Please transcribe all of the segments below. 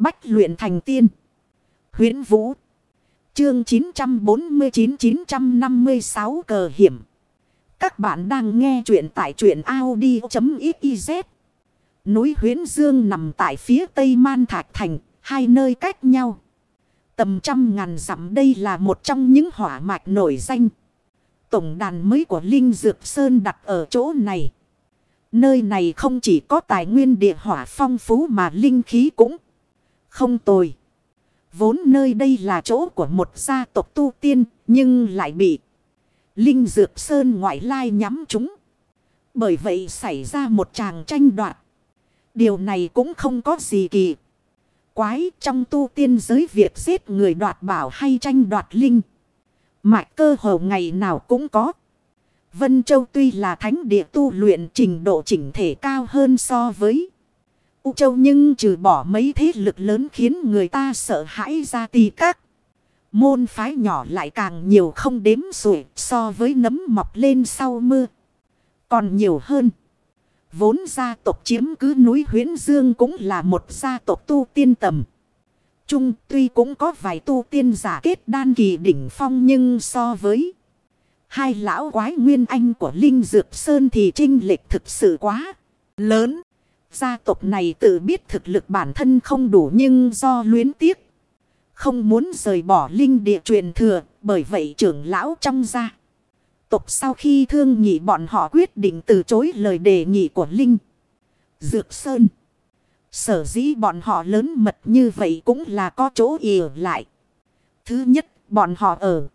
Bách luyện thành tiên. huyễn Vũ. Chương 949-956 cờ hiểm. Các bạn đang nghe truyện tại truyện Audi.xyz. Núi huyễn Dương nằm tại phía tây Man Thạch Thành, hai nơi cách nhau. Tầm trăm ngàn dặm đây là một trong những hỏa mạch nổi danh. Tổng đàn mới của Linh Dược Sơn đặt ở chỗ này. Nơi này không chỉ có tài nguyên địa hỏa phong phú mà linh khí cũng không tồi. Vốn nơi đây là chỗ của một gia tộc tu tiên, nhưng lại bị Linh Dược Sơn ngoại lai nhắm chúng. Bởi vậy xảy ra một tràng tranh đoạt. Điều này cũng không có gì kỳ. Quái trong tu tiên giới việc giết người đoạt bảo hay tranh đoạt linh. Mạch cơ hồ ngày nào cũng có. Vân Châu tuy là thánh địa tu luyện trình độ chỉnh thể cao hơn so với U Châu nhưng trừ bỏ mấy thế lực lớn khiến người ta sợ hãi ra tì các. Môn phái nhỏ lại càng nhiều không đếm xuể so với nấm mọc lên sau mưa. Còn nhiều hơn. Vốn gia tộc chiếm cứ núi huyến dương cũng là một gia tộc tu tiên tầm. Trung tuy cũng có vài tu tiên giả kết đan kỳ đỉnh phong nhưng so với hai lão quái nguyên anh của Linh Dược Sơn thì trinh lệch thực sự quá lớn. Gia tộc này tự biết thực lực bản thân không đủ nhưng do luyến tiếc. Không muốn rời bỏ linh địa truyền thừa bởi vậy trưởng lão trong gia. Tộc sau khi thương nghị bọn họ quyết định từ chối lời đề nghị của Linh. Dược Sơn. Sở dĩ bọn họ lớn mật như vậy cũng là có chỗ ỉa lại. Thứ nhất, bọn họ ở.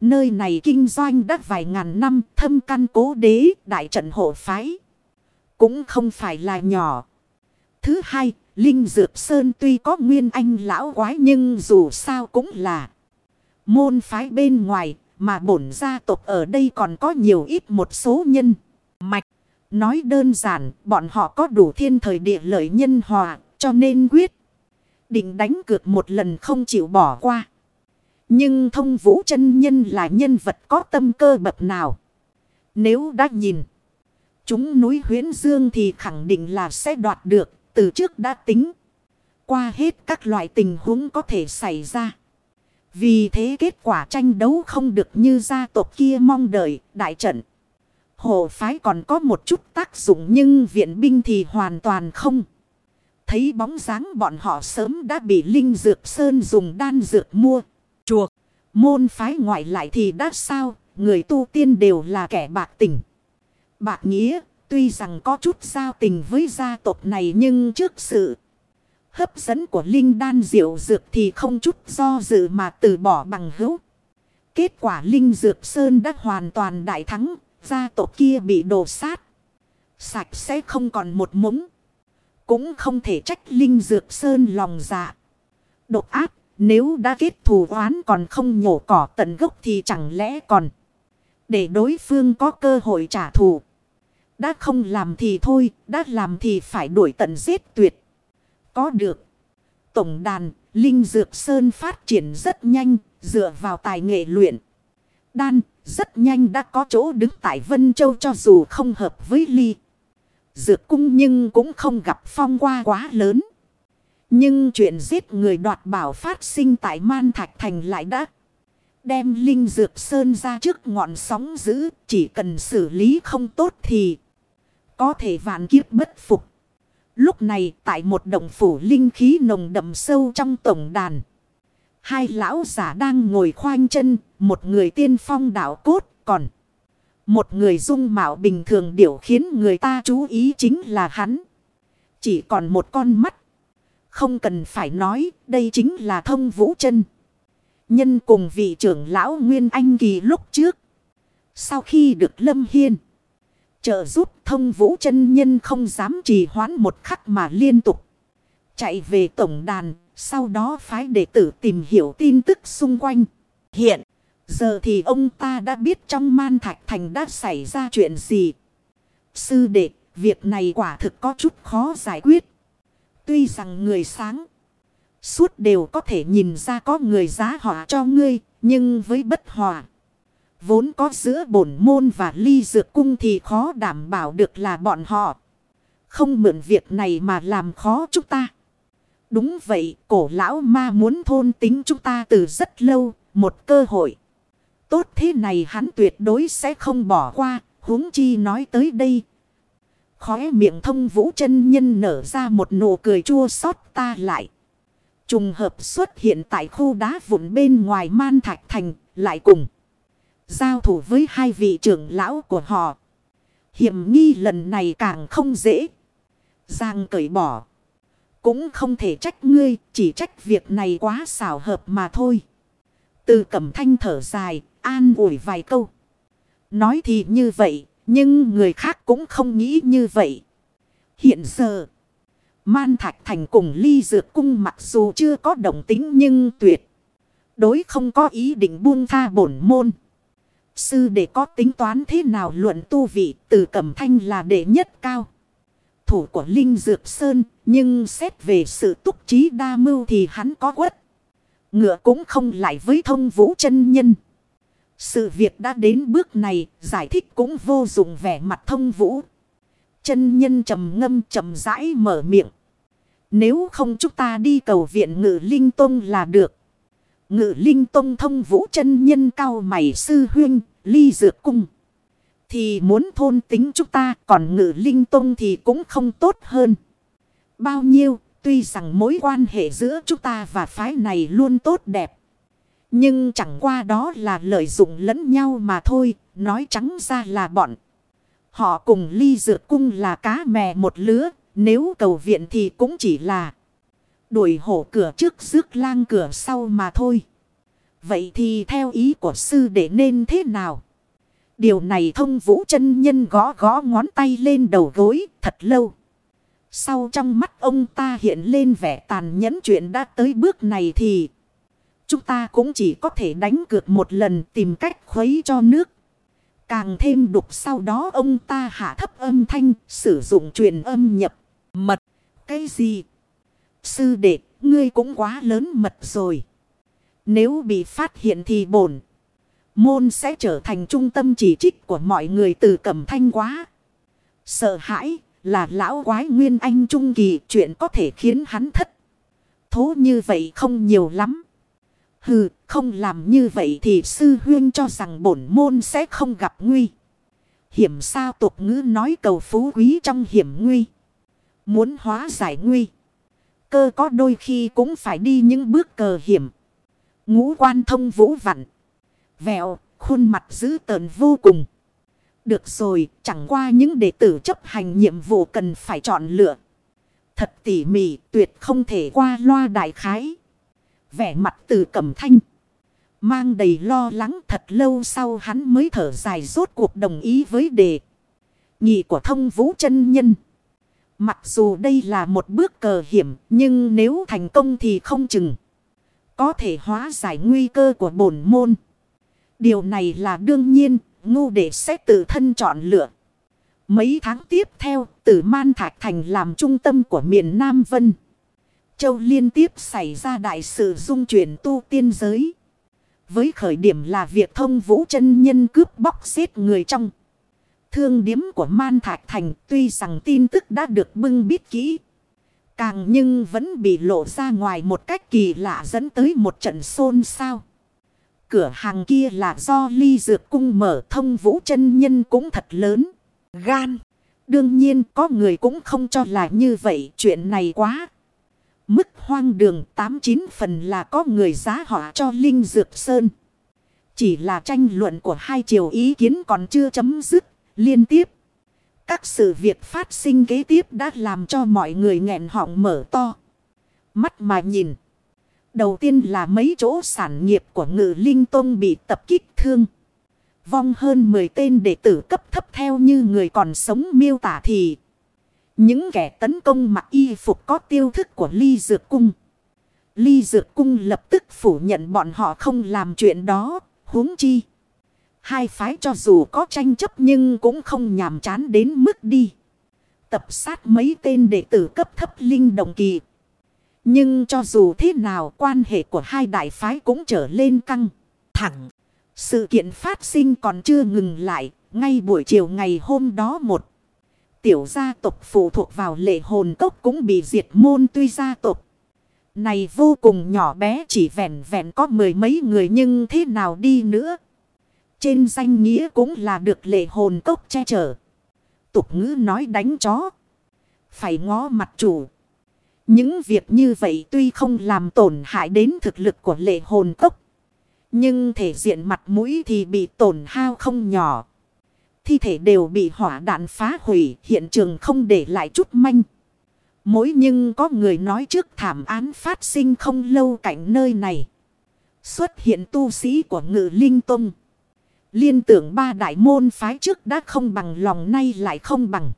Nơi này kinh doanh đã vài ngàn năm thâm căn cố đế đại trận hộ phái. Cũng không phải là nhỏ. Thứ hai, Linh Dược Sơn tuy có nguyên anh lão quái nhưng dù sao cũng là môn phái bên ngoài mà bổn gia tộc ở đây còn có nhiều ít một số nhân mạch. Nói đơn giản, bọn họ có đủ thiên thời địa lợi nhân hòa, cho nên quyết. Định đánh cược một lần không chịu bỏ qua. Nhưng thông vũ chân nhân là nhân vật có tâm cơ bậc nào. Nếu đã nhìn. Chúng núi huyến dương thì khẳng định là sẽ đoạt được. Từ trước đã tính. Qua hết các loại tình huống có thể xảy ra. Vì thế kết quả tranh đấu không được như gia tộc kia mong đợi. Đại trận. Hồ phái còn có một chút tác dụng nhưng viện binh thì hoàn toàn không. Thấy bóng dáng bọn họ sớm đã bị Linh Dược Sơn dùng đan dược mua. Chuộc. Môn phái ngoại lại thì đã sao. Người tu tiên đều là kẻ bạc tình. Bạc nghĩa. Tuy rằng có chút giao tình với gia tộc này nhưng trước sự hấp dẫn của Linh đan diệu dược thì không chút do dự mà từ bỏ bằng hữu. Kết quả Linh Dược Sơn đã hoàn toàn đại thắng gia tộc kia bị đổ sát. Sạch sẽ không còn một mống. Cũng không thể trách Linh Dược Sơn lòng dạ. Độc ác, nếu đã kết thù oán còn không nhổ cỏ tận gốc thì chẳng lẽ còn. Để đối phương có cơ hội trả thù. Đã không làm thì thôi, đã làm thì phải đuổi tận giết tuyệt. Có được. Tổng đàn, Linh Dược Sơn phát triển rất nhanh, dựa vào tài nghệ luyện. Đan, rất nhanh đã có chỗ đứng tại Vân Châu cho dù không hợp với ly. Dược cung nhưng cũng không gặp phong qua quá lớn. Nhưng chuyện giết người đoạt bảo phát sinh tại Man Thạch Thành lại đã đem Linh Dược Sơn ra trước ngọn sóng giữ Chỉ cần xử lý không tốt thì có thể vạn kiếp bất phục. Lúc này tại một động phủ linh khí nồng đậm sâu trong tổng đàn. Hai lão giả đang ngồi khoanh chân, một người tiên phong đạo cốt, còn một người dung mạo bình thường điều khiến người ta chú ý chính là hắn. Chỉ còn một con mắt. Không cần phải nói, đây chính là thông vũ chân. Nhân cùng vị trưởng lão Nguyên Anh Kỳ lúc trước. Sau khi được Lâm Hiên trợ giúp thông vũ chân nhân không dám trì hoãn một khắc mà liên tục. Chạy về tổng đàn sau đó phái đệ tử tìm hiểu tin tức xung quanh. Hiện, giờ thì ông ta đã biết trong man thạch thành đã xảy ra chuyện gì. Sư đệ, việc này quả thực có chút khó giải quyết. Tuy rằng người sáng, suốt đều có thể nhìn ra có người giá họa cho ngươi, nhưng với bất hòa. Vốn có giữa bổn môn và ly dược cung thì khó đảm bảo được là bọn họ. Không mượn việc này mà làm khó chúng ta. Đúng vậy, cổ lão ma muốn thôn tính chúng ta từ rất lâu, một cơ hội. Tốt thế này hắn tuyệt đối sẽ không bỏ qua, huống chi nói tới đây. Khóe miệng thông vũ chân nhân nở ra một nụ cười chua xót ta lại. Trùng hợp xuất hiện tại khu đá vụn bên ngoài man thạch thành, lại cùng. Giao thủ với hai vị trưởng lão của họ. Hiểm nghi lần này càng không dễ. Giang cởi bỏ. Cũng không thể trách ngươi, chỉ trách việc này quá xảo hợp mà thôi. Từ cẩm thanh thở dài, an ủi vài câu. Nói thì như vậy, nhưng người khác cũng không nghĩ như vậy. Hiện giờ, Man Thạch Thành cùng ly dược cung mặc dù chưa có đồng tính nhưng tuyệt. Đối không có ý định buông tha bổn môn. Sư để có tính toán thế nào luận tu vị, từ cẩm thanh là đệ nhất cao. Thủ của Linh Dược Sơn, nhưng xét về sự túc trí đa mưu thì hắn có quất. Ngựa cũng không lại với thông vũ chân nhân. Sự việc đã đến bước này, giải thích cũng vô dụng vẻ mặt thông vũ. Chân nhân trầm ngâm trầm rãi mở miệng. Nếu không chúng ta đi cầu viện ngự linh tông là được. Ngự linh tông thông vũ chân nhân cao mày sư huyên, ly dược cung. Thì muốn thôn tính chúng ta, còn ngự linh tông thì cũng không tốt hơn. Bao nhiêu, tuy rằng mối quan hệ giữa chúng ta và phái này luôn tốt đẹp. Nhưng chẳng qua đó là lợi dụng lẫn nhau mà thôi, nói trắng ra là bọn. Họ cùng ly dược cung là cá mè một lứa, nếu cầu viện thì cũng chỉ là đuổi hổ cửa trước rước lang cửa sau mà thôi. Vậy thì theo ý của sư để nên thế nào? Điều này thông vũ chân nhân gõ gõ ngón tay lên đầu gối thật lâu. Sau trong mắt ông ta hiện lên vẻ tàn nhẫn chuyện đã tới bước này thì chúng ta cũng chỉ có thể đánh cược một lần tìm cách khuấy cho nước. Càng thêm đục sau đó ông ta hạ thấp âm thanh sử dụng truyền âm nhập mật. Cái gì? Sư đệ, ngươi cũng quá lớn mật rồi. Nếu bị phát hiện thì bổn. Môn sẽ trở thành trung tâm chỉ trích của mọi người từ cẩm thanh quá. Sợ hãi là lão quái nguyên anh trung kỳ chuyện có thể khiến hắn thất. Thố như vậy không nhiều lắm. Hừ, không làm như vậy thì sư huyên cho rằng bổn môn sẽ không gặp nguy. Hiểm sao tục ngữ nói cầu phú quý trong hiểm nguy. Muốn hóa giải nguy. Cơ có đôi khi cũng phải đi những bước cờ hiểm. Ngũ quan thông vũ vặn. Vẹo, khuôn mặt dữ tợn vô cùng. Được rồi, chẳng qua những đệ tử chấp hành nhiệm vụ cần phải chọn lựa. Thật tỉ mỉ, tuyệt không thể qua loa đại khái. Vẻ mặt từ cẩm thanh. Mang đầy lo lắng thật lâu sau hắn mới thở dài rốt cuộc đồng ý với đề. Nhị của thông vũ chân nhân. Mặc dù đây là một bước cờ hiểm, nhưng nếu thành công thì không chừng. Có thể hóa giải nguy cơ của bổn môn. Điều này là đương nhiên, ngu để sẽ tự thân chọn lựa. Mấy tháng tiếp theo, tử Man Thạch Thành làm trung tâm của miền Nam Vân. Châu liên tiếp xảy ra đại sự dung chuyển tu tiên giới. Với khởi điểm là việc thông vũ chân nhân cướp bóc xếp người trong. Thương điếm của Man Thạch Thành tuy rằng tin tức đã được bưng biết kỹ. Càng nhưng vẫn bị lộ ra ngoài một cách kỳ lạ dẫn tới một trận xôn xao. Cửa hàng kia là do ly dược cung mở, thông vũ chân nhân cũng thật lớn. Gan. Đương nhiên có người cũng không cho là như vậy. Chuyện này quá. Mức hoang đường 89 phần là có người giá họ cho Linh Dược Sơn. Chỉ là tranh luận của hai chiều ý kiến còn chưa chấm dứt. Liên tiếp. Các sự việc phát sinh kế tiếp đã làm cho mọi người nghẹn họng mở to. Mắt mà nhìn. Đầu tiên là mấy chỗ sản nghiệp của ngự linh tông bị tập kích thương. Vong hơn 10 tên đệ tử cấp thấp theo như người còn sống miêu tả thì. Những kẻ tấn công mặc y phục có tiêu thức của ly dược cung. Ly dược cung lập tức phủ nhận bọn họ không làm chuyện đó, huống chi. Hai phái cho dù có tranh chấp nhưng cũng không nhàm chán đến mức đi. Tập sát mấy tên đệ tử cấp thấp linh đồng kỳ. Nhưng cho dù thế nào quan hệ của hai đại phái cũng trở lên căng, thẳng. Sự kiện phát sinh còn chưa ngừng lại, ngay buổi chiều ngày hôm đó một. Tiểu gia tộc phụ thuộc vào lệ hồn cốc cũng bị diệt môn tuy gia tộc. Này vô cùng nhỏ bé chỉ vẹn vẹn có mười mấy người nhưng thế nào đi nữa. Trên danh nghĩa cũng là được lệ hồn cốc che chở. Tục ngữ nói đánh chó. Phải ngó mặt chủ. Những việc như vậy tuy không làm tổn hại đến thực lực của lệ hồn cốc. Nhưng thể diện mặt mũi thì bị tổn hao không nhỏ. Thi thể đều bị hỏa đạn phá hủy, hiện trường không để lại chút manh. Mỗi nhưng có người nói trước thảm án phát sinh không lâu cạnh nơi này. Xuất hiện tu sĩ của ngự linh tông. Liên tưởng ba đại môn phái trước đã không bằng lòng nay lại không bằng.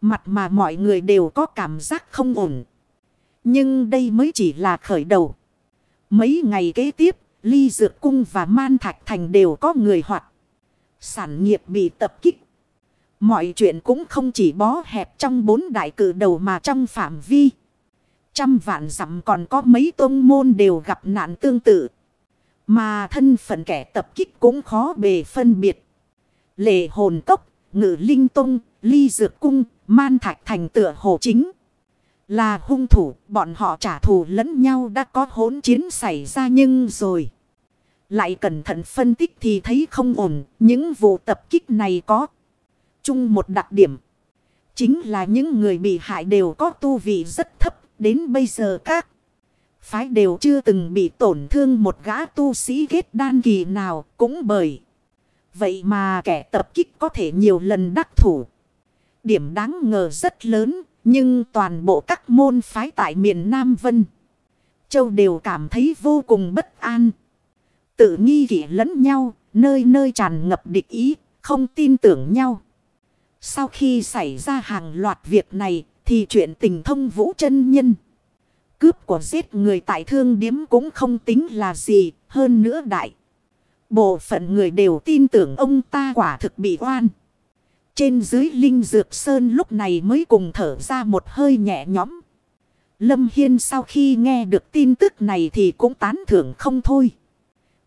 Mặt mà mọi người đều có cảm giác không ổn. Nhưng đây mới chỉ là khởi đầu. Mấy ngày kế tiếp, Ly Dược Cung và Man Thạch Thành đều có người hoạt. Sản nghiệp bị tập kích. Mọi chuyện cũng không chỉ bó hẹp trong bốn đại cử đầu mà trong phạm vi. Trăm vạn dặm còn có mấy tôn môn đều gặp nạn tương tự. Mà thân phận kẻ tập kích cũng khó bề phân biệt. Lệ hồn cốc, ngự linh tông, ly dược cung, man thạch thành tựa hồ chính. Là hung thủ, bọn họ trả thù lẫn nhau đã có hỗn chiến xảy ra nhưng rồi. Lại cẩn thận phân tích thì thấy không ổn, những vụ tập kích này có chung một đặc điểm. Chính là những người bị hại đều có tu vị rất thấp, đến bây giờ các phái đều chưa từng bị tổn thương một gã tu sĩ kết đan kỳ nào cũng bởi. Vậy mà kẻ tập kích có thể nhiều lần đắc thủ. Điểm đáng ngờ rất lớn, nhưng toàn bộ các môn phái tại miền Nam Vân. Châu đều cảm thấy vô cùng bất an. Tự nghi kỷ lẫn nhau, nơi nơi tràn ngập địch ý, không tin tưởng nhau. Sau khi xảy ra hàng loạt việc này, thì chuyện tình thông vũ chân nhân. Cướp của giết người tại thương điếm cũng không tính là gì, hơn nữa đại. Bộ phận người đều tin tưởng ông ta quả thực bị oan. Trên dưới linh dược sơn lúc này mới cùng thở ra một hơi nhẹ nhõm. Lâm Hiên sau khi nghe được tin tức này thì cũng tán thưởng không thôi.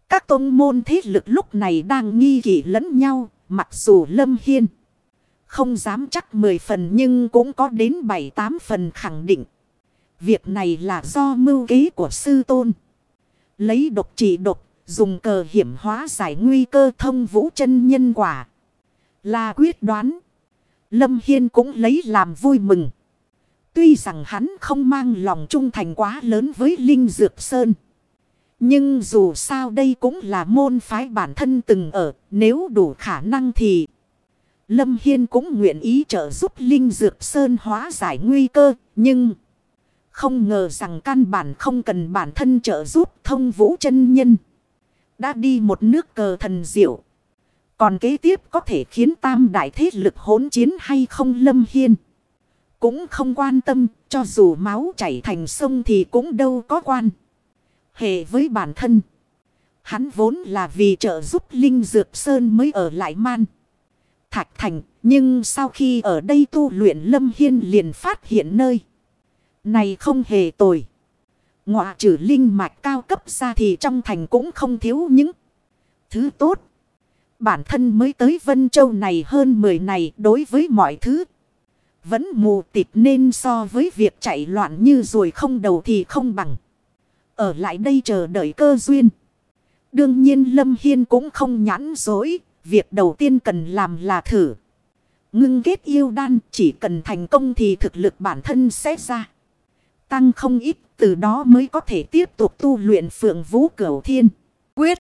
Các tôn môn thế lực lúc này đang nghi kỵ lẫn nhau, mặc dù Lâm Hiên không dám chắc 10 phần nhưng cũng có đến 7-8 phần khẳng định. Việc này là do mưu kế của sư tôn. Lấy độc trị độc, dùng cờ hiểm hóa giải nguy cơ thông vũ chân nhân quả. Là quyết đoán. Lâm Hiên cũng lấy làm vui mừng. Tuy rằng hắn không mang lòng trung thành quá lớn với Linh Dược Sơn. Nhưng dù sao đây cũng là môn phái bản thân từng ở. Nếu đủ khả năng thì Lâm Hiên cũng nguyện ý trợ giúp Linh Dược Sơn hóa giải nguy cơ. Nhưng không ngờ rằng căn bản không cần bản thân trợ giúp thông vũ chân nhân. Đã đi một nước cờ thần diệu. Còn kế tiếp có thể khiến tam đại thế lực hỗn chiến hay không Lâm Hiên. Cũng không quan tâm, cho dù máu chảy thành sông thì cũng đâu có quan. Hệ với bản thân. Hắn vốn là vì trợ giúp Linh Dược Sơn mới ở lại man. Thạch Thành, nhưng sau khi ở đây tu luyện Lâm Hiên liền phát hiện nơi. Này không hề tồi. Ngoại trừ linh mạch cao cấp ra thì trong thành cũng không thiếu những thứ tốt. Bản thân mới tới Vân Châu này hơn 10 này đối với mọi thứ. Vẫn mù tịt nên so với việc chạy loạn như rồi không đầu thì không bằng. Ở lại đây chờ đợi cơ duyên. Đương nhiên Lâm Hiên cũng không nhãn dối. Việc đầu tiên cần làm là thử. Ngưng kết yêu đan, chỉ cần thành công thì thực lực bản thân sẽ ra. Tăng không ít, từ đó mới có thể tiếp tục tu luyện phượng vũ cửu thiên. Quyết.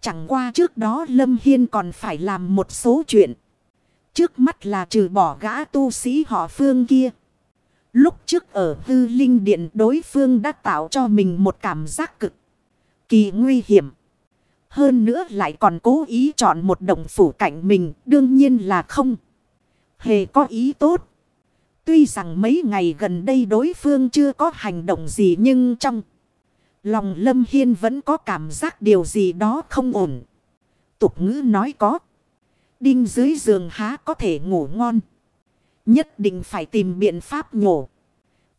Chẳng qua trước đó Lâm Hiên còn phải làm một số chuyện. Trước mắt là trừ bỏ gã tu sĩ họ phương kia. Lúc trước ở hư linh điện đối phương đã tạo cho mình một cảm giác cực kỳ nguy hiểm. Hơn nữa lại còn cố ý chọn một đồng phủ cạnh mình, đương nhiên là không. Hề có ý tốt. Tuy rằng mấy ngày gần đây đối phương chưa có hành động gì nhưng trong lòng Lâm Hiên vẫn có cảm giác điều gì đó không ổn. Tục ngữ nói có. Đinh dưới giường há có thể ngủ ngon. Nhất định phải tìm biện pháp nhổ.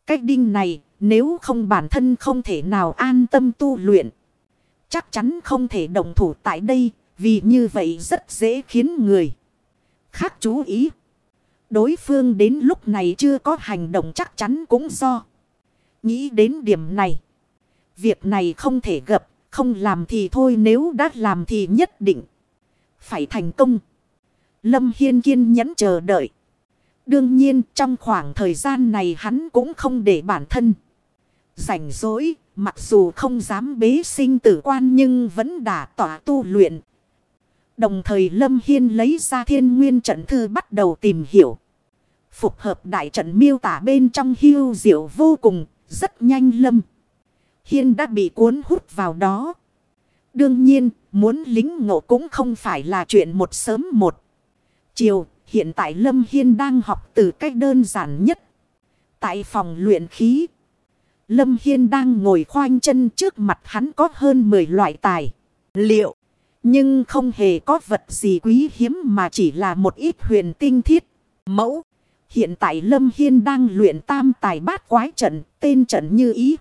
Cách đinh này nếu không bản thân không thể nào an tâm tu luyện. Chắc chắn không thể đồng thủ tại đây vì như vậy rất dễ khiến người khác chú ý. Đối phương đến lúc này chưa có hành động chắc chắn cũng do. Nghĩ đến điểm này. Việc này không thể gặp, không làm thì thôi nếu đã làm thì nhất định. Phải thành công. Lâm Hiên kiên nhẫn chờ đợi. Đương nhiên trong khoảng thời gian này hắn cũng không để bản thân. Rảnh rỗi, mặc dù không dám bế sinh tử quan nhưng vẫn đã tỏa tu luyện. Đồng thời Lâm Hiên lấy ra thiên nguyên trận thư bắt đầu tìm hiểu. Phục hợp đại trận miêu tả bên trong hưu diệu vô cùng, rất nhanh Lâm. Hiên đã bị cuốn hút vào đó. Đương nhiên, muốn lính ngộ cũng không phải là chuyện một sớm một. Chiều, hiện tại Lâm Hiên đang học từ cách đơn giản nhất. Tại phòng luyện khí, Lâm Hiên đang ngồi khoanh chân trước mặt hắn có hơn 10 loại tài. Liệu, nhưng không hề có vật gì quý hiếm mà chỉ là một ít huyền tinh thiết. Mẫu, hiện tại Lâm Hiên đang luyện tam tài bát quái trận, tên trận như ý.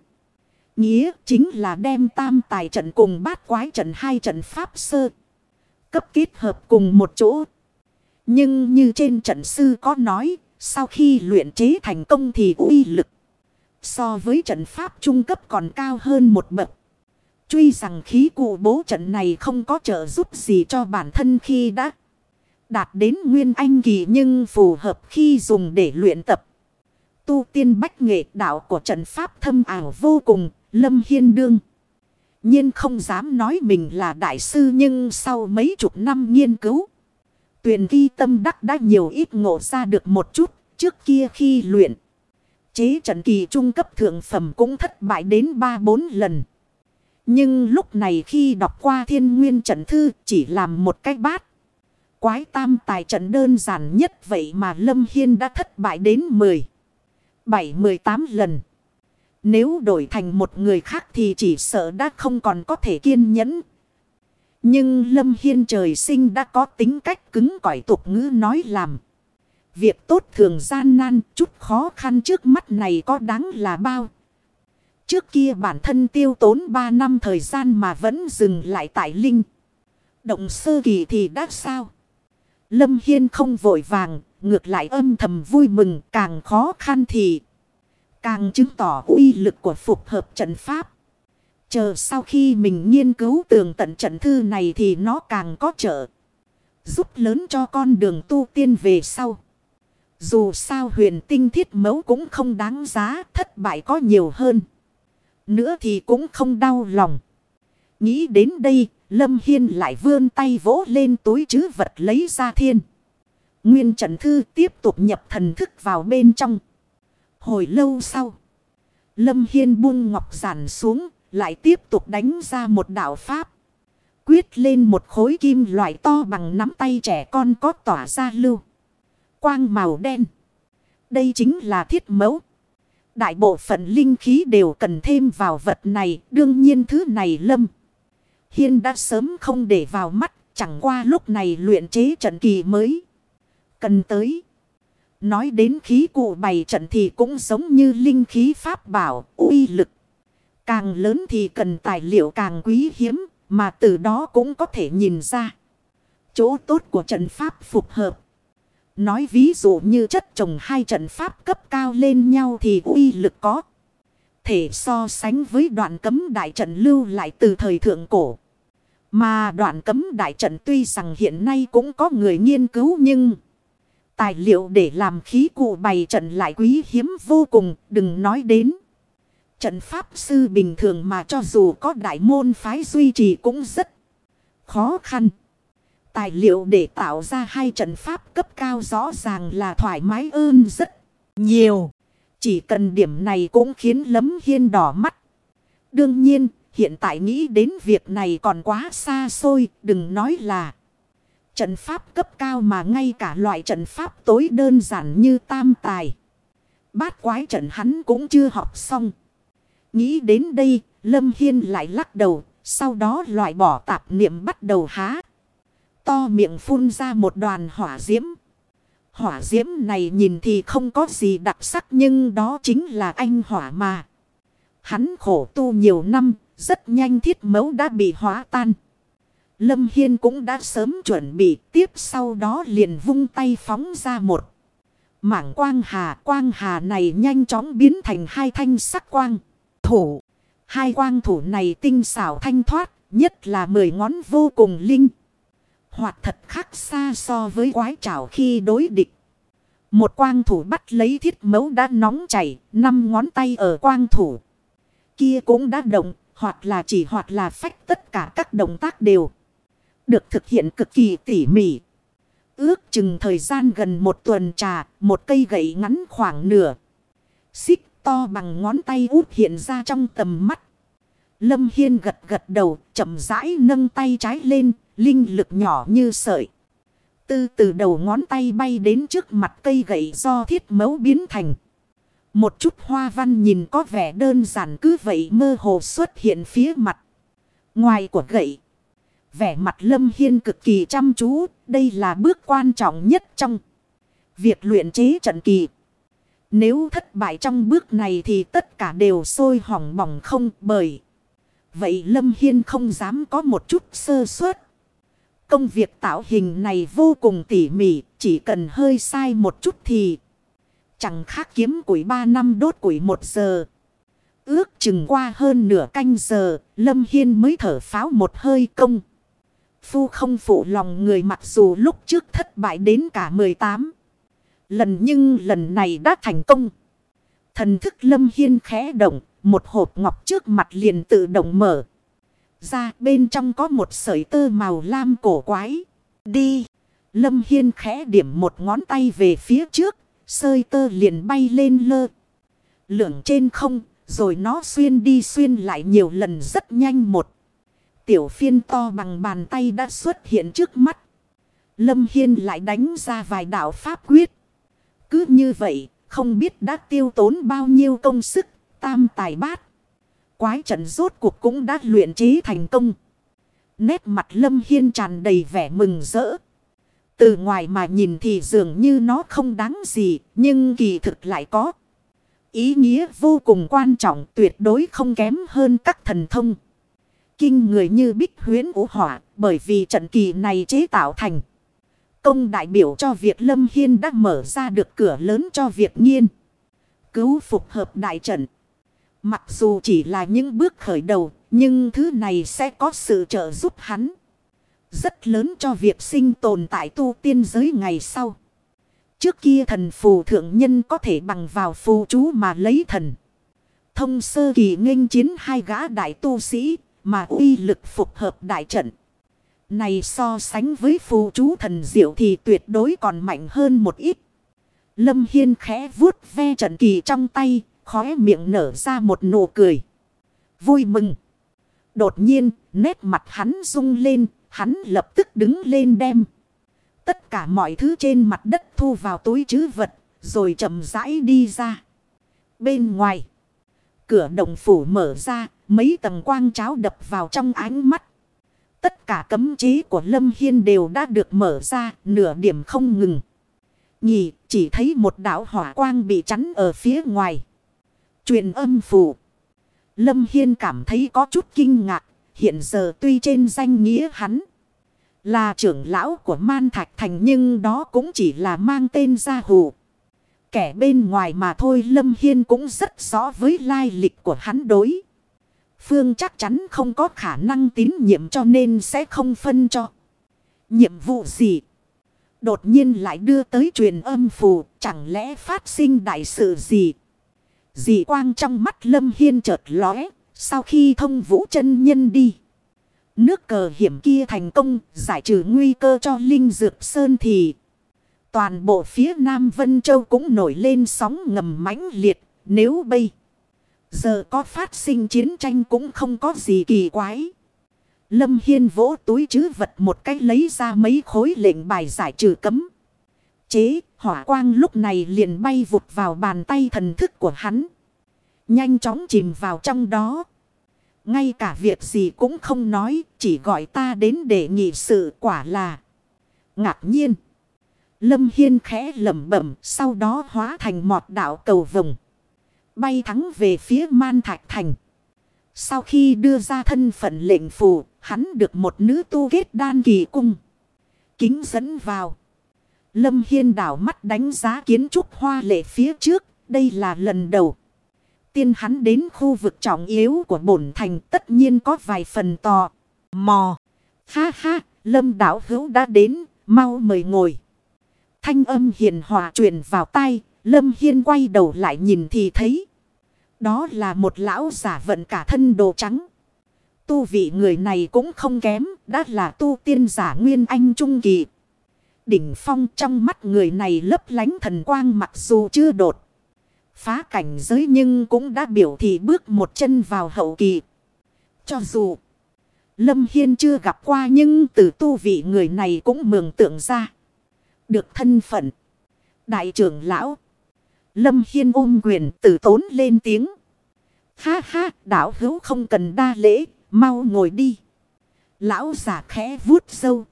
Nghĩa chính là đem tam tài trận cùng bát quái trận hai trận pháp sơ. Cấp kết hợp cùng một chỗ. Nhưng như trên trận sư có nói, sau khi luyện chế thành công thì uy lực. So với trận pháp trung cấp còn cao hơn một bậc. Truy rằng khí cụ bố trận này không có trợ giúp gì cho bản thân khi đã đạt đến nguyên anh kỳ nhưng phù hợp khi dùng để luyện tập. Tu tiên bách nghệ đạo của trận pháp thâm ảo vô cùng, Lâm Hiên Đương. nhiên không dám nói mình là đại sư nhưng sau mấy chục năm nghiên cứu. Tuyền ghi tâm đắc đã nhiều ít ngộ ra được một chút trước kia khi luyện. Chế trận kỳ trung cấp thượng phẩm cũng thất bại đến 3-4 lần. Nhưng lúc này khi đọc qua thiên nguyên trận thư chỉ làm một cách bát. Quái tam tài trận đơn giản nhất vậy mà Lâm Hiên đã thất bại đến 10. 7-18 lần. Nếu đổi thành một người khác thì chỉ sợ đã không còn có thể kiên nhẫn. Nhưng Lâm Hiên trời sinh đã có tính cách cứng cỏi tục ngữ nói làm. Việc tốt thường gian nan chút khó khăn trước mắt này có đáng là bao. Trước kia bản thân tiêu tốn 3 năm thời gian mà vẫn dừng lại tại Linh. Động sơ kỳ thì đã sao? Lâm Hiên không vội vàng, ngược lại âm thầm vui mừng càng khó khăn thì càng chứng tỏ uy lực của phục hợp trận pháp. Chờ sau khi mình nghiên cứu tường tận trận thư này thì nó càng có trợ. Giúp lớn cho con đường tu tiên về sau. Dù sao huyền tinh thiết mấu cũng không đáng giá thất bại có nhiều hơn. Nữa thì cũng không đau lòng. Nghĩ đến đây, Lâm Hiên lại vươn tay vỗ lên túi chứ vật lấy ra thiên. Nguyên trận thư tiếp tục nhập thần thức vào bên trong. Hồi lâu sau, Lâm Hiên buông ngọc giản xuống, lại tiếp tục đánh ra một đạo pháp. Quyết lên một khối kim loại to bằng nắm tay trẻ con có tỏa ra lưu. Quang màu đen. Đây chính là thiết mẫu. Đại bộ phận linh khí đều cần thêm vào vật này. Đương nhiên thứ này lâm. Hiên đã sớm không để vào mắt. Chẳng qua lúc này luyện chế trận kỳ mới. Cần tới. Nói đến khí cụ bày trận thì cũng giống như linh khí pháp bảo, uy lực. Càng lớn thì cần tài liệu càng quý hiếm, mà từ đó cũng có thể nhìn ra. Chỗ tốt của trận pháp phục hợp. Nói ví dụ như chất trồng hai trận pháp cấp cao lên nhau thì uy lực có. Thể so sánh với đoạn cấm đại trận lưu lại từ thời thượng cổ. Mà đoạn cấm đại trận tuy rằng hiện nay cũng có người nghiên cứu nhưng... Tài liệu để làm khí cụ bày trận lại quý hiếm vô cùng, đừng nói đến. Trận pháp sư bình thường mà cho dù có đại môn phái duy trì cũng rất khó khăn. Tài liệu để tạo ra hai trận pháp cấp cao rõ ràng là thoải mái ơn rất nhiều. Chỉ cần điểm này cũng khiến lấm Hiên đỏ mắt. Đương nhiên, hiện tại nghĩ đến việc này còn quá xa xôi, đừng nói là trận pháp cấp cao mà ngay cả loại trận pháp tối đơn giản như tam tài. Bát quái trận hắn cũng chưa học xong. Nghĩ đến đây, Lâm Hiên lại lắc đầu, sau đó loại bỏ tạp niệm bắt đầu há. To miệng phun ra một đoàn hỏa diễm. Hỏa diễm này nhìn thì không có gì đặc sắc nhưng đó chính là anh hỏa mà. Hắn khổ tu nhiều năm, rất nhanh thiết mấu đã bị hóa tan. Lâm Hiên cũng đã sớm chuẩn bị tiếp sau đó liền vung tay phóng ra một. Mảng quang hà quang hà này nhanh chóng biến thành hai thanh sắc quang. Thủ. Hai quang thủ này tinh xảo thanh thoát, nhất là mười ngón vô cùng linh. Hoạt thật khác xa so với quái trảo khi đối địch. Một quang thủ bắt lấy thiết mấu đã nóng chảy, năm ngón tay ở quang thủ. Kia cũng đã động, hoặc là chỉ hoặc là phách tất cả các động tác đều. Được thực hiện cực kỳ tỉ mỉ. Ước chừng thời gian gần một tuần trà, một cây gậy ngắn khoảng nửa. Xích to bằng ngón tay út hiện ra trong tầm mắt. Lâm Hiên gật gật đầu, chậm rãi nâng tay trái lên, linh lực nhỏ như sợi. Từ từ đầu ngón tay bay đến trước mặt cây gậy do thiết mấu biến thành. Một chút hoa văn nhìn có vẻ đơn giản cứ vậy mơ hồ xuất hiện phía mặt. Ngoài của gậy. Vẻ mặt Lâm Hiên cực kỳ chăm chú. Đây là bước quan trọng nhất trong việc luyện chế trận kỳ. Nếu thất bại trong bước này thì tất cả đều sôi hỏng bỏng không bởi. Vậy Lâm Hiên không dám có một chút sơ suất. Công việc tạo hình này vô cùng tỉ mỉ, chỉ cần hơi sai một chút thì chẳng khác kiếm củi ba năm đốt củi một giờ. Ước chừng qua hơn nửa canh giờ, Lâm Hiên mới thở pháo một hơi công. Phu không phụ lòng người mặc dù lúc trước thất bại đến cả 18 lần nhưng lần này đã thành công. Thần thức Lâm Hiên khẽ động, một hộp ngọc trước mặt liền tự động mở. Ra bên trong có một sợi tơ màu lam cổ quái. Đi! Lâm Hiên khẽ điểm một ngón tay về phía trước, sợi tơ liền bay lên lơ. Lượng trên không, rồi nó xuyên đi xuyên lại nhiều lần rất nhanh một. Tiểu phiên to bằng bàn tay đã xuất hiện trước mắt. Lâm Hiên lại đánh ra vài đạo pháp quyết. Cứ như vậy, không biết đã tiêu tốn bao nhiêu công sức, tam tài bát. Quái trận rốt cuộc cũng đã luyện chế thành công. Nét mặt Lâm Hiên tràn đầy vẻ mừng rỡ. Từ ngoài mà nhìn thì dường như nó không đáng gì, nhưng kỳ thực lại có. Ý nghĩa vô cùng quan trọng tuyệt đối không kém hơn các thần thông. Kinh người như bích huyến ủ hỏa bởi vì trận kỳ này chế tạo thành. Công đại biểu cho việc Lâm Hiên đã mở ra được cửa lớn cho việc nghiên. Cứu phục hợp đại trận. Mặc dù chỉ là những bước khởi đầu, nhưng thứ này sẽ có sự trợ giúp hắn. Rất lớn cho việc sinh tồn tại tu tiên giới ngày sau. Trước kia thần phù thượng nhân có thể bằng vào phù chú mà lấy thần. Thông sơ kỳ nghênh chiến hai gã đại tu sĩ mà uy lực phục hợp đại trận. Này so sánh với phù chú thần diệu thì tuyệt đối còn mạnh hơn một ít. Lâm Hiên khẽ vuốt ve trận kỳ trong tay, khóe miệng nở ra một nụ cười. Vui mừng. Đột nhiên, nét mặt hắn rung lên, hắn lập tức đứng lên đem. Tất cả mọi thứ trên mặt đất thu vào túi chứ vật, rồi chậm rãi đi ra. Bên ngoài, cửa động phủ mở ra, mấy tầng quang cháo đập vào trong ánh mắt. Tất cả cấm chế của Lâm Hiên đều đã được mở ra, nửa điểm không ngừng. Nhì, chỉ thấy một đảo hỏa quang bị chắn ở phía ngoài. Truyền âm phủ. Lâm Hiên cảm thấy có chút kinh ngạc, hiện giờ tuy trên danh nghĩa hắn là trưởng lão của Man Thạch Thành nhưng đó cũng chỉ là mang tên gia hù. Kẻ bên ngoài mà thôi Lâm Hiên cũng rất rõ với lai lịch của hắn đối. Phương chắc chắn không có khả năng tín nhiệm cho nên sẽ không phân cho. Nhiệm vụ gì? Đột nhiên lại đưa tới truyền âm phù, chẳng lẽ phát sinh đại sự gì? Dị quang trong mắt Lâm Hiên chợt lóe, sau khi thông vũ chân nhân đi. Nước cờ hiểm kia thành công, giải trừ nguy cơ cho Linh Dược Sơn thì... Toàn bộ phía Nam Vân Châu cũng nổi lên sóng ngầm mãnh liệt, nếu bây... Giờ có phát sinh chiến tranh cũng không có gì kỳ quái. Lâm Hiên vỗ túi chứ vật một cách lấy ra mấy khối lệnh bài giải trừ cấm. Chế, hỏa quang lúc này liền bay vụt vào bàn tay thần thức của hắn. Nhanh chóng chìm vào trong đó. Ngay cả việc gì cũng không nói, chỉ gọi ta đến để nghị sự quả là ngạc nhiên. Lâm Hiên khẽ lẩm bẩm, sau đó hóa thành một đạo cầu vồng. Bay thắng về phía Man Thạch Thành. Sau khi đưa ra thân phận lệnh phù, hắn được một nữ tu kết đan kỳ cung. Kính dẫn vào. Lâm Hiên đảo mắt đánh giá kiến trúc hoa lệ phía trước. Đây là lần đầu. tiên hắn đến khu vực trọng yếu của bổn thành tất nhiên có vài phần tò mò. Ha ha, lâm đảo hữu đã đến, mau mời ngồi. Thanh âm hiền hòa truyền vào tai, lâm hiên quay đầu lại nhìn thì thấy. Đó là một lão giả vận cả thân đồ trắng. Tu vị người này cũng không kém, đã là tu tiên giả nguyên anh trung kỳ. Đỉnh phong trong mắt người này lấp lánh thần quang mặc dù chưa đột. Phá cảnh giới nhưng cũng đã biểu thị bước một chân vào hậu kỳ. Cho dù Lâm Hiên chưa gặp qua nhưng từ tu vị người này cũng mường tượng ra. Được thân phận. Đại trưởng lão. Lâm Hiên ôm quyền tử tốn lên tiếng. Ha ha, đảo hữu không cần đa lễ, mau ngồi đi. Lão giả khẽ vuốt sâu.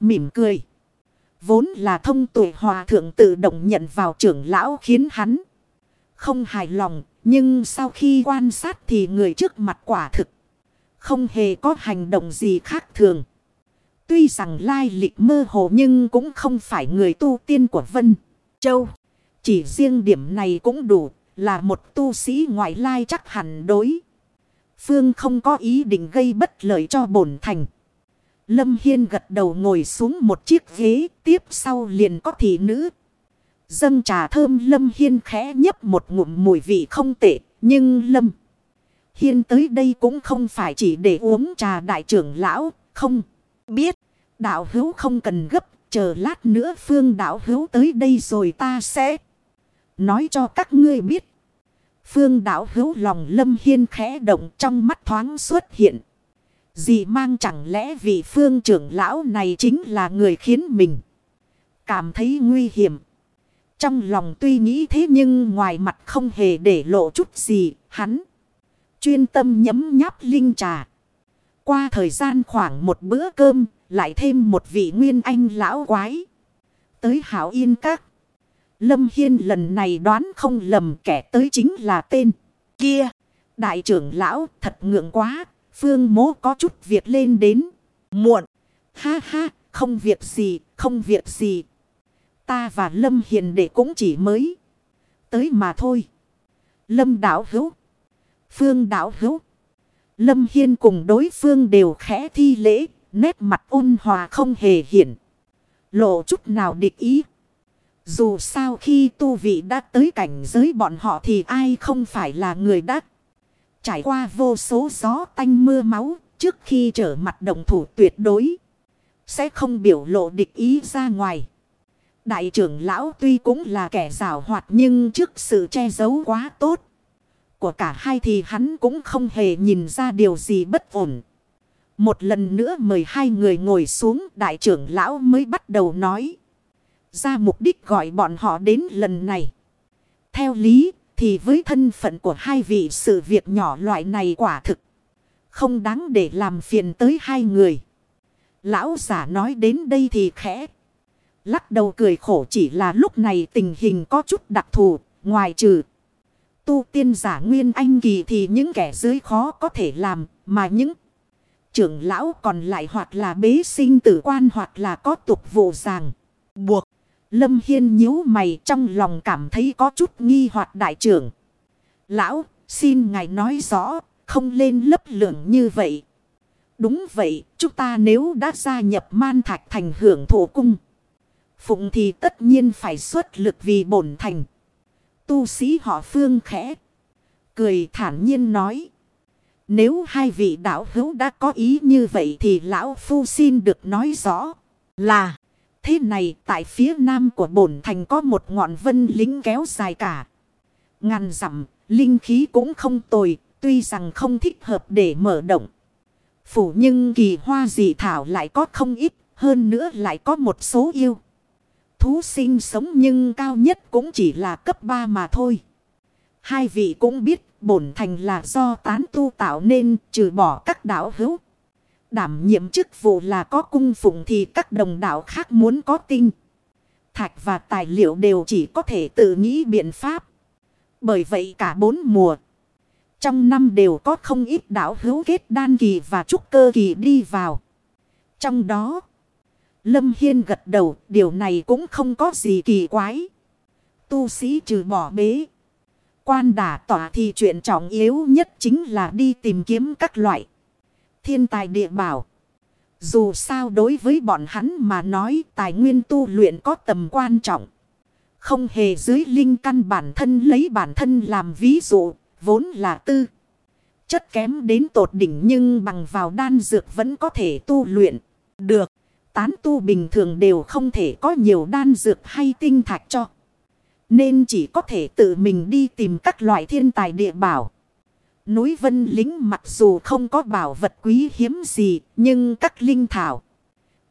Mỉm cười. Vốn là thông tuổi hòa thượng tự động nhận vào trưởng lão khiến hắn không hài lòng. Nhưng sau khi quan sát thì người trước mặt quả thực. Không hề có hành động gì khác thường. Tuy rằng lai lịch mơ hồ nhưng cũng không phải người tu tiên của Vân Châu. Chỉ riêng điểm này cũng đủ là một tu sĩ ngoại lai chắc hẳn đối. Phương không có ý định gây bất lợi cho bổn thành. Lâm Hiên gật đầu ngồi xuống một chiếc ghế tiếp sau liền có thị nữ. Dâng trà thơm Lâm Hiên khẽ nhấp một ngụm mùi vị không tệ nhưng Lâm. Hiên tới đây cũng không phải chỉ để uống trà đại trưởng lão, không biết. Đạo hữu không cần gấp, chờ lát nữa phương đạo hữu tới đây rồi ta sẽ nói cho các ngươi biết. Phương đạo hữu lòng lâm hiên khẽ động trong mắt thoáng xuất hiện. Gì mang chẳng lẽ vị phương trưởng lão này chính là người khiến mình cảm thấy nguy hiểm. Trong lòng tuy nghĩ thế nhưng ngoài mặt không hề để lộ chút gì, hắn chuyên tâm nhấm nháp linh trà. Qua thời gian khoảng một bữa cơm, lại thêm một vị nguyên anh lão quái. Tới hảo yên các. Lâm Hiên lần này đoán không lầm kẻ tới chính là tên kia. Đại trưởng lão thật ngượng quá, phương mố có chút việc lên đến. Muộn, ha ha, không việc gì, không việc gì. Ta và Lâm Hiền để cũng chỉ mới tới mà thôi. Lâm đảo hữu Phương đảo hữu. Lâm Hiên cùng đối phương đều khẽ thi lễ, nét mặt ôn hòa không hề hiển. Lộ chút nào địch ý. Dù sao khi tu vị đã tới cảnh giới bọn họ thì ai không phải là người đắc. Trải qua vô số gió tanh mưa máu trước khi trở mặt đồng thủ tuyệt đối. Sẽ không biểu lộ địch ý ra ngoài. Đại trưởng lão tuy cũng là kẻ rào hoạt nhưng trước sự che giấu quá tốt của cả hai thì hắn cũng không hề nhìn ra điều gì bất ổn. Một lần nữa mời hai người ngồi xuống, đại trưởng lão mới bắt đầu nói. Ra mục đích gọi bọn họ đến lần này. Theo lý thì với thân phận của hai vị sự việc nhỏ loại này quả thực. Không đáng để làm phiền tới hai người. Lão giả nói đến đây thì khẽ. Lắc đầu cười khổ chỉ là lúc này tình hình có chút đặc thù. Ngoài trừ tu tiên giả nguyên anh kỳ thì những kẻ dưới khó có thể làm, mà những trưởng lão còn lại hoặc là bế sinh tử quan hoặc là có tục vụ ràng. Buộc, Lâm Hiên nhíu mày trong lòng cảm thấy có chút nghi hoặc đại trưởng. Lão, xin ngài nói rõ, không lên lấp lượng như vậy. Đúng vậy, chúng ta nếu đã gia nhập man thạch thành hưởng thổ cung. Phụng thì tất nhiên phải xuất lực vì bổn thành tu sĩ họ phương khẽ. Cười thản nhiên nói. Nếu hai vị đạo hữu đã có ý như vậy thì lão phu xin được nói rõ là thế này tại phía nam của bổn thành có một ngọn vân lính kéo dài cả. Ngàn dặm, linh khí cũng không tồi, tuy rằng không thích hợp để mở động. Phủ nhưng kỳ hoa dị thảo lại có không ít, hơn nữa lại có một số yêu thú sinh sống nhưng cao nhất cũng chỉ là cấp 3 mà thôi. Hai vị cũng biết bổn thành là do tán tu tạo nên trừ bỏ các đảo hữu. Đảm nhiệm chức vụ là có cung phụng thì các đồng đạo khác muốn có tinh. Thạch và tài liệu đều chỉ có thể tự nghĩ biện pháp. Bởi vậy cả bốn mùa. Trong năm đều có không ít đảo hữu kết đan kỳ và trúc cơ kỳ đi vào. Trong đó. Lâm Hiên gật đầu, điều này cũng không có gì kỳ quái. Tu sĩ trừ bỏ bế. Quan đả tỏa thì chuyện trọng yếu nhất chính là đi tìm kiếm các loại thiên tài địa bảo. Dù sao đối với bọn hắn mà nói tài nguyên tu luyện có tầm quan trọng. Không hề dưới linh căn bản thân lấy bản thân làm ví dụ, vốn là tư. Chất kém đến tột đỉnh nhưng bằng vào đan dược vẫn có thể tu luyện. Được, tán tu bình thường đều không thể có nhiều đan dược hay tinh thạch cho. Nên chỉ có thể tự mình đi tìm các loại thiên tài địa bảo. Núi Vân Lính mặc dù không có bảo vật quý hiếm gì, nhưng các linh thảo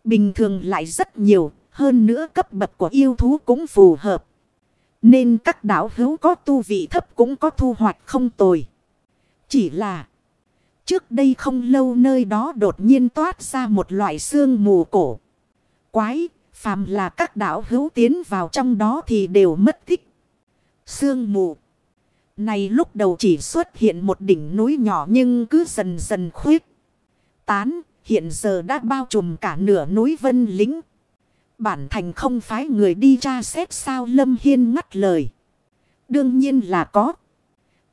bình thường lại rất nhiều, hơn nữa cấp bậc của yêu thú cũng phù hợp. Nên các đảo hữu có tu vị thấp cũng có thu hoạch không tồi. Chỉ là trước đây không lâu nơi đó đột nhiên toát ra một loại xương mù cổ. Quái, phàm là các đảo hữu tiến vào trong đó thì đều mất tích. Xương mù. Này lúc đầu chỉ xuất hiện một đỉnh núi nhỏ nhưng cứ dần dần khuyết. Tán, hiện giờ đã bao trùm cả nửa núi vân lính. Bản thành không phái người đi tra xét sao Lâm Hiên ngắt lời. Đương nhiên là có.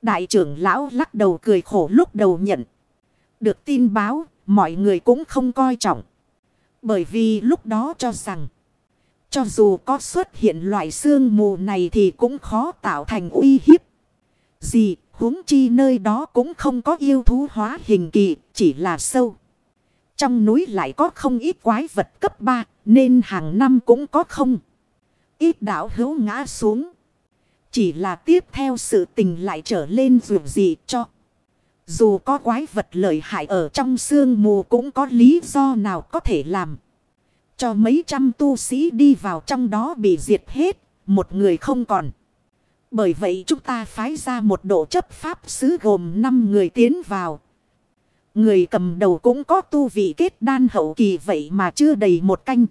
Đại trưởng lão lắc đầu cười khổ lúc đầu nhận. Được tin báo, mọi người cũng không coi trọng. Bởi vì lúc đó cho rằng. Cho dù có xuất hiện loại xương mù này thì cũng khó tạo thành uy hiếp. Gì, huống chi nơi đó cũng không có yêu thú hóa hình kỳ, chỉ là sâu. Trong núi lại có không ít quái vật cấp 3, nên hàng năm cũng có không. Ít đảo hữu ngã xuống. Chỉ là tiếp theo sự tình lại trở lên dù gì cho. Dù có quái vật lợi hại ở trong sương mù cũng có lý do nào có thể làm. Cho mấy trăm tu sĩ đi vào trong đó bị diệt hết, một người không còn. Bởi vậy chúng ta phái ra một độ chấp pháp sứ gồm 5 người tiến vào. Người cầm đầu cũng có tu vị kết đan hậu kỳ vậy mà chưa đầy một canh.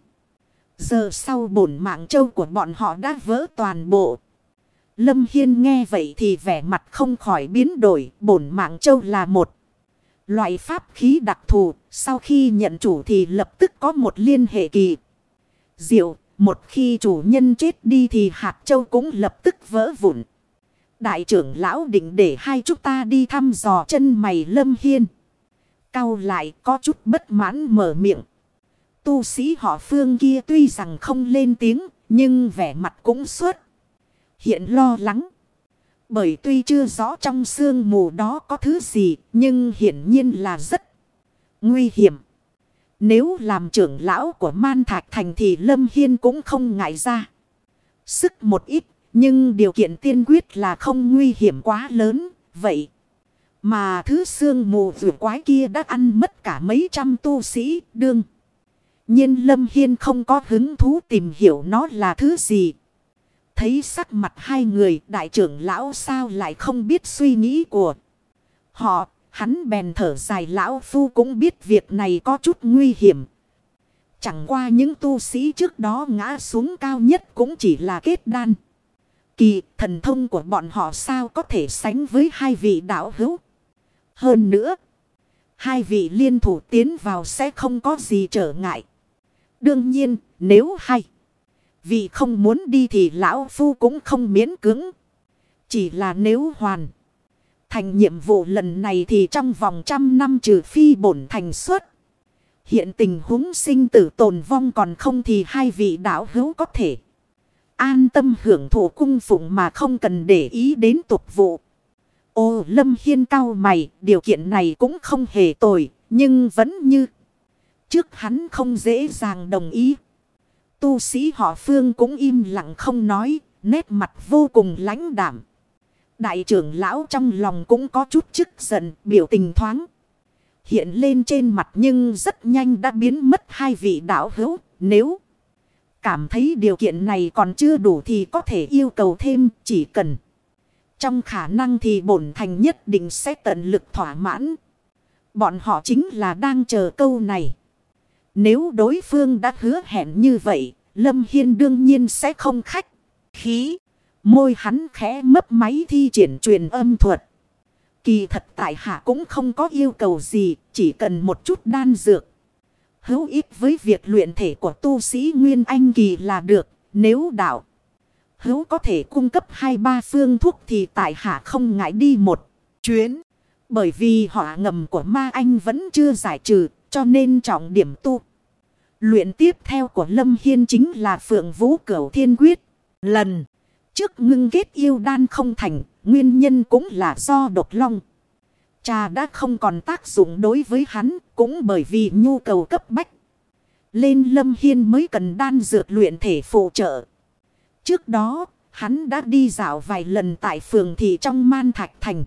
Giờ sau bổn mạng châu của bọn họ đã vỡ toàn bộ. Lâm Hiên nghe vậy thì vẻ mặt không khỏi biến đổi. Bổn mạng châu là một loại pháp khí đặc thù. Sau khi nhận chủ thì lập tức có một liên hệ kỳ. Diệu một khi chủ nhân chết đi thì hạt châu cũng lập tức vỡ vụn. Đại trưởng lão định để hai chúng ta đi thăm dò chân mày lâm hiên. Cao lại có chút bất mãn mở miệng. Tu sĩ họ phương kia tuy rằng không lên tiếng, nhưng vẻ mặt cũng suốt. Hiện lo lắng. Bởi tuy chưa rõ trong sương mù đó có thứ gì, nhưng hiển nhiên là rất nguy hiểm. Nếu làm trưởng lão của Man Thạch Thành thì Lâm Hiên cũng không ngại ra. Sức một ít, nhưng điều kiện tiên quyết là không nguy hiểm quá lớn, vậy. Mà thứ xương mù vừa quái kia đã ăn mất cả mấy trăm tu sĩ đương. nhiên Lâm Hiên không có hứng thú tìm hiểu nó là thứ gì. Thấy sắc mặt hai người đại trưởng lão sao lại không biết suy nghĩ của họ Hắn bèn thở dài lão phu cũng biết việc này có chút nguy hiểm. Chẳng qua những tu sĩ trước đó ngã xuống cao nhất cũng chỉ là kết đan. Kỳ thần thông của bọn họ sao có thể sánh với hai vị đạo hữu. Hơn nữa, hai vị liên thủ tiến vào sẽ không có gì trở ngại. Đương nhiên, nếu hai vị không muốn đi thì lão phu cũng không miễn cưỡng. Chỉ là nếu hoàn. Thành nhiệm vụ lần này thì trong vòng trăm năm trừ phi bổn thành suất. Hiện tình huống sinh tử tồn vong còn không thì hai vị đạo hữu có thể. An tâm hưởng thụ cung phụng mà không cần để ý đến tục vụ. Ô lâm hiên cao mày, điều kiện này cũng không hề tồi, nhưng vẫn như. Trước hắn không dễ dàng đồng ý. Tu sĩ họ phương cũng im lặng không nói, nét mặt vô cùng lãnh đảm. Đại trưởng lão trong lòng cũng có chút chức giận, biểu tình thoáng. Hiện lên trên mặt nhưng rất nhanh đã biến mất hai vị đạo hữu. Nếu cảm thấy điều kiện này còn chưa đủ thì có thể yêu cầu thêm chỉ cần. Trong khả năng thì bổn thành nhất định sẽ tận lực thỏa mãn. Bọn họ chính là đang chờ câu này. Nếu đối phương đã hứa hẹn như vậy, Lâm Hiên đương nhiên sẽ không khách. Khí. Môi hắn khẽ mấp máy thi triển truyền âm thuật. Kỳ thật tại hạ cũng không có yêu cầu gì, chỉ cần một chút đan dược. Hữu ích với việc luyện thể của tu sĩ Nguyên Anh Kỳ là được, nếu đạo hữu có thể cung cấp hai ba phương thuốc thì tại hạ không ngại đi một chuyến. Bởi vì họa ngầm của ma anh vẫn chưa giải trừ cho nên trọng điểm tu. Luyện tiếp theo của Lâm Hiên chính là Phượng Vũ Cửu Thiên Quyết. Lần trước ngưng kết yêu đan không thành, nguyên nhân cũng là do độc long. Trà đã không còn tác dụng đối với hắn, cũng bởi vì nhu cầu cấp bách. Lên Lâm Hiên mới cần đan dược luyện thể phụ trợ. Trước đó, hắn đã đi dạo vài lần tại phường thị trong Man Thạch Thành.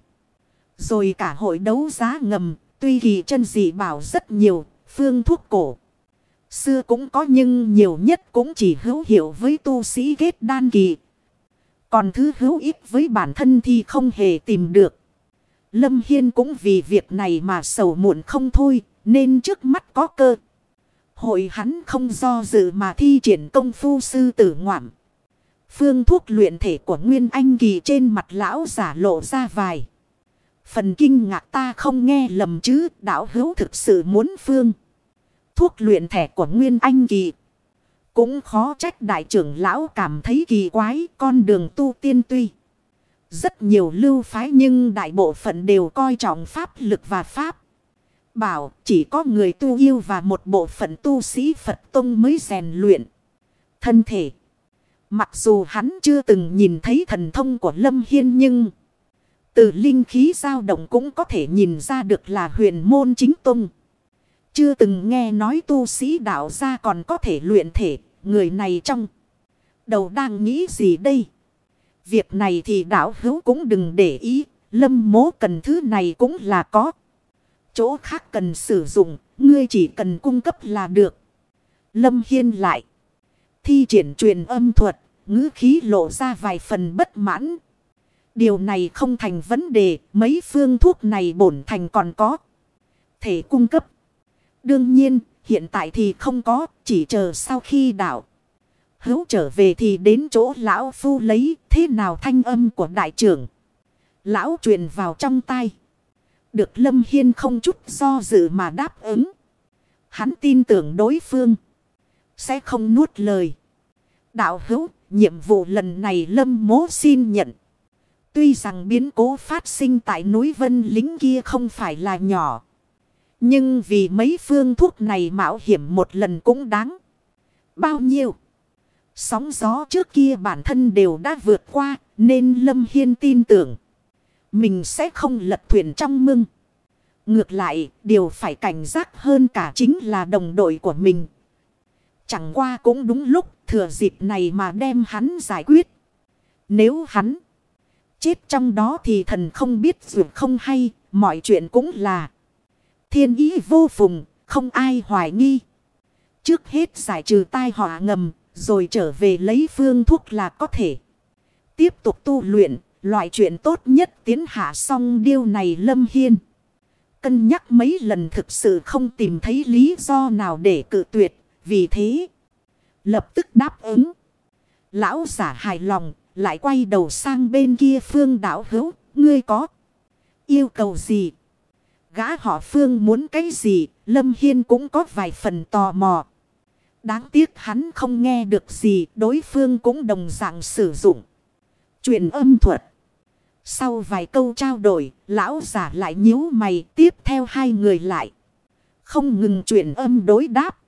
Rồi cả hội đấu giá ngầm, tuy kỳ chân dị bảo rất nhiều, phương thuốc cổ. Xưa cũng có nhưng nhiều nhất cũng chỉ hữu hiệu với tu sĩ kết đan kỳ. Còn thứ hữu ích với bản thân thì không hề tìm được. Lâm Hiên cũng vì việc này mà sầu muộn không thôi, nên trước mắt có cơ. Hội hắn không do dự mà thi triển công phu sư tử ngoạm. Phương thuốc luyện thể của Nguyên Anh Kỳ trên mặt lão giả lộ ra vài. Phần kinh ngạc ta không nghe lầm chứ đạo hữu thực sự muốn phương. Thuốc luyện thể của Nguyên Anh Kỳ. Cũng khó trách đại trưởng lão cảm thấy kỳ quái, con đường tu tiên tuy. Rất nhiều lưu phái nhưng đại bộ phận đều coi trọng pháp lực và pháp. Bảo, chỉ có người tu yêu và một bộ phận tu sĩ Phật Tông mới rèn luyện. Thân thể. Mặc dù hắn chưa từng nhìn thấy thần thông của Lâm Hiên nhưng... Từ linh khí dao động cũng có thể nhìn ra được là huyền môn chính tông. Chưa từng nghe nói tu sĩ đạo gia còn có thể luyện thể. Người này trong đầu đang nghĩ gì đây? Việc này thì đạo hữu cũng đừng để ý. Lâm mố cần thứ này cũng là có. Chỗ khác cần sử dụng. Ngươi chỉ cần cung cấp là được. Lâm Hiên lại. Thi triển truyền âm thuật. ngữ khí lộ ra vài phần bất mãn. Điều này không thành vấn đề. Mấy phương thuốc này bổn thành còn có. Thể cung cấp. Đương nhiên, hiện tại thì không có. Chỉ chờ sau khi đạo hữu trở về thì đến chỗ lão phu lấy thế nào thanh âm của đại trưởng. Lão truyền vào trong tay. Được Lâm Hiên không chút do dự mà đáp ứng. Hắn tin tưởng đối phương. Sẽ không nuốt lời. Đạo hữu, nhiệm vụ lần này Lâm mố xin nhận. Tuy rằng biến cố phát sinh tại núi Vân Lính kia không phải là nhỏ. Nhưng vì mấy phương thuốc này mạo hiểm một lần cũng đáng. Bao nhiêu? Sóng gió trước kia bản thân đều đã vượt qua nên Lâm Hiên tin tưởng. Mình sẽ không lật thuyền trong mưng. Ngược lại, điều phải cảnh giác hơn cả chính là đồng đội của mình. Chẳng qua cũng đúng lúc thừa dịp này mà đem hắn giải quyết. Nếu hắn chết trong đó thì thần không biết dù không hay, mọi chuyện cũng là thiên ý vô phùng, không ai hoài nghi. Trước hết giải trừ tai họa ngầm, rồi trở về lấy phương thuốc là có thể. Tiếp tục tu luyện, loại chuyện tốt nhất tiến hạ xong điều này lâm hiên. Cân nhắc mấy lần thực sự không tìm thấy lý do nào để cự tuyệt, vì thế. Lập tức đáp ứng. Lão giả hài lòng, lại quay đầu sang bên kia phương đảo hữu, ngươi có yêu cầu gì? Gã họ phương muốn cái gì, Lâm Hiên cũng có vài phần tò mò. Đáng tiếc hắn không nghe được gì, đối phương cũng đồng dạng sử dụng. Truyền âm thuật. Sau vài câu trao đổi, lão giả lại nhíu mày tiếp theo hai người lại. Không ngừng truyền âm đối đáp.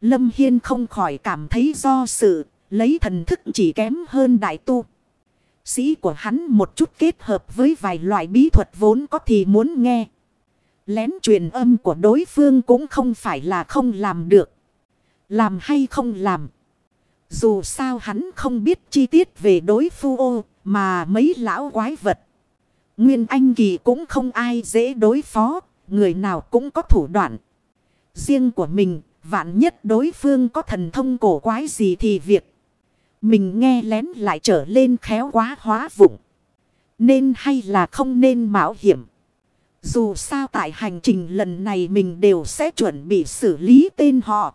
Lâm Hiên không khỏi cảm thấy do sự, lấy thần thức chỉ kém hơn đại tu. Sĩ của hắn một chút kết hợp với vài loại bí thuật vốn có thì muốn nghe. Lén truyền âm của đối phương cũng không phải là không làm được. Làm hay không làm. Dù sao hắn không biết chi tiết về đối phu ô mà mấy lão quái vật. Nguyên Anh Kỳ cũng không ai dễ đối phó. Người nào cũng có thủ đoạn. Riêng của mình, vạn nhất đối phương có thần thông cổ quái gì thì việc. Mình nghe lén lại trở lên khéo quá hóa vụng. Nên hay là không nên mạo hiểm. Dù sao tại hành trình lần này mình đều sẽ chuẩn bị xử lý tên họ.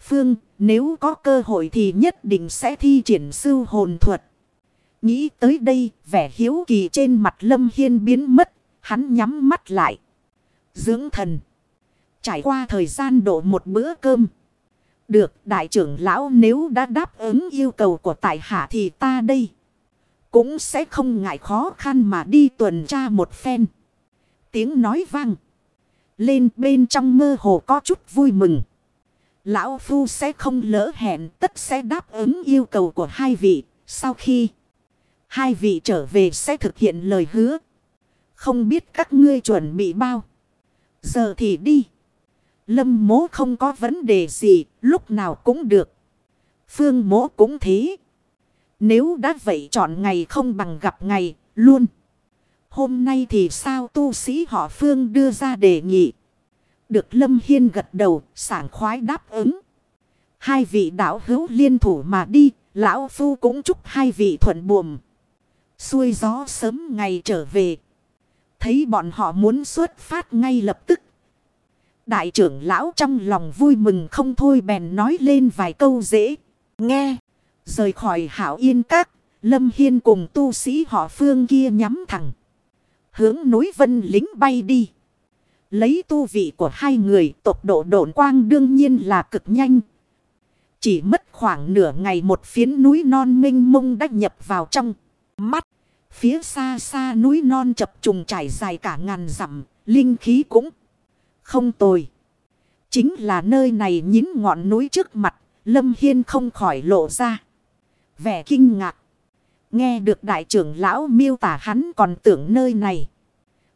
Phương, nếu có cơ hội thì nhất định sẽ thi triển sư hồn thuật. Nghĩ tới đây, vẻ hiếu kỳ trên mặt Lâm Hiên biến mất, hắn nhắm mắt lại. Dưỡng thần. Trải qua thời gian đổ một bữa cơm. Được đại trưởng lão nếu đã đáp ứng yêu cầu của tại hạ thì ta đây. Cũng sẽ không ngại khó khăn mà đi tuần tra một phen. Tiếng nói vang. Lên bên trong mơ hồ có chút vui mừng. Lão Phu sẽ không lỡ hẹn tất sẽ đáp ứng yêu cầu của hai vị. Sau khi hai vị trở về sẽ thực hiện lời hứa. Không biết các ngươi chuẩn bị bao. Giờ thì đi. Lâm mố không có vấn đề gì, lúc nào cũng được. Phương mố cũng thế. Nếu đã vậy chọn ngày không bằng gặp ngày, luôn. Hôm nay thì sao tu sĩ họ Phương đưa ra đề nghị. Được Lâm Hiên gật đầu, sảng khoái đáp ứng. Hai vị đạo hữu liên thủ mà đi, lão phu cũng chúc hai vị thuận buồm. Xuôi gió sớm ngày trở về. Thấy bọn họ muốn xuất phát ngay lập tức. Đại trưởng lão trong lòng vui mừng không thôi bèn nói lên vài câu dễ. Nghe. Rời khỏi hảo yên các. Lâm Hiên cùng tu sĩ họ phương kia nhắm thẳng. Hướng núi vân lính bay đi. Lấy tu vị của hai người tốc độ độn quang đương nhiên là cực nhanh. Chỉ mất khoảng nửa ngày một phiến núi non minh mông đã nhập vào trong mắt. Phía xa xa núi non chập trùng trải dài cả ngàn dặm, linh khí cũng không tồi. Chính là nơi này nhín ngọn núi trước mặt, Lâm Hiên không khỏi lộ ra. Vẻ kinh ngạc. Nghe được đại trưởng lão miêu tả hắn còn tưởng nơi này.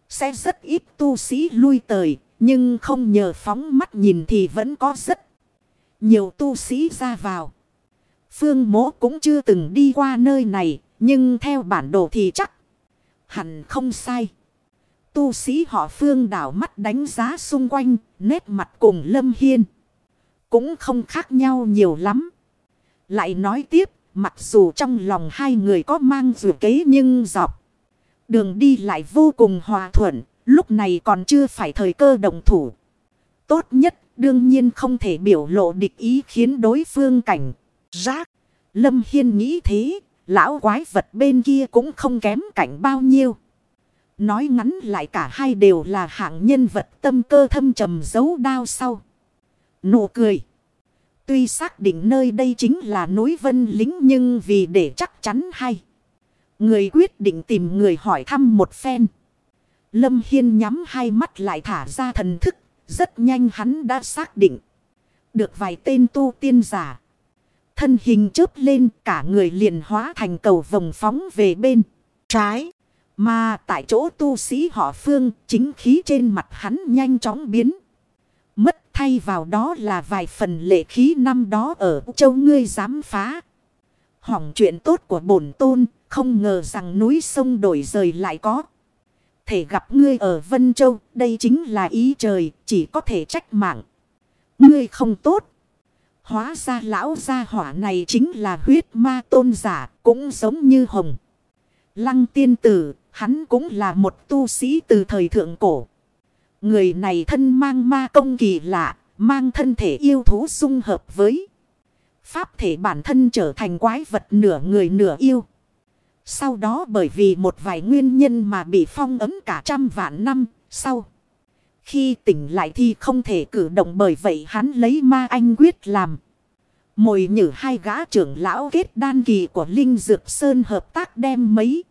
Sẽ rất ít tu sĩ lui tới, nhưng không nhờ phóng mắt nhìn thì vẫn có rất nhiều tu sĩ ra vào. Phương mố cũng chưa từng đi qua nơi này, nhưng theo bản đồ thì chắc hẳn không sai. Tu sĩ họ phương đảo mắt đánh giá xung quanh, nét mặt cùng Lâm Hiên. Cũng không khác nhau nhiều lắm. Lại nói tiếp, mặc dù trong lòng hai người có mang dù kế nhưng dọc. Đường đi lại vô cùng hòa thuận, lúc này còn chưa phải thời cơ đồng thủ. Tốt nhất, đương nhiên không thể biểu lộ địch ý khiến đối phương cảnh. Rác. Lâm Hiên nghĩ thế, lão quái vật bên kia cũng không kém cảnh bao nhiêu. Nói ngắn lại cả hai đều là hạng nhân vật tâm cơ thâm trầm giấu đao sau. Nụ cười. Tuy xác định nơi đây chính là núi vân lính nhưng vì để chắc chắn hay. Người quyết định tìm người hỏi thăm một phen. Lâm Hiên nhắm hai mắt lại thả ra thần thức. Rất nhanh hắn đã xác định. Được vài tên tu tiên giả. Thân hình chớp lên cả người liền hóa thành cầu vòng phóng về bên. Trái. Mà tại chỗ tu sĩ họ phương, chính khí trên mặt hắn nhanh chóng biến. Mất thay vào đó là vài phần lệ khí năm đó ở châu ngươi dám phá. Hỏng chuyện tốt của bổn tôn, không ngờ rằng núi sông đổi rời lại có. Thể gặp ngươi ở Vân Châu, đây chính là ý trời, chỉ có thể trách mạng. Ngươi không tốt. Hóa ra lão gia hỏa này chính là huyết ma tôn giả, cũng giống như hồng. Lăng tiên tử, Hắn cũng là một tu sĩ từ thời thượng cổ. Người này thân mang ma công kỳ lạ, mang thân thể yêu thú xung hợp với. Pháp thể bản thân trở thành quái vật nửa người nửa yêu. Sau đó bởi vì một vài nguyên nhân mà bị phong ấm cả trăm vạn năm sau. Khi tỉnh lại thì không thể cử động bởi vậy hắn lấy ma anh quyết làm. Mồi nhử hai gã trưởng lão kết đan kỳ của Linh Dược Sơn hợp tác đem mấy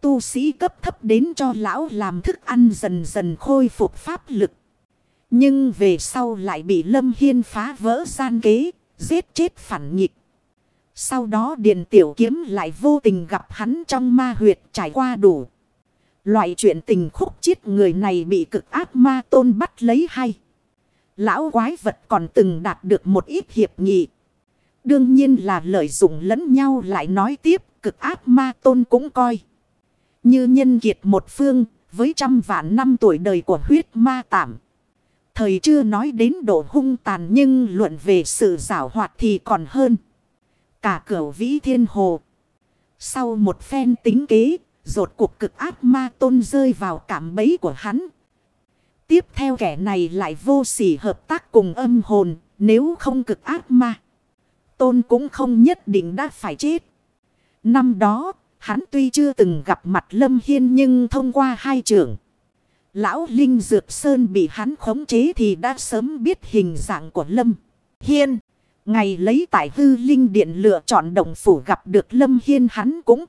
tu sĩ cấp thấp đến cho lão làm thức ăn dần dần khôi phục pháp lực. Nhưng về sau lại bị Lâm Hiên phá vỡ gian kế, giết chết phản nghịch. Sau đó Điền Tiểu Kiếm lại vô tình gặp hắn trong ma huyệt trải qua đủ. Loại chuyện tình khúc chiết người này bị cực ác ma tôn bắt lấy hay. Lão quái vật còn từng đạt được một ít hiệp nghị. Đương nhiên là lợi dụng lẫn nhau lại nói tiếp cực ác ma tôn cũng coi. Như nhân kiệt một phương, với trăm vạn năm tuổi đời của huyết ma tạm. Thời chưa nói đến độ hung tàn nhưng luận về sự giảo hoạt thì còn hơn. Cả cửa vĩ thiên hồ. Sau một phen tính kế, rột cuộc cực ác ma tôn rơi vào cảm bấy của hắn. Tiếp theo kẻ này lại vô sỉ hợp tác cùng âm hồn, nếu không cực ác ma. Tôn cũng không nhất định đã phải chết. Năm đó, Hắn tuy chưa từng gặp mặt Lâm Hiên nhưng thông qua hai trưởng. Lão Linh Dược Sơn bị hắn khống chế thì đã sớm biết hình dạng của Lâm Hiên. Ngày lấy tại hư linh điện lựa chọn đồng phủ gặp được Lâm Hiên hắn cũng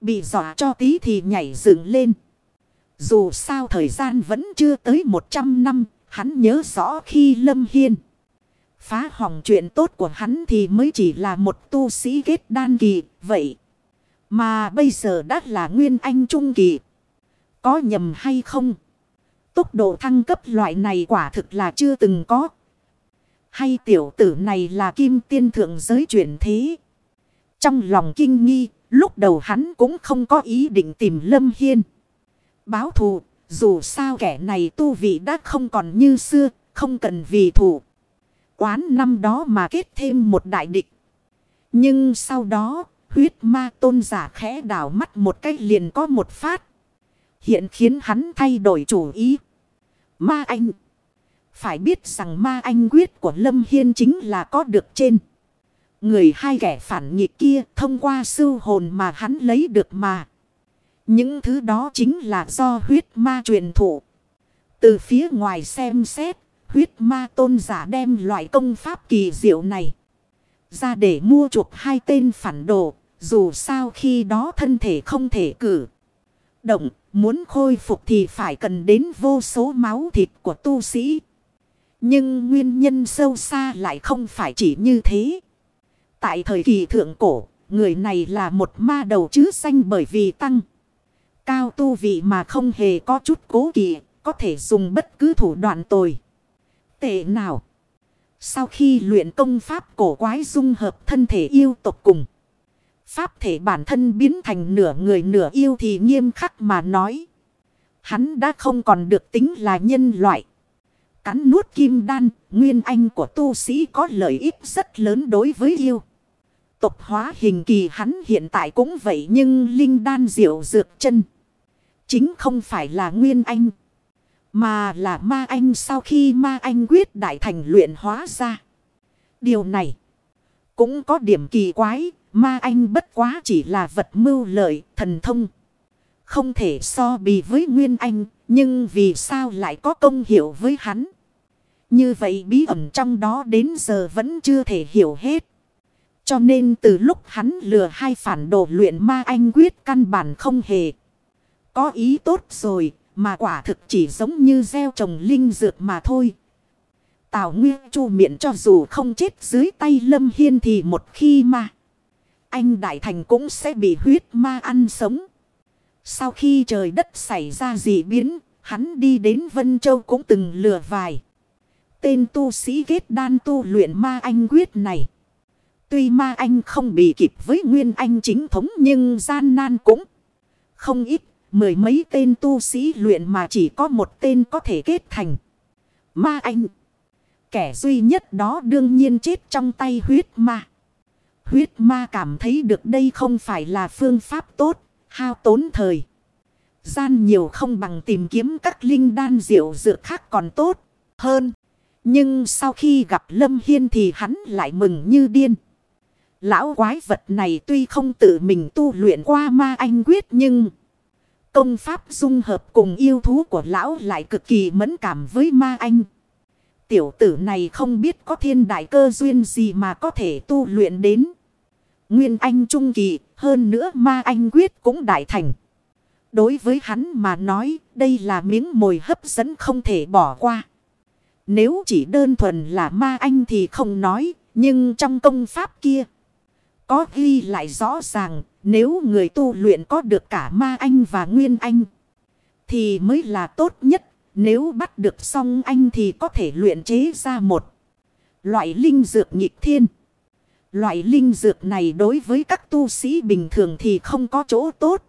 bị dọa cho tí thì nhảy dựng lên. Dù sao thời gian vẫn chưa tới 100 năm, hắn nhớ rõ khi Lâm Hiên phá hỏng chuyện tốt của hắn thì mới chỉ là một tu sĩ kết đan kỳ, vậy. Mà bây giờ đã là nguyên anh trung kỳ. Có nhầm hay không? Tốc độ thăng cấp loại này quả thực là chưa từng có. Hay tiểu tử này là kim tiên thượng giới chuyển thế. Trong lòng kinh nghi, lúc đầu hắn cũng không có ý định tìm Lâm Hiên. Báo thù, dù sao kẻ này tu vị đã không còn như xưa, không cần vì thù. Quán năm đó mà kết thêm một đại địch. Nhưng sau đó, huyết ma tôn giả khẽ đảo mắt một cách liền có một phát. Hiện khiến hắn thay đổi chủ ý. Ma anh. Phải biết rằng ma anh quyết của Lâm Hiên chính là có được trên. Người hai kẻ phản nghịch kia thông qua sư hồn mà hắn lấy được mà. Những thứ đó chính là do huyết ma truyền thụ. Từ phía ngoài xem xét, huyết ma tôn giả đem loại công pháp kỳ diệu này ra để mua chuộc hai tên phản đồ. Dù sao khi đó thân thể không thể cử. Động, muốn khôi phục thì phải cần đến vô số máu thịt của tu sĩ. Nhưng nguyên nhân sâu xa lại không phải chỉ như thế. Tại thời kỳ thượng cổ, người này là một ma đầu chứ xanh bởi vì tăng. Cao tu vị mà không hề có chút cố kỵ, có thể dùng bất cứ thủ đoạn tồi. Tệ nào? Sau khi luyện công pháp cổ quái dung hợp thân thể yêu tộc cùng. Pháp thể bản thân biến thành nửa người nửa yêu thì nghiêm khắc mà nói. Hắn đã không còn được tính là nhân loại. Cắn nuốt kim đan, nguyên anh của tu sĩ có lợi ích rất lớn đối với yêu. Tộc hóa hình kỳ hắn hiện tại cũng vậy nhưng linh đan diệu dược chân. Chính không phải là nguyên anh. Mà là ma anh sau khi ma anh quyết đại thành luyện hóa ra. Điều này cũng có điểm kỳ quái. Ma anh bất quá chỉ là vật mưu lợi, thần thông. Không thể so bì với Nguyên Anh, nhưng vì sao lại có công hiệu với hắn? Như vậy bí ẩn trong đó đến giờ vẫn chưa thể hiểu hết. Cho nên từ lúc hắn lừa hai phản đồ luyện ma anh quyết căn bản không hề. Có ý tốt rồi, mà quả thực chỉ giống như gieo trồng linh dược mà thôi. Tào Nguyên chu miệng cho dù không chết dưới tay Lâm Hiên thì một khi mà. Anh Đại Thành cũng sẽ bị huyết ma ăn sống. Sau khi trời đất xảy ra dị biến, hắn đi đến Vân Châu cũng từng lừa vài. Tên tu sĩ kết đan tu luyện ma anh quyết này. Tuy ma anh không bị kịp với nguyên anh chính thống nhưng gian nan cũng không ít. Mười mấy tên tu sĩ luyện mà chỉ có một tên có thể kết thành. Ma anh. Kẻ duy nhất đó đương nhiên chết trong tay huyết ma. Huyết ma cảm thấy được đây không phải là phương pháp tốt, hao tốn thời. Gian nhiều không bằng tìm kiếm các linh đan diệu dược khác còn tốt hơn. Nhưng sau khi gặp Lâm Hiên thì hắn lại mừng như điên. Lão quái vật này tuy không tự mình tu luyện qua ma anh quyết nhưng... Công pháp dung hợp cùng yêu thú của lão lại cực kỳ mẫn cảm với ma anh. Tiểu tử này không biết có thiên đại cơ duyên gì mà có thể tu luyện đến. Nguyên anh trung kỳ, hơn nữa ma anh quyết cũng đại thành. Đối với hắn mà nói, đây là miếng mồi hấp dẫn không thể bỏ qua. Nếu chỉ đơn thuần là ma anh thì không nói, nhưng trong công pháp kia, có ghi lại rõ ràng, nếu người tu luyện có được cả ma anh và nguyên anh, thì mới là tốt nhất. Nếu bắt được song anh thì có thể luyện chế ra một loại linh dược nhịp thiên. Loại linh dược này đối với các tu sĩ bình thường thì không có chỗ tốt.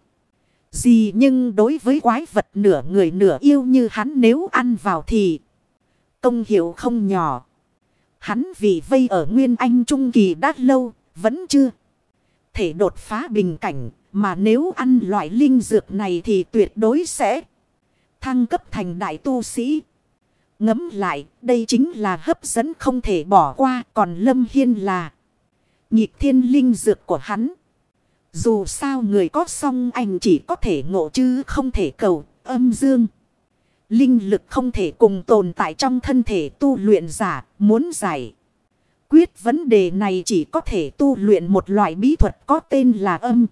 Gì nhưng đối với quái vật nửa người nửa yêu như hắn nếu ăn vào thì công hiệu không nhỏ. Hắn vì vây ở Nguyên Anh Trung Kỳ đã lâu, vẫn chưa thể đột phá bình cảnh. Mà nếu ăn loại linh dược này thì tuyệt đối sẽ thăng cấp thành đại tu sĩ. Ngấm lại, đây chính là hấp dẫn không thể bỏ qua, còn Lâm Hiên là nhịp thiên linh dược của hắn. Dù sao người có song anh chỉ có thể ngộ chứ không thể cầu âm dương. Linh lực không thể cùng tồn tại trong thân thể tu luyện giả muốn giải quyết vấn đề này chỉ có thể tu luyện một loại bí thuật có tên là âm.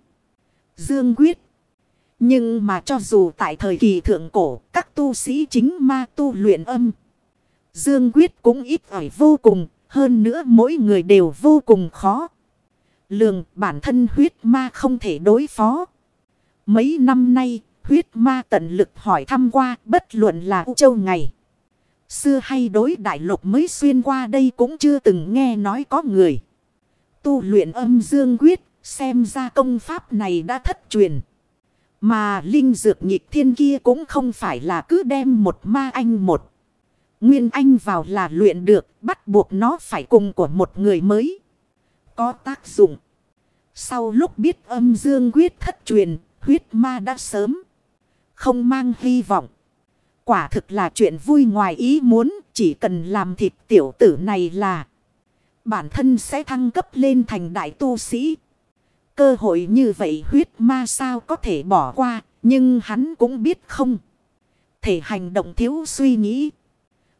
Dương quyết. Nhưng mà cho dù tại thời kỳ thượng cổ, các tu sĩ chính ma tu luyện âm. Dương quyết cũng ít ỏi vô cùng, hơn nữa mỗi người đều vô cùng khó. Lường bản thân huyết ma không thể đối phó. Mấy năm nay, huyết ma tận lực hỏi thăm qua bất luận là U Châu ngày. Xưa hay đối đại lục mới xuyên qua đây cũng chưa từng nghe nói có người. Tu luyện âm dương quyết, xem ra công pháp này đã thất truyền. Mà linh dược nhịp thiên kia cũng không phải là cứ đem một ma anh một. Nguyên anh vào là luyện được, bắt buộc nó phải cùng của một người mới. Có tác dụng. Sau lúc biết âm dương quyết thất truyền, huyết ma đã sớm. Không mang hy vọng. Quả thực là chuyện vui ngoài ý muốn, chỉ cần làm thịt tiểu tử này là bản thân sẽ thăng cấp lên thành đại tu sĩ. Cơ hội như vậy huyết ma sao có thể bỏ qua, nhưng hắn cũng biết không. Thể hành động thiếu suy nghĩ.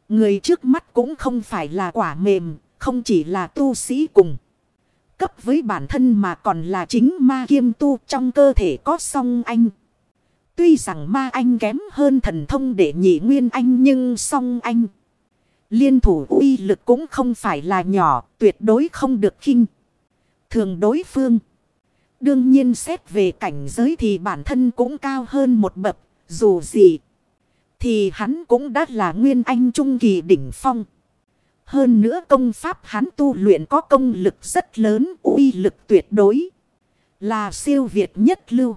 Người trước mắt cũng không phải là quả mềm, không chỉ là tu sĩ cùng. Cấp với bản thân mà còn là chính ma kiêm tu trong cơ thể có song anh. Tuy rằng ma anh kém hơn thần thông để nhị nguyên anh nhưng song anh. Liên thủ uy lực cũng không phải là nhỏ, tuyệt đối không được khinh. Thường đối phương. Đương nhiên xét về cảnh giới thì bản thân cũng cao hơn một bậc, dù gì. Thì hắn cũng đã là nguyên anh trung kỳ đỉnh phong. Hơn nữa công pháp hắn tu luyện có công lực rất lớn, uy lực tuyệt đối. Là siêu việt nhất lưu.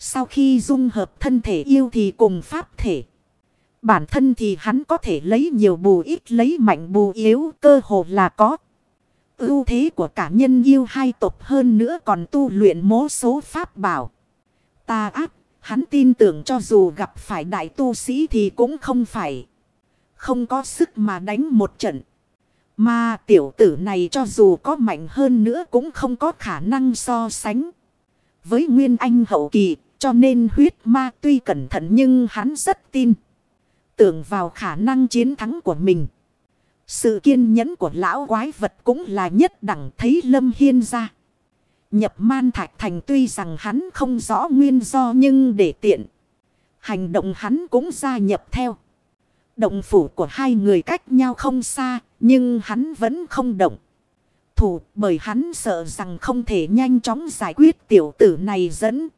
Sau khi dung hợp thân thể yêu thì cùng pháp thể. Bản thân thì hắn có thể lấy nhiều bù ít lấy mạnh bù yếu cơ hồ là có. ưu thế của cả nhân yêu hai tộc hơn nữa còn tu luyện mố số pháp bảo. Ta ác, hắn tin tưởng cho dù gặp phải đại tu sĩ thì cũng không phải. Không có sức mà đánh một trận. Mà tiểu tử này cho dù có mạnh hơn nữa cũng không có khả năng so sánh. Với Nguyên Anh hậu kỳ cho nên huyết ma tuy cẩn thận nhưng hắn rất tin. Tưởng vào khả năng chiến thắng của mình. Sự kiên nhẫn của lão quái vật cũng là nhất đẳng thấy Lâm Hiên ra. Nhập man thạch thành tuy rằng hắn không rõ nguyên do nhưng để tiện. Hành động hắn cũng gia nhập theo. Động phủ của hai người cách nhau không xa, nhưng hắn vẫn không động. Thủ, bởi hắn sợ rằng không thể nhanh chóng giải quyết tiểu tử này dẫn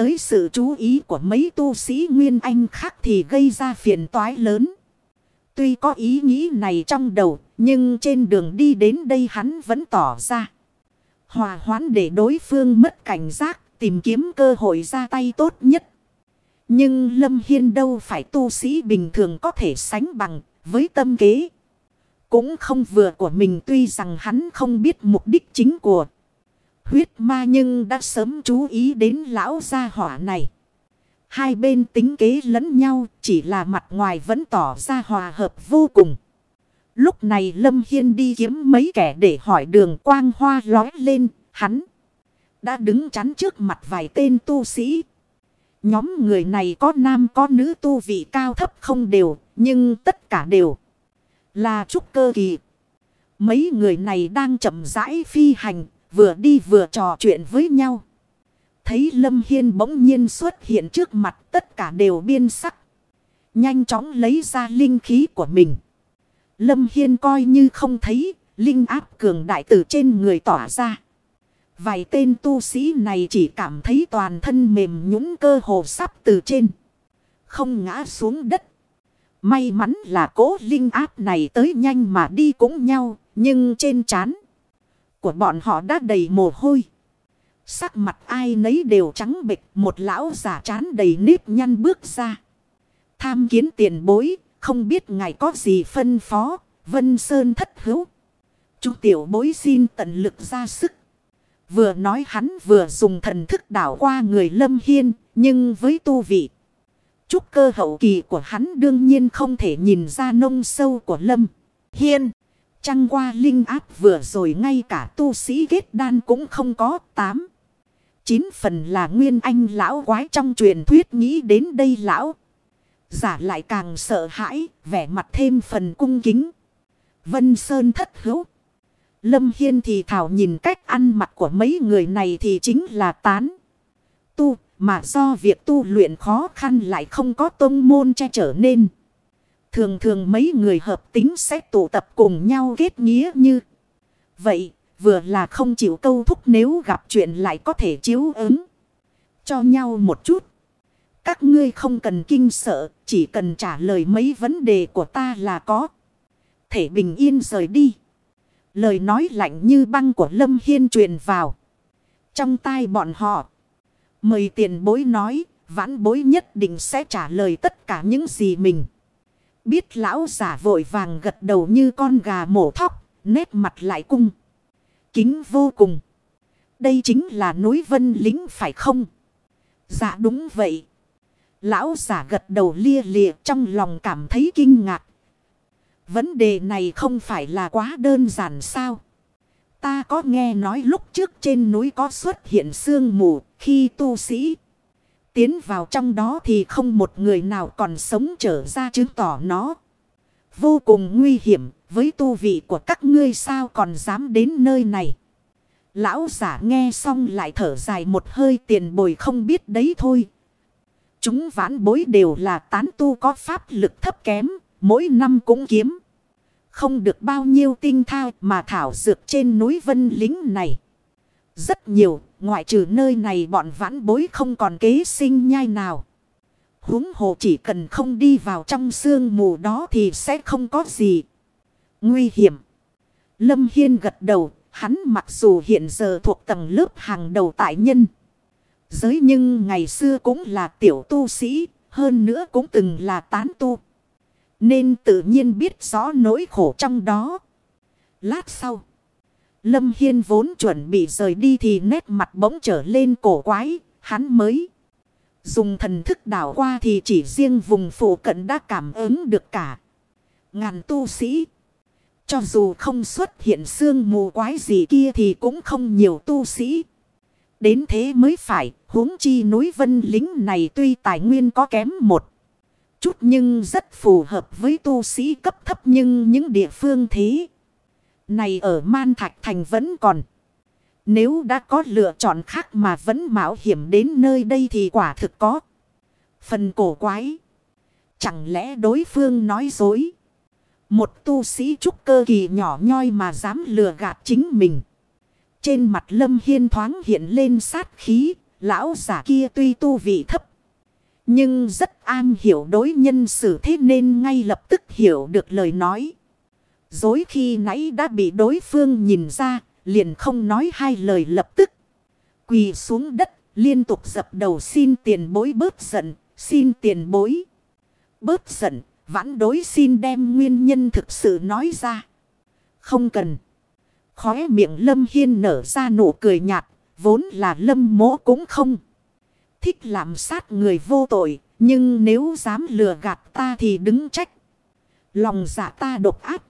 tới sự chú ý của mấy tu sĩ Nguyên Anh khác thì gây ra phiền toái lớn. Tuy có ý nghĩ này trong đầu, nhưng trên đường đi đến đây hắn vẫn tỏ ra. Hòa hoãn để đối phương mất cảnh giác, tìm kiếm cơ hội ra tay tốt nhất. Nhưng Lâm Hiên đâu phải tu sĩ bình thường có thể sánh bằng với tâm kế. Cũng không vừa của mình tuy rằng hắn không biết mục đích chính của huyết ma nhưng đã sớm chú ý đến lão gia hỏa này. Hai bên tính kế lẫn nhau chỉ là mặt ngoài vẫn tỏ ra hòa hợp vô cùng. Lúc này Lâm Hiên đi kiếm mấy kẻ để hỏi đường quang hoa lói lên, hắn đã đứng chắn trước mặt vài tên tu sĩ. Nhóm người này có nam có nữ tu vị cao thấp không đều, nhưng tất cả đều là trúc cơ kỳ. Mấy người này đang chậm rãi phi hành, vừa đi vừa trò chuyện với nhau. Thấy Lâm Hiên bỗng nhiên xuất hiện trước mặt, tất cả đều biên sắc. Nhanh chóng lấy ra linh khí của mình. Lâm Hiên coi như không thấy, linh áp cường đại từ trên người tỏa ra. Vài tên tu sĩ này chỉ cảm thấy toàn thân mềm nhũng cơ hồ sắp từ trên. Không ngã xuống đất. May mắn là cố linh áp này tới nhanh mà đi cũng nhau. Nhưng trên chán của bọn họ đã đầy mồ hôi. Sắc mặt ai nấy đều trắng bệch, một lão giả chán đầy nếp nhăn bước ra. Tham kiến tiền bối, không biết ngài có gì phân phó, Vân Sơn thất hữu. Chú tiểu bối xin tận lực ra sức. Vừa nói hắn vừa dùng thần thức đảo qua người Lâm Hiên, nhưng với tu vị. Trúc cơ hậu kỳ của hắn đương nhiên không thể nhìn ra nông sâu của Lâm Hiên. Trăng qua linh áp vừa rồi ngay cả tu sĩ kết đan cũng không có tám. Chín phần là nguyên anh lão quái trong truyền thuyết nghĩ đến đây lão. Giả lại càng sợ hãi, vẻ mặt thêm phần cung kính. Vân Sơn thất hữu. Lâm Hiên thì thảo nhìn cách ăn mặc của mấy người này thì chính là tán. Tu, mà do việc tu luyện khó khăn lại không có tôn môn che trở nên. Thường thường mấy người hợp tính sẽ tụ tập cùng nhau kết nghĩa như. Vậy, vừa là không chịu câu thúc nếu gặp chuyện lại có thể chiếu ứng. Cho nhau một chút. Các ngươi không cần kinh sợ, chỉ cần trả lời mấy vấn đề của ta là có. Thể bình yên rời đi. Lời nói lạnh như băng của Lâm Hiên truyền vào. Trong tai bọn họ. Mời tiền bối nói, vãn bối nhất định sẽ trả lời tất cả những gì mình. Biết lão giả vội vàng gật đầu như con gà mổ thóc, nét mặt lại cung. Kính vô cùng. Đây chính là núi vân lính phải không? Dạ đúng vậy. Lão giả gật đầu lia lịa trong lòng cảm thấy kinh ngạc. Vấn đề này không phải là quá đơn giản sao? Ta có nghe nói lúc trước trên núi có xuất hiện sương mù khi tu sĩ tiến vào trong đó thì không một người nào còn sống trở ra chứng tỏ nó. Vô cùng nguy hiểm với tu vị của các ngươi sao còn dám đến nơi này. Lão giả nghe xong lại thở dài một hơi tiền bồi không biết đấy thôi. Chúng vãn bối đều là tán tu có pháp lực thấp kém, mỗi năm cũng kiếm. Không được bao nhiêu tinh thao mà thảo dược trên núi vân lính này. Rất nhiều, ngoại trừ nơi này bọn vãn bối không còn kế sinh nhai nào. Húng hồ chỉ cần không đi vào trong sương mù đó thì sẽ không có gì. Nguy hiểm. Lâm Hiên gật đầu, hắn mặc dù hiện giờ thuộc tầng lớp hàng đầu tại nhân. Giới nhưng ngày xưa cũng là tiểu tu sĩ, hơn nữa cũng từng là tán tu. Nên tự nhiên biết rõ nỗi khổ trong đó. Lát sau. Lâm Hiên vốn chuẩn bị rời đi thì nét mặt bỗng trở lên cổ quái. Hắn mới dùng thần thức đảo qua thì chỉ riêng vùng phủ cận đã cảm ứng được cả. Ngàn tu sĩ. Cho dù không xuất hiện sương mù quái gì kia thì cũng không nhiều tu sĩ. Đến thế mới phải, huống chi núi vân lính này tuy tài nguyên có kém một chút nhưng rất phù hợp với tu sĩ cấp thấp nhưng những địa phương thế này ở Man Thạch Thành vẫn còn. Nếu đã có lựa chọn khác mà vẫn mạo hiểm đến nơi đây thì quả thực có. Phần cổ quái. Chẳng lẽ đối phương nói dối. Một tu sĩ trúc cơ kỳ nhỏ nhoi mà dám lừa gạt chính mình. Trên mặt Lâm Hiên thoáng hiện lên sát khí. Lão giả kia tuy tu vị thấp. Nhưng rất an hiểu đối nhân xử thế nên ngay lập tức hiểu được lời nói. Dối khi nãy đã bị đối phương nhìn ra, liền không nói hai lời lập tức. Quỳ xuống đất, liên tục dập đầu xin tiền bối bớt giận, xin tiền bối. Bớt giận, vãn đối xin đem nguyên nhân thực sự nói ra. Không cần. Khóe miệng Lâm Hiên nở ra nụ cười nhạt, vốn là Lâm mỗ cũng không. Thích làm sát người vô tội, nhưng nếu dám lừa gạt ta thì đứng trách. Lòng dạ ta độc ác.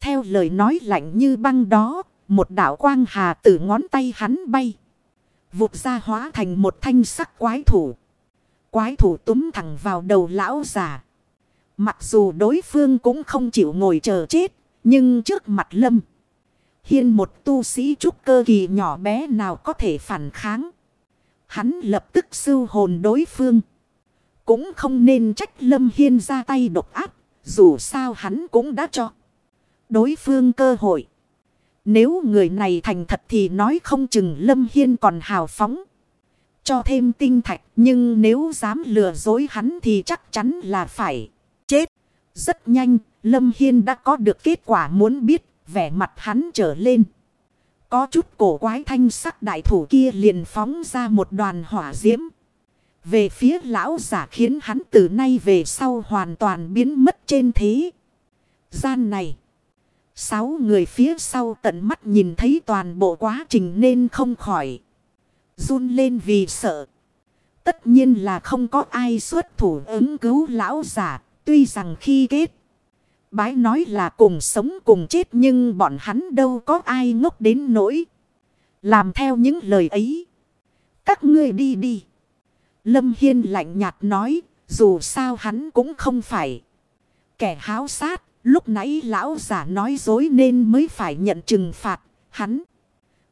Theo lời nói lạnh như băng đó, một đạo quang hà từ ngón tay hắn bay. Vụt ra hóa thành một thanh sắc quái thủ. Quái thủ túm thẳng vào đầu lão già. Mặc dù đối phương cũng không chịu ngồi chờ chết, nhưng trước mặt lâm. Hiên một tu sĩ trúc cơ kỳ nhỏ bé nào có thể phản kháng. Hắn lập tức sưu hồn đối phương. Cũng không nên trách Lâm Hiên ra tay độc ác. Dù sao hắn cũng đã cho đối phương cơ hội. Nếu người này thành thật thì nói không chừng Lâm Hiên còn hào phóng. Cho thêm tinh thạch, nhưng nếu dám lừa dối hắn thì chắc chắn là phải chết. Rất nhanh, Lâm Hiên đã có được kết quả muốn biết, vẻ mặt hắn trở lên. Có chút cổ quái thanh sắc đại thủ kia liền phóng ra một đoàn hỏa diễm. Về phía lão giả khiến hắn từ nay về sau hoàn toàn biến mất trên thế. Gian này. Sáu người phía sau tận mắt nhìn thấy toàn bộ quá trình nên không khỏi. Run lên vì sợ. Tất nhiên là không có ai xuất thủ ứng cứu lão giả. Tuy rằng khi kết. Bái nói là cùng sống cùng chết nhưng bọn hắn đâu có ai ngốc đến nỗi. Làm theo những lời ấy. Các ngươi đi đi. Lâm Hiên lạnh nhạt nói. Dù sao hắn cũng không phải. Kẻ háo sát Lúc nãy lão giả nói dối nên mới phải nhận trừng phạt. Hắn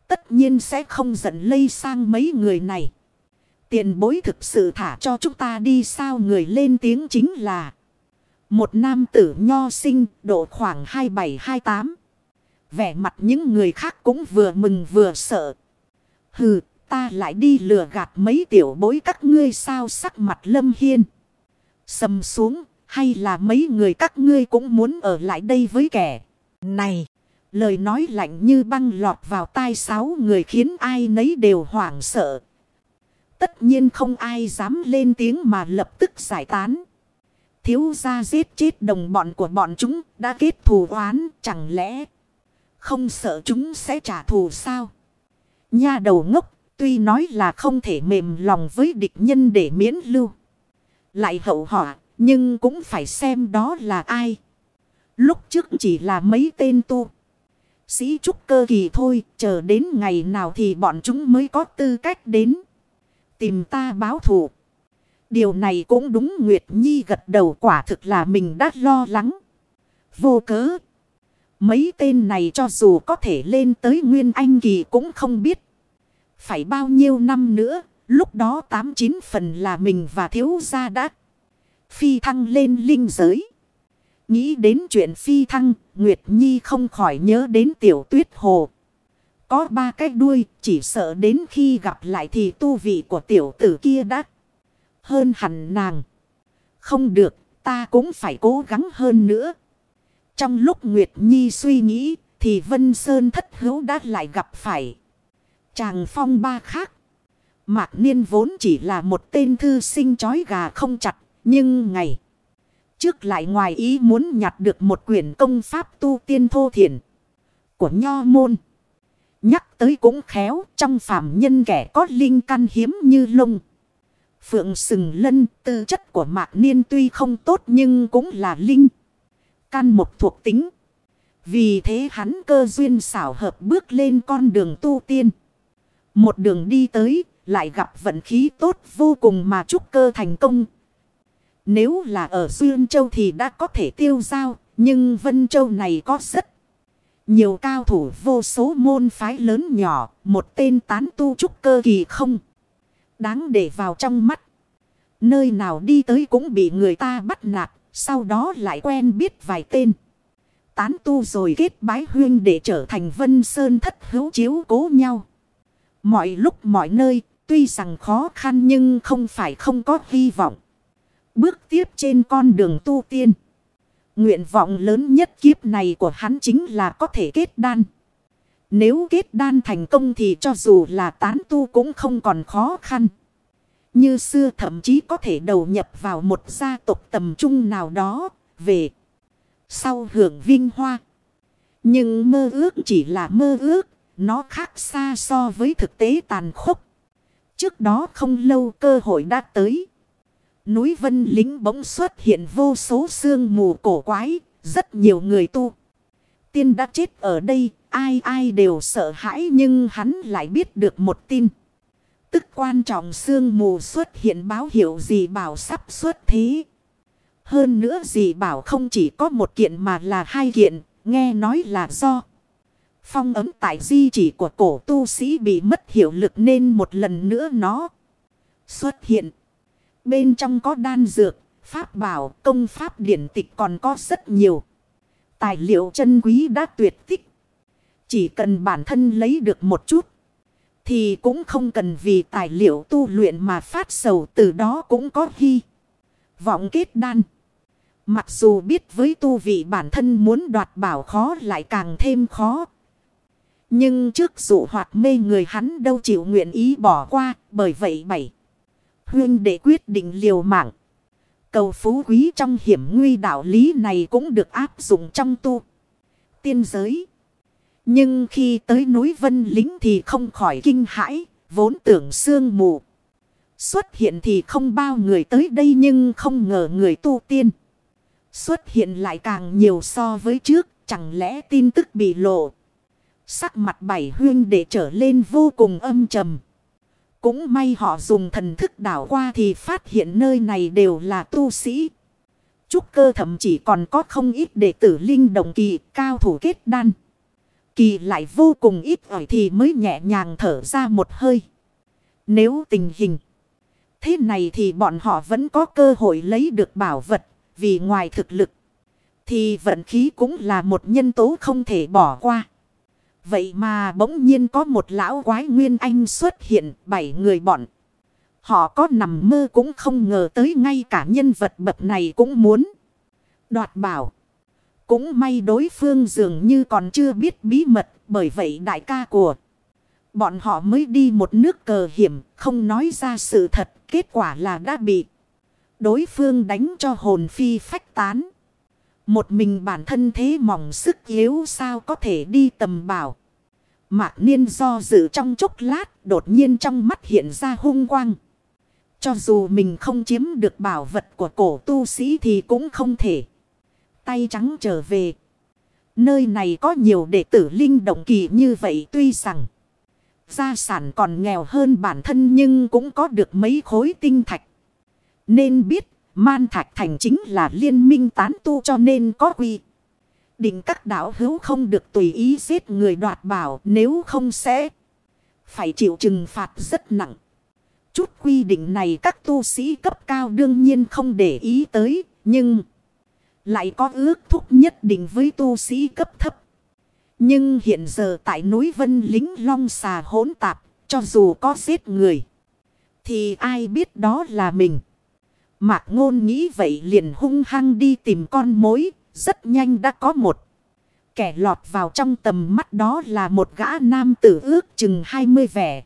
tất nhiên sẽ không giận lây sang mấy người này. Tiền bối thực sự thả cho chúng ta đi sao người lên tiếng chính là một nam tử nho sinh độ khoảng 27-28. Vẻ mặt những người khác cũng vừa mừng vừa sợ. Hừ, ta lại đi lừa gạt mấy tiểu bối các ngươi sao sắc mặt lâm hiên. Sầm xuống, hay là mấy người các ngươi cũng muốn ở lại đây với kẻ này. Lời nói lạnh như băng lọt vào tai sáu người khiến ai nấy đều hoảng sợ. Tất nhiên không ai dám lên tiếng mà lập tức giải tán. Thiếu gia giết chết đồng bọn của bọn chúng đã kết thù oán, chẳng lẽ không sợ chúng sẽ trả thù sao? Nha đầu ngốc, tuy nói là không thể mềm lòng với địch nhân để miễn lưu. Lại hậu họa nhưng cũng phải xem đó là ai. Lúc trước chỉ là mấy tên tu. Sĩ trúc cơ kỳ thôi, chờ đến ngày nào thì bọn chúng mới có tư cách đến. Tìm ta báo thù. Điều này cũng đúng Nguyệt Nhi gật đầu quả thực là mình đã lo lắng. Vô cớ. Mấy tên này cho dù có thể lên tới Nguyên Anh Kỳ cũng không biết. Phải bao nhiêu năm nữa, lúc đó tám chín phần là mình và thiếu gia đã phi thăng lên linh giới. Nghĩ đến chuyện phi thăng, Nguyệt Nhi không khỏi nhớ đến tiểu tuyết hồ. Có ba cái đuôi, chỉ sợ đến khi gặp lại thì tu vị của tiểu tử kia đã hơn hẳn nàng. Không được, ta cũng phải cố gắng hơn nữa. Trong lúc Nguyệt Nhi suy nghĩ, thì Vân Sơn thất hữu đã lại gặp phải. Chàng phong ba khác. Mạc Niên vốn chỉ là một tên thư sinh chói gà không chặt, nhưng ngày trước lại ngoài ý muốn nhặt được một quyển công pháp tu tiên thô thiển của Nho Môn. Nhắc tới cũng khéo, trong phàm nhân kẻ có linh căn hiếm như lông. Phượng sừng lân, tư chất của mạc niên tuy không tốt nhưng cũng là linh. Căn một thuộc tính. Vì thế hắn cơ duyên xảo hợp bước lên con đường tu tiên. Một đường đi tới, lại gặp vận khí tốt vô cùng mà trúc cơ thành công. Nếu là ở Dương Châu thì đã có thể tiêu giao. Nhưng Vân Châu này có rất nhiều cao thủ, vô số môn phái lớn nhỏ. Một tên tán tu trúc cơ kỳ không. Đáng để vào trong mắt. Nơi nào đi tới cũng bị người ta bắt nạt. Sau đó lại quen biết vài tên. Tán tu rồi kết bái huyên để trở thành vân sơn thất hữu chiếu cố nhau. Mọi lúc mọi nơi, tuy rằng khó khăn nhưng không phải không có hy vọng. Bước tiếp trên con đường tu tiên. Nguyện vọng lớn nhất kiếp này của hắn chính là có thể kết đan. Nếu kết đan thành công thì cho dù là tán tu cũng không còn khó khăn. Như xưa thậm chí có thể đầu nhập vào một gia tộc tầm trung nào đó về sau hưởng vinh hoa. Nhưng mơ ước chỉ là mơ ước, nó khác xa so với thực tế tàn khốc. Trước đó không lâu cơ hội đã tới. Núi Vân Lính bỗng xuất hiện vô số xương mù cổ quái, rất nhiều người tu. Tiên đã chết ở đây, ai ai đều sợ hãi nhưng hắn lại biết được một tin. Tức quan trọng xương mù xuất hiện báo hiệu gì bảo sắp xuất thế. Hơn nữa gì bảo không chỉ có một kiện mà là hai kiện, nghe nói là do. Phong ấm tại di chỉ của cổ tu sĩ bị mất hiệu lực nên một lần nữa nó xuất hiện. Bên trong có đan dược, pháp bảo, công pháp điển tịch còn có rất nhiều. Tài liệu chân quý đã tuyệt tích. Chỉ cần bản thân lấy được một chút. Thì cũng không cần vì tài liệu tu luyện mà phát sầu từ đó cũng có hy. Vọng kết đan. Mặc dù biết với tu vị bản thân muốn đoạt bảo khó lại càng thêm khó. Nhưng trước dụ hoạt mê người hắn đâu chịu nguyện ý bỏ qua. Bởi vậy bảy. Huyên để quyết định liều mạng. Cầu phú quý trong hiểm nguy đạo lý này cũng được áp dụng trong tu. Tiên giới. Nhưng khi tới núi Vân Lính thì không khỏi kinh hãi, vốn tưởng sương mù. Xuất hiện thì không bao người tới đây nhưng không ngờ người tu tiên. Xuất hiện lại càng nhiều so với trước, chẳng lẽ tin tức bị lộ. Sắc mặt bảy huyên để trở lên vô cùng âm trầm. Cũng may họ dùng thần thức đảo qua thì phát hiện nơi này đều là tu sĩ. Trúc cơ thậm chỉ còn có không ít đệ tử linh đồng kỳ, cao thủ kết đan. Kỳ lại vô cùng ít ỏi thì mới nhẹ nhàng thở ra một hơi. Nếu tình hình thế này thì bọn họ vẫn có cơ hội lấy được bảo vật. Vì ngoài thực lực thì vận khí cũng là một nhân tố không thể bỏ qua. Vậy mà bỗng nhiên có một lão quái nguyên anh xuất hiện, bảy người bọn. Họ có nằm mơ cũng không ngờ tới ngay cả nhân vật bậc này cũng muốn. Đoạt bảo. Cũng may đối phương dường như còn chưa biết bí mật, bởi vậy đại ca của. Bọn họ mới đi một nước cờ hiểm, không nói ra sự thật, kết quả là đã bị. Đối phương đánh cho hồn phi phách tán. Một mình bản thân thế mỏng sức yếu sao có thể đi tầm bảo. Mạc niên do dự trong chốc lát, đột nhiên trong mắt hiện ra hung quang. Cho dù mình không chiếm được bảo vật của cổ tu sĩ thì cũng không thể. Tay trắng trở về. Nơi này có nhiều đệ tử linh động kỳ như vậy tuy rằng. Gia sản còn nghèo hơn bản thân nhưng cũng có được mấy khối tinh thạch. Nên biết, man thạch thành chính là liên minh tán tu cho nên có quy. Định các đạo hữu không được tùy ý giết người đoạt bảo nếu không sẽ phải chịu trừng phạt rất nặng. Chút quy định này các tu sĩ cấp cao đương nhiên không để ý tới, nhưng lại có ước thúc nhất định với tu sĩ cấp thấp. Nhưng hiện giờ tại núi Vân lính long xà hỗn tạp, cho dù có giết người, thì ai biết đó là mình. Mạc ngôn nghĩ vậy liền hung hăng đi tìm con mối, rất nhanh đã có một. Kẻ lọt vào trong tầm mắt đó là một gã nam tử ước chừng 20 vẻ.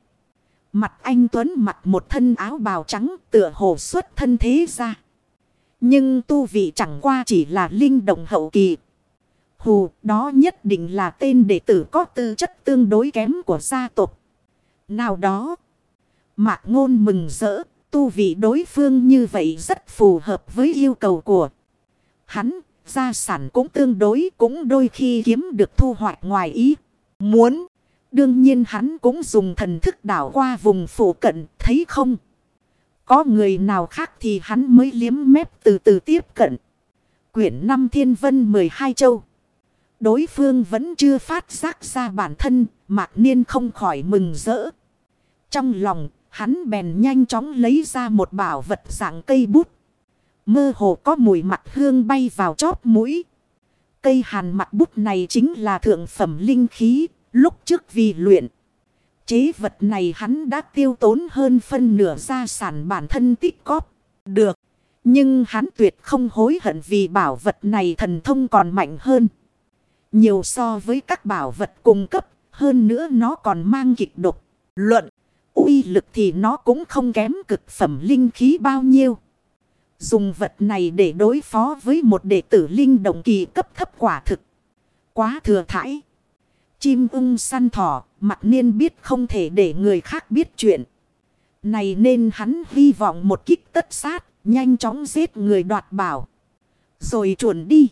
Mặt anh Tuấn mặc một thân áo bào trắng tựa hồ xuất thân thế ra. Nhưng tu vị chẳng qua chỉ là linh động hậu kỳ. Hù, đó nhất định là tên đệ tử có tư chất tương đối kém của gia tộc. Nào đó. Mạc ngôn mừng rỡ. Tu vị đối phương như vậy rất phù hợp với yêu cầu của hắn. Gia sản cũng tương đối cũng đôi khi kiếm được thu hoạch ngoài ý. Muốn. Đương nhiên hắn cũng dùng thần thức đảo qua vùng phủ cận, thấy không? Có người nào khác thì hắn mới liếm mép từ từ tiếp cận. Quyển 5 Thiên Vân 12 Châu. Đối phương vẫn chưa phát giác ra bản thân, mạc niên không khỏi mừng rỡ. Trong lòng, hắn bèn nhanh chóng lấy ra một bảo vật dạng cây bút. Mơ hồ có mùi mặt hương bay vào chóp mũi. Cây hàn mặt bút này chính là thượng phẩm linh khí, Lúc trước vì luyện. Chế vật này hắn đã tiêu tốn hơn phân nửa gia sản bản thân tích cóp. Được. Nhưng hắn tuyệt không hối hận vì bảo vật này thần thông còn mạnh hơn. Nhiều so với các bảo vật cung cấp. Hơn nữa nó còn mang kịch độc. Luận. uy lực thì nó cũng không kém cực phẩm linh khí bao nhiêu. Dùng vật này để đối phó với một đệ tử linh động kỳ cấp thấp quả thực. Quá thừa thải. Chim ưng săn thỏ, mặt niên biết không thể để người khác biết chuyện. Này nên hắn hy vọng một kích tất sát, nhanh chóng giết người đoạt bảo. Rồi chuồn đi.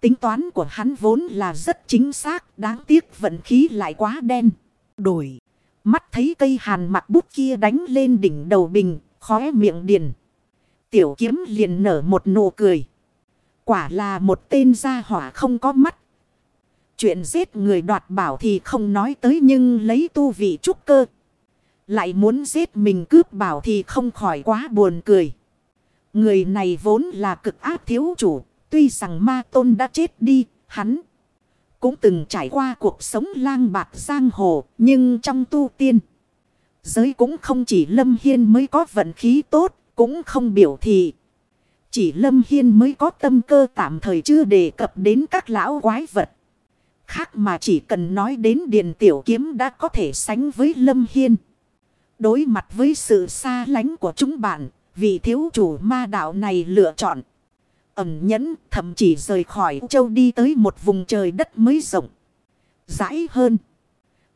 Tính toán của hắn vốn là rất chính xác, đáng tiếc vận khí lại quá đen. Đổi. Mắt thấy cây hàn mặt bút kia đánh lên đỉnh đầu bình, khóe miệng điền. Tiểu kiếm liền nở một nụ cười. Quả là một tên gia hỏa không có mắt, Chuyện giết người đoạt bảo thì không nói tới nhưng lấy tu vị trúc cơ. Lại muốn giết mình cướp bảo thì không khỏi quá buồn cười. Người này vốn là cực ác thiếu chủ. Tuy rằng ma tôn đã chết đi, hắn cũng từng trải qua cuộc sống lang bạc giang hồ. Nhưng trong tu tiên, giới cũng không chỉ Lâm Hiên mới có vận khí tốt, cũng không biểu thị. Chỉ Lâm Hiên mới có tâm cơ tạm thời chưa đề cập đến các lão quái vật. Khác mà chỉ cần nói đến Điền Tiểu Kiếm đã có thể sánh với Lâm Hiên. Đối mặt với sự xa lánh của chúng bạn, vị thiếu chủ ma đạo này lựa chọn. Ẩm nhẫn thậm chỉ rời khỏi châu đi tới một vùng trời đất mới rộng. Rãi hơn.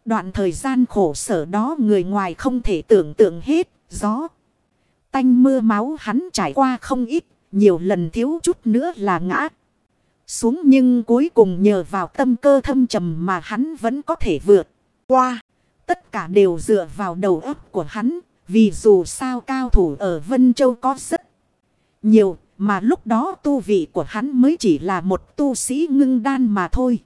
Đoạn thời gian khổ sở đó người ngoài không thể tưởng tượng hết. Gió. Tanh mưa máu hắn trải qua không ít. Nhiều lần thiếu chút nữa là ngã xuống nhưng cuối cùng nhờ vào tâm cơ thâm trầm mà hắn vẫn có thể vượt qua. Tất cả đều dựa vào đầu óc của hắn, vì dù sao cao thủ ở Vân Châu có rất nhiều, Mà lúc đó tu vị của hắn mới chỉ là một tu sĩ ngưng đan mà thôi.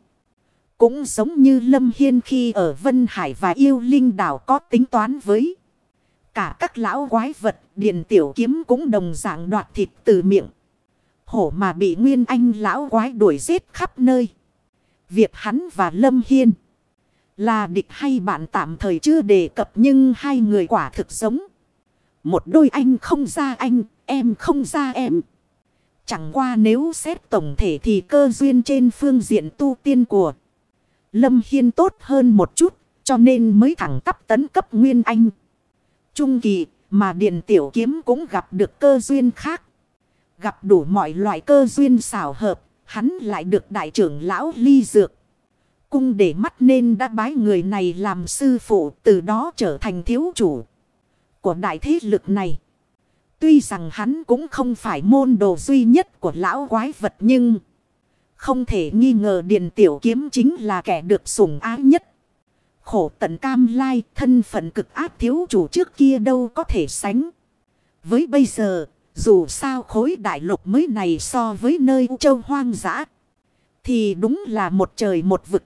Cũng giống như Lâm Hiên khi ở Vân Hải và yêu linh đảo có tính toán với. Cả các lão quái vật điền tiểu kiếm cũng đồng dạng đoạt thịt từ miệng. Hổ mà bị Nguyên Anh lão quái đuổi giết khắp nơi. Việc hắn và Lâm Hiên là địch hay bạn tạm thời chưa đề cập nhưng hai người quả thực giống. Một đôi anh không ra anh, em không ra em. Chẳng qua nếu xét tổng thể thì cơ duyên trên phương diện tu tiên của Lâm Hiên tốt hơn một chút, cho nên mới thẳng tắp tấn cấp Nguyên Anh. Trung kỳ, mà Điện Tiểu Kiếm cũng gặp được cơ duyên khác. Gặp đủ mọi loại cơ duyên xảo hợp, hắn lại được đại trưởng lão ly dược. Cung để mắt nên đã bái người này làm sư phụ từ đó trở thành thiếu chủ của đại thế lực này. Tuy rằng hắn cũng không phải môn đồ duy nhất của lão quái vật nhưng không thể nghi ngờ Điện Tiểu Kiếm chính là kẻ được sủng ái nhất. Khổ tận cam lai, thân phận cực ác thiếu chủ trước kia đâu có thể sánh. Với bây giờ, dù sao khối đại lục mới này so với nơi Châu hoang dã. Thì đúng là một trời một vực.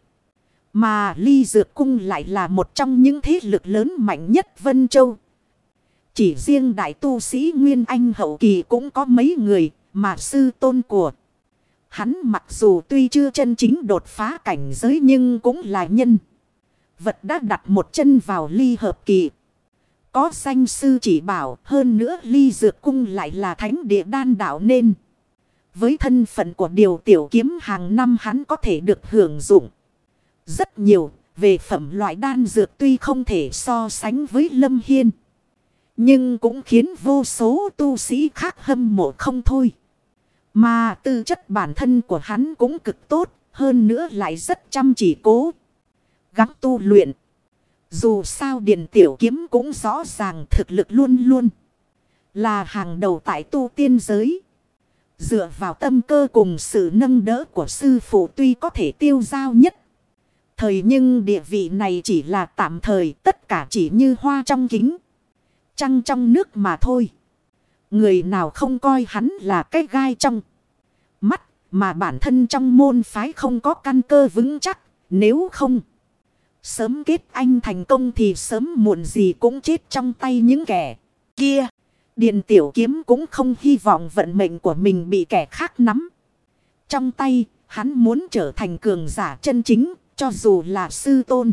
Mà Ly Dược Cung lại là một trong những thế lực lớn mạnh nhất Vân Châu. Chỉ riêng đại tu sĩ Nguyên Anh hậu kỳ cũng có mấy người mà sư tôn của. Hắn mặc dù tuy chưa chân chính đột phá cảnh giới nhưng cũng là nhân. Vật đã đặt một chân vào ly hợp kỳ. Có danh sư chỉ bảo hơn nữa ly dược cung lại là thánh địa đan đạo nên. Với thân phận của điều tiểu kiếm hàng năm hắn có thể được hưởng dụng. Rất nhiều về phẩm loại đan dược tuy không thể so sánh với Lâm Hiên. Nhưng cũng khiến vô số tu sĩ khác hâm mộ không thôi. Mà tư chất bản thân của hắn cũng cực tốt, hơn nữa lại rất chăm chỉ cố. Gắng tu luyện. Dù sao Điền Tiểu Kiếm cũng rõ ràng thực lực luôn luôn. Là hàng đầu tại tu tiên giới. Dựa vào tâm cơ cùng sự nâng đỡ của sư phụ tuy có thể tiêu giao nhất. Thời nhưng địa vị này chỉ là tạm thời, tất cả chỉ như hoa trong kính. Trăng trong nước mà thôi. Người nào không coi hắn là cái gai trong mắt mà bản thân trong môn phái không có căn cơ vững chắc. Nếu không... Sớm kết anh thành công thì sớm muộn gì cũng chết trong tay những kẻ kia. Điền tiểu kiếm cũng không hy vọng vận mệnh của mình bị kẻ khác nắm. Trong tay, hắn muốn trở thành cường giả chân chính, cho dù là sư tôn.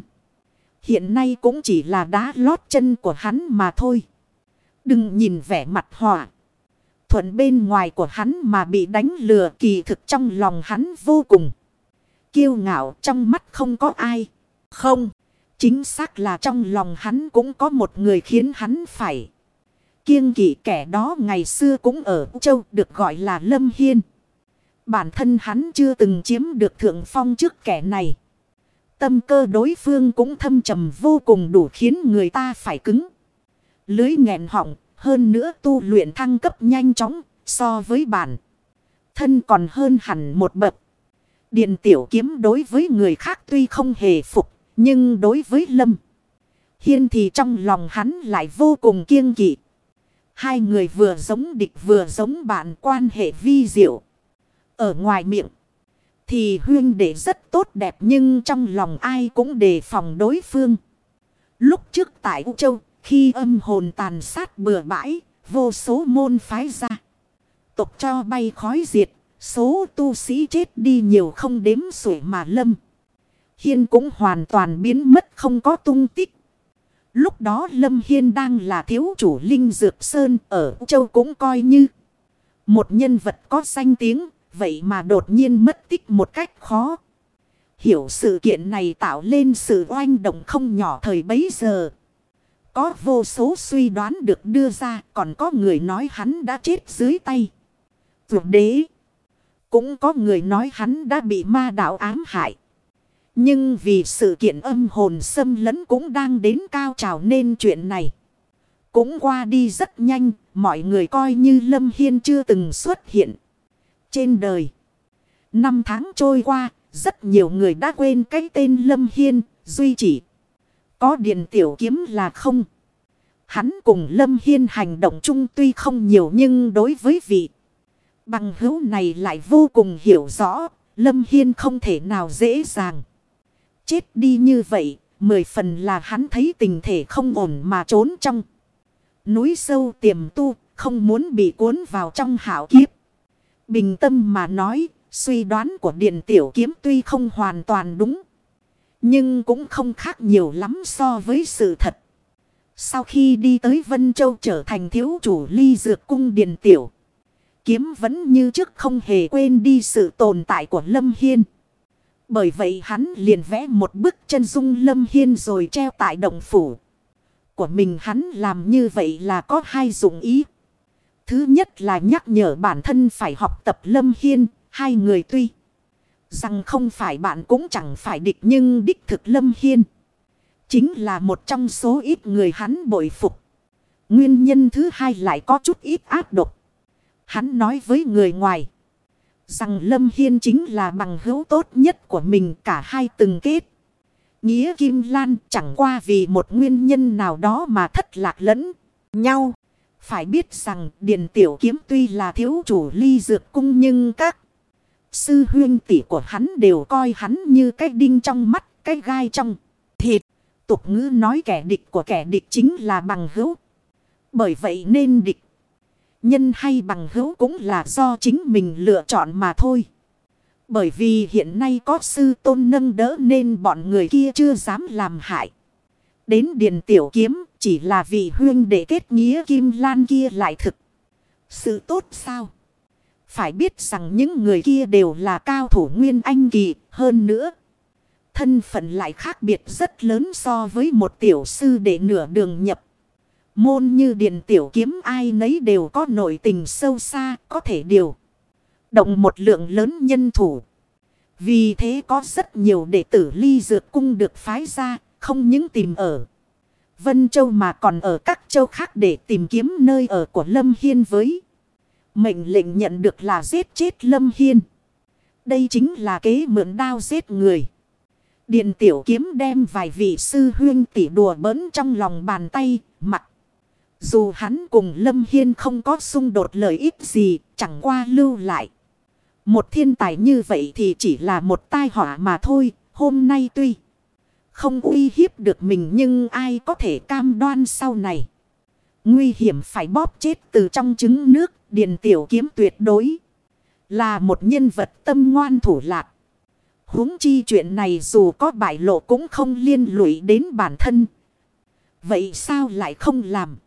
Hiện nay cũng chỉ là đá lót chân của hắn mà thôi. Đừng nhìn vẻ mặt họa. Thuận bên ngoài của hắn mà bị đánh lừa kỳ thực trong lòng hắn vô cùng. Kiêu ngạo trong mắt không có ai. Không, chính xác là trong lòng hắn cũng có một người khiến hắn phải. Kiêng kỵ kẻ đó ngày xưa cũng ở châu được gọi là Lâm Hiên. Bản thân hắn chưa từng chiếm được thượng phong trước kẻ này. Tâm cơ đối phương cũng thâm trầm vô cùng đủ khiến người ta phải cứng. Lưới nghẹn họng, hơn nữa tu luyện thăng cấp nhanh chóng so với bản. Thân còn hơn hẳn một bậc. Điện tiểu kiếm đối với người khác tuy không hề phục nhưng đối với Lâm Hiên thì trong lòng hắn lại vô cùng kiêng kỵ. Hai người vừa giống địch vừa giống bạn quan hệ vi diệu. Ở ngoài miệng thì huyên đệ rất tốt đẹp nhưng trong lòng ai cũng đề phòng đối phương. Lúc trước tại U Châu, khi âm hồn tàn sát bừa bãi, vô số môn phái ra. Tục cho bay khói diệt, số tu sĩ chết đi nhiều không đếm xuể mà lâm. Hiên cũng hoàn toàn biến mất không có tung tích. Lúc đó Lâm Hiên đang là thiếu chủ Linh Dược Sơn ở Châu cũng coi như một nhân vật có danh tiếng, vậy mà đột nhiên mất tích một cách khó. Hiểu sự kiện này tạo lên sự oanh động không nhỏ thời bấy giờ. Có vô số suy đoán được đưa ra, còn có người nói hắn đã chết dưới tay. Vượt đế. Cũng có người nói hắn đã bị ma đạo ám hại. Nhưng vì sự kiện âm hồn xâm lấn cũng đang đến cao trào nên chuyện này. Cũng qua đi rất nhanh, mọi người coi như Lâm Hiên chưa từng xuất hiện. Trên đời, năm tháng trôi qua, rất nhiều người đã quên cái tên Lâm Hiên, duy chỉ. Có điện tiểu kiếm là không. Hắn cùng Lâm Hiên hành động chung tuy không nhiều nhưng đối với vị Bằng hữu này lại vô cùng hiểu rõ. Lâm Hiên không thể nào dễ dàng. Chết đi như vậy. Mười phần là hắn thấy tình thể không ổn mà trốn trong. Núi sâu tiềm tu. Không muốn bị cuốn vào trong hảo kiếp. Bình tâm mà nói. Suy đoán của Điện Tiểu Kiếm tuy không hoàn toàn đúng. Nhưng cũng không khác nhiều lắm so với sự thật. Sau khi đi tới Vân Châu trở thành thiếu chủ ly dược cung Điện Tiểu. Kiếm vẫn như trước không hề quên đi sự tồn tại của Lâm Hiên. Bởi vậy hắn liền vẽ một bức chân dung Lâm Hiên rồi treo tại động phủ. Của mình hắn làm như vậy là có hai dụng ý. Thứ nhất là nhắc nhở bản thân phải học tập Lâm Hiên, hai người tuy. Rằng không phải bạn cũng chẳng phải địch nhưng đích thực Lâm Hiên. Chính là một trong số ít người hắn bội phục. Nguyên nhân thứ hai lại có chút ít áp độc. Hắn nói với người ngoài. Rằng Lâm Hiên chính là bằng hữu tốt nhất của mình cả hai từng kết. Nghĩa Kim Lan chẳng qua vì một nguyên nhân nào đó mà thất lạc lẫn nhau. Phải biết rằng Điền Tiểu Kiếm tuy là thiếu chủ ly dược cung nhưng các sư huyên tỷ của hắn đều coi hắn như cái đinh trong mắt, cái gai trong thịt. Tục ngữ nói kẻ địch của kẻ địch chính là bằng hữu. Bởi vậy nên địch. Nhân hay bằng hữu cũng là do chính mình lựa chọn mà thôi. Bởi vì hiện nay có sư tôn nâng đỡ nên bọn người kia chưa dám làm hại. Đến Điền Tiểu Kiếm, chỉ là vì huyên để kết nghĩa Kim Lan kia lại thực. Sự tốt sao? Phải biết rằng những người kia đều là cao thủ nguyên anh kỳ, hơn nữa. Thân phận lại khác biệt rất lớn so với một tiểu sư để nửa đường nhập. Môn như điện tiểu kiếm ai nấy đều có nội tình sâu xa có thể điều. Động một lượng lớn nhân thủ. Vì thế có rất nhiều đệ tử ly dược cung được phái ra, không những tìm ở Vân Châu mà còn ở các châu khác để tìm kiếm nơi ở của Lâm Hiên với. Mệnh lệnh nhận được là giết chết Lâm Hiên. Đây chính là kế mượn đao giết người. Điện tiểu kiếm đem vài vị sư huyên tỉ đùa bỡn trong lòng bàn tay, mặt. Dù hắn cùng Lâm Hiên không có xung đột lợi ích gì, chẳng qua lưu lại. Một thiên tài như vậy thì chỉ là một tai họa mà thôi, hôm nay tuy không uy hiếp được mình nhưng ai có thể cam đoan sau này. Nguy hiểm phải bóp chết từ trong trứng nước, điền tiểu kiếm tuyệt đối. Là một nhân vật tâm ngoan thủ lạc huống chi chuyện này dù có bại lộ cũng không liên lụy đến bản thân. Vậy sao lại không làm?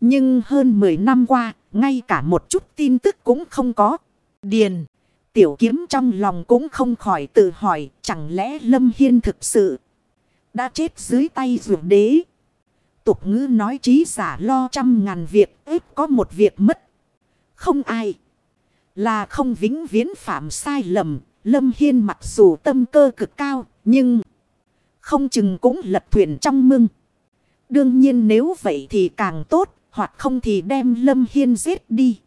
Nhưng hơn 10 năm qua, ngay cả một chút tin tức cũng không có. Điền, tiểu kiếm trong lòng cũng không khỏi tự hỏi, chẳng lẽ Lâm Hiên thực sự đã chết dưới tay rượu đế. Tục ngữ nói trí giả lo trăm ngàn việc, ít có một việc mất. Không ai. Là không vĩnh viễn phạm sai lầm, Lâm Hiên mặc dù tâm cơ cực cao, nhưng không chừng cũng lật thuyền trong mưng. Đương nhiên nếu vậy thì càng tốt, hoặc không thì đem Lâm Hiên giết đi.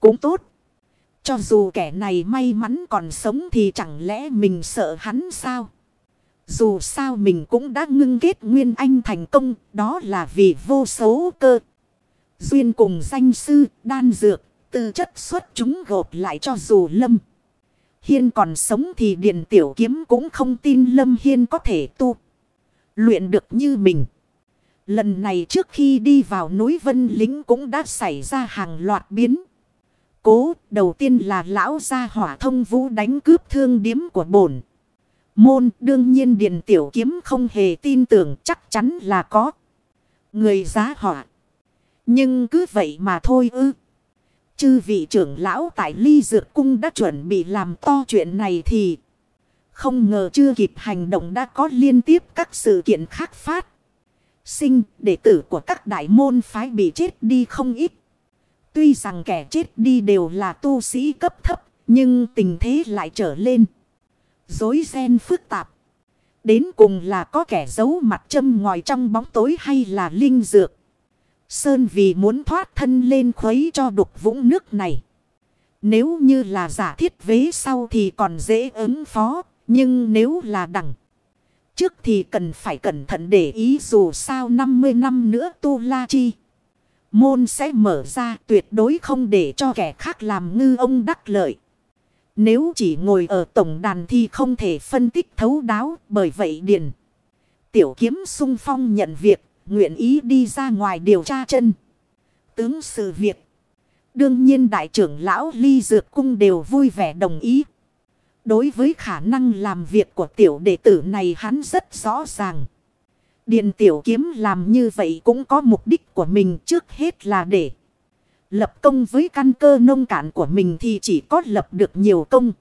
Cũng tốt. Cho dù kẻ này may mắn còn sống thì chẳng lẽ mình sợ hắn sao? Dù sao mình cũng đã ngưng kết Nguyên Anh thành công, đó là vì vô số cơ. Duyên cùng danh sư, đan dược, tư chất xuất chúng gộp lại cho dù Lâm. Hiên còn sống thì Điện Tiểu Kiếm cũng không tin Lâm Hiên có thể tu. Luyện được như mình. Lần này trước khi đi vào núi Vân Lính cũng đã xảy ra hàng loạt biến. Cố, đầu tiên là lão gia hỏa thông vũ đánh cướp thương điếm của bổn. Môn, đương nhiên điền Tiểu Kiếm không hề tin tưởng, chắc chắn là có. Người giá hỏa. Nhưng cứ vậy mà thôi ư. Chư vị trưởng lão tại ly dược cung đã chuẩn bị làm to chuyện này thì không ngờ chưa kịp hành động đã có liên tiếp các sự kiện khác phát. Sinh, đệ tử của các đại môn phái bị chết đi không ít. Tuy rằng kẻ chết đi đều là tu sĩ cấp thấp, nhưng tình thế lại trở lên. Dối ren phức tạp. Đến cùng là có kẻ giấu mặt châm ngòi trong bóng tối hay là linh dược. Sơn vì muốn thoát thân lên khuấy cho đục vũng nước này. Nếu như là giả thiết vế sau thì còn dễ ứng phó. Nhưng nếu là đằng trước thì cần phải cẩn thận để ý dù sao 50 năm nữa tu la chi. môn sẽ mở ra tuyệt đối không để cho kẻ khác làm ngư ông đắc lợi. Nếu chỉ ngồi ở tổng đàn thì không thể phân tích thấu đáo bởi vậy điền. Tiểu kiếm sung phong nhận việc, nguyện ý đi ra ngoài điều tra chân. Tướng sự việc. Đương nhiên đại trưởng lão ly dược cung đều vui vẻ đồng ý. Đối với khả năng làm việc của tiểu đệ tử này hắn rất rõ ràng. Điện tiểu kiếm làm như vậy cũng có mục đích của mình trước hết là để lập công với căn cơ nông cạn của mình thì chỉ có lập được nhiều công.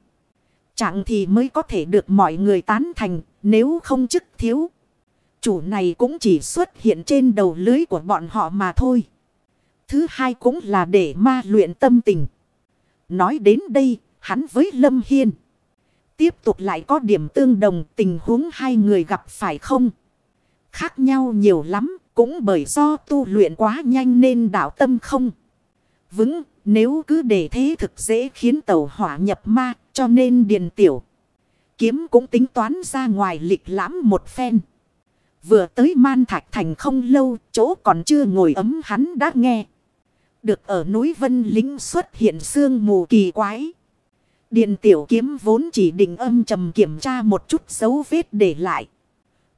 Chẳng thì mới có thể được mọi người tán thành nếu không chức thiếu. Chủ này cũng chỉ xuất hiện trên đầu lưới của bọn họ mà thôi. Thứ hai cũng là để ma luyện tâm tình. Nói đến đây, hắn với Lâm Hiên. Tiếp tục lại có điểm tương đồng tình huống hai người gặp phải không? Khác nhau nhiều lắm, cũng bởi do tu luyện quá nhanh nên đạo tâm không. Vững, nếu cứ để thế thực dễ khiến tàu hỏa nhập ma, cho nên điền tiểu. Kiếm cũng tính toán ra ngoài lịch lãm một phen. Vừa tới man thạch thành không lâu, chỗ còn chưa ngồi ấm hắn đã nghe. Được ở núi Vân Lính xuất hiện sương mù kỳ quái điền tiểu kiếm vốn chỉ định âm trầm kiểm tra một chút dấu vết để lại.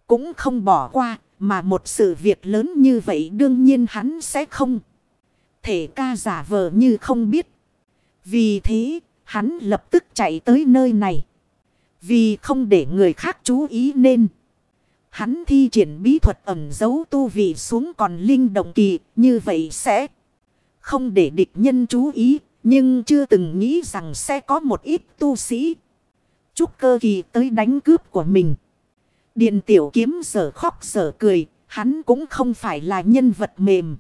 Cũng không bỏ qua, mà một sự việc lớn như vậy đương nhiên hắn sẽ không. Thể ca giả vờ như không biết. Vì thế, hắn lập tức chạy tới nơi này. Vì không để người khác chú ý nên. Hắn thi triển bí thuật ẩn dấu tu vị xuống còn linh động kỳ, như vậy sẽ không để địch nhân chú ý, nhưng chưa từng nghĩ rằng sẽ có một ít tu sĩ. Chúc cơ kỳ tới đánh cướp của mình. Điện tiểu kiếm sở khóc sở cười, hắn cũng không phải là nhân vật mềm.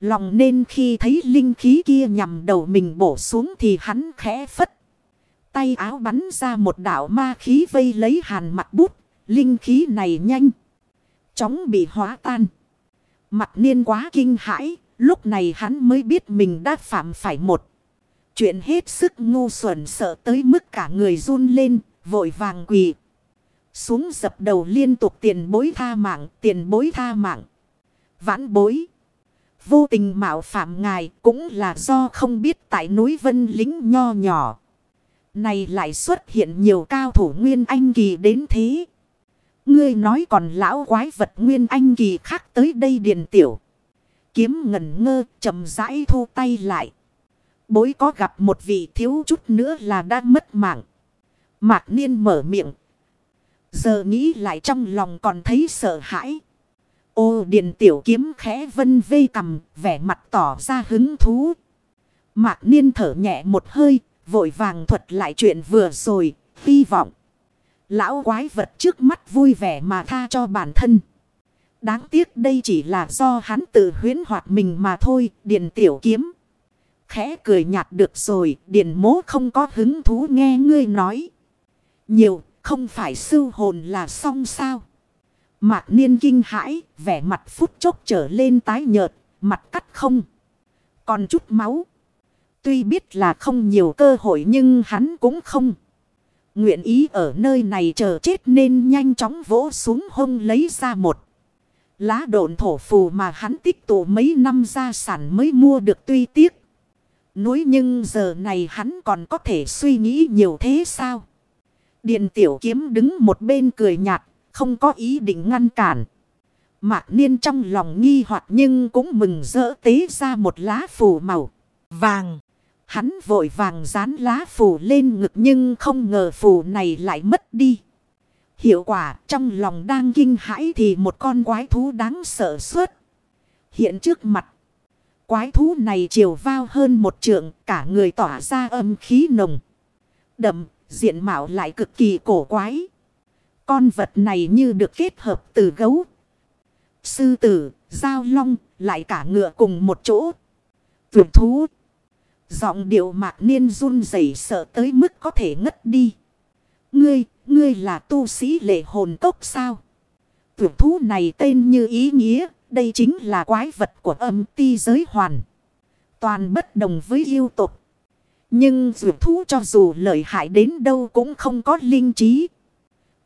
Lòng nên khi thấy linh khí kia nhằm đầu mình bổ xuống thì hắn khẽ phất. Tay áo bắn ra một đảo ma khí vây lấy hàn mặt bút. Linh khí này nhanh. Chóng bị hóa tan. Mặt niên quá kinh hãi. Lúc này hắn mới biết mình đã phạm phải một. Chuyện hết sức ngu xuẩn sợ tới mức cả người run lên. Vội vàng quỳ. Xuống dập đầu liên tục tiền bối tha mạng. Tiền bối tha mạng. Vãn bối. Vô tình mạo phạm ngài cũng là do không biết tại núi vân lính nho nhỏ. Này lại xuất hiện nhiều cao thủ nguyên anh kỳ đến thế. Ngươi nói còn lão quái vật nguyên anh kỳ khác tới đây điền tiểu. Kiếm ngẩn ngơ, chậm rãi thu tay lại. Bối có gặp một vị thiếu chút nữa là đã mất mạng. Mạc niên mở miệng. Giờ nghĩ lại trong lòng còn thấy sợ hãi. Ô điện tiểu kiếm khẽ vân vây cầm, vẻ mặt tỏ ra hứng thú. Mạc niên thở nhẹ một hơi, vội vàng thuật lại chuyện vừa rồi, hy vọng. Lão quái vật trước mắt vui vẻ mà tha cho bản thân. Đáng tiếc đây chỉ là do hắn tự huyến hoạt mình mà thôi, điện tiểu kiếm. Khẽ cười nhạt được rồi, điện mố không có hứng thú nghe ngươi nói. Nhiều, không phải sư hồn là xong sao. Mạc niên kinh hãi, vẻ mặt phút chốc trở lên tái nhợt, mặt cắt không. Còn chút máu. Tuy biết là không nhiều cơ hội nhưng hắn cũng không. Nguyện ý ở nơi này chờ chết nên nhanh chóng vỗ xuống hông lấy ra một. Lá độn thổ phù mà hắn tích tụ mấy năm gia sản mới mua được tuy tiếc. Núi nhưng giờ này hắn còn có thể suy nghĩ nhiều thế sao? Điện tiểu kiếm đứng một bên cười nhạt, không có ý định ngăn cản. Mạc Niên trong lòng nghi hoặc nhưng cũng mừng rỡ tế ra một lá phù màu vàng. Hắn vội vàng dán lá phù lên ngực nhưng không ngờ phù này lại mất đi. Hiệu quả trong lòng đang kinh hãi thì một con quái thú đáng sợ suốt. Hiện trước mặt. Quái thú này chiều vào hơn một trượng cả người tỏa ra âm khí nồng. Đậm diện mạo lại cực kỳ cổ quái. Con vật này như được kết hợp từ gấu, sư tử, giao long, lại cả ngựa cùng một chỗ. Vượt thú. Giọng điệu mạc niên run rẩy sợ tới mức có thể ngất đi. Ngươi, ngươi là tu sĩ lệ hồn cốc sao? Vượt thú này tên như ý nghĩa, đây chính là quái vật của âm ti giới hoàn. Toàn bất đồng với yêu tục. Nhưng dù thú cho dù lợi hại đến đâu cũng không có linh trí.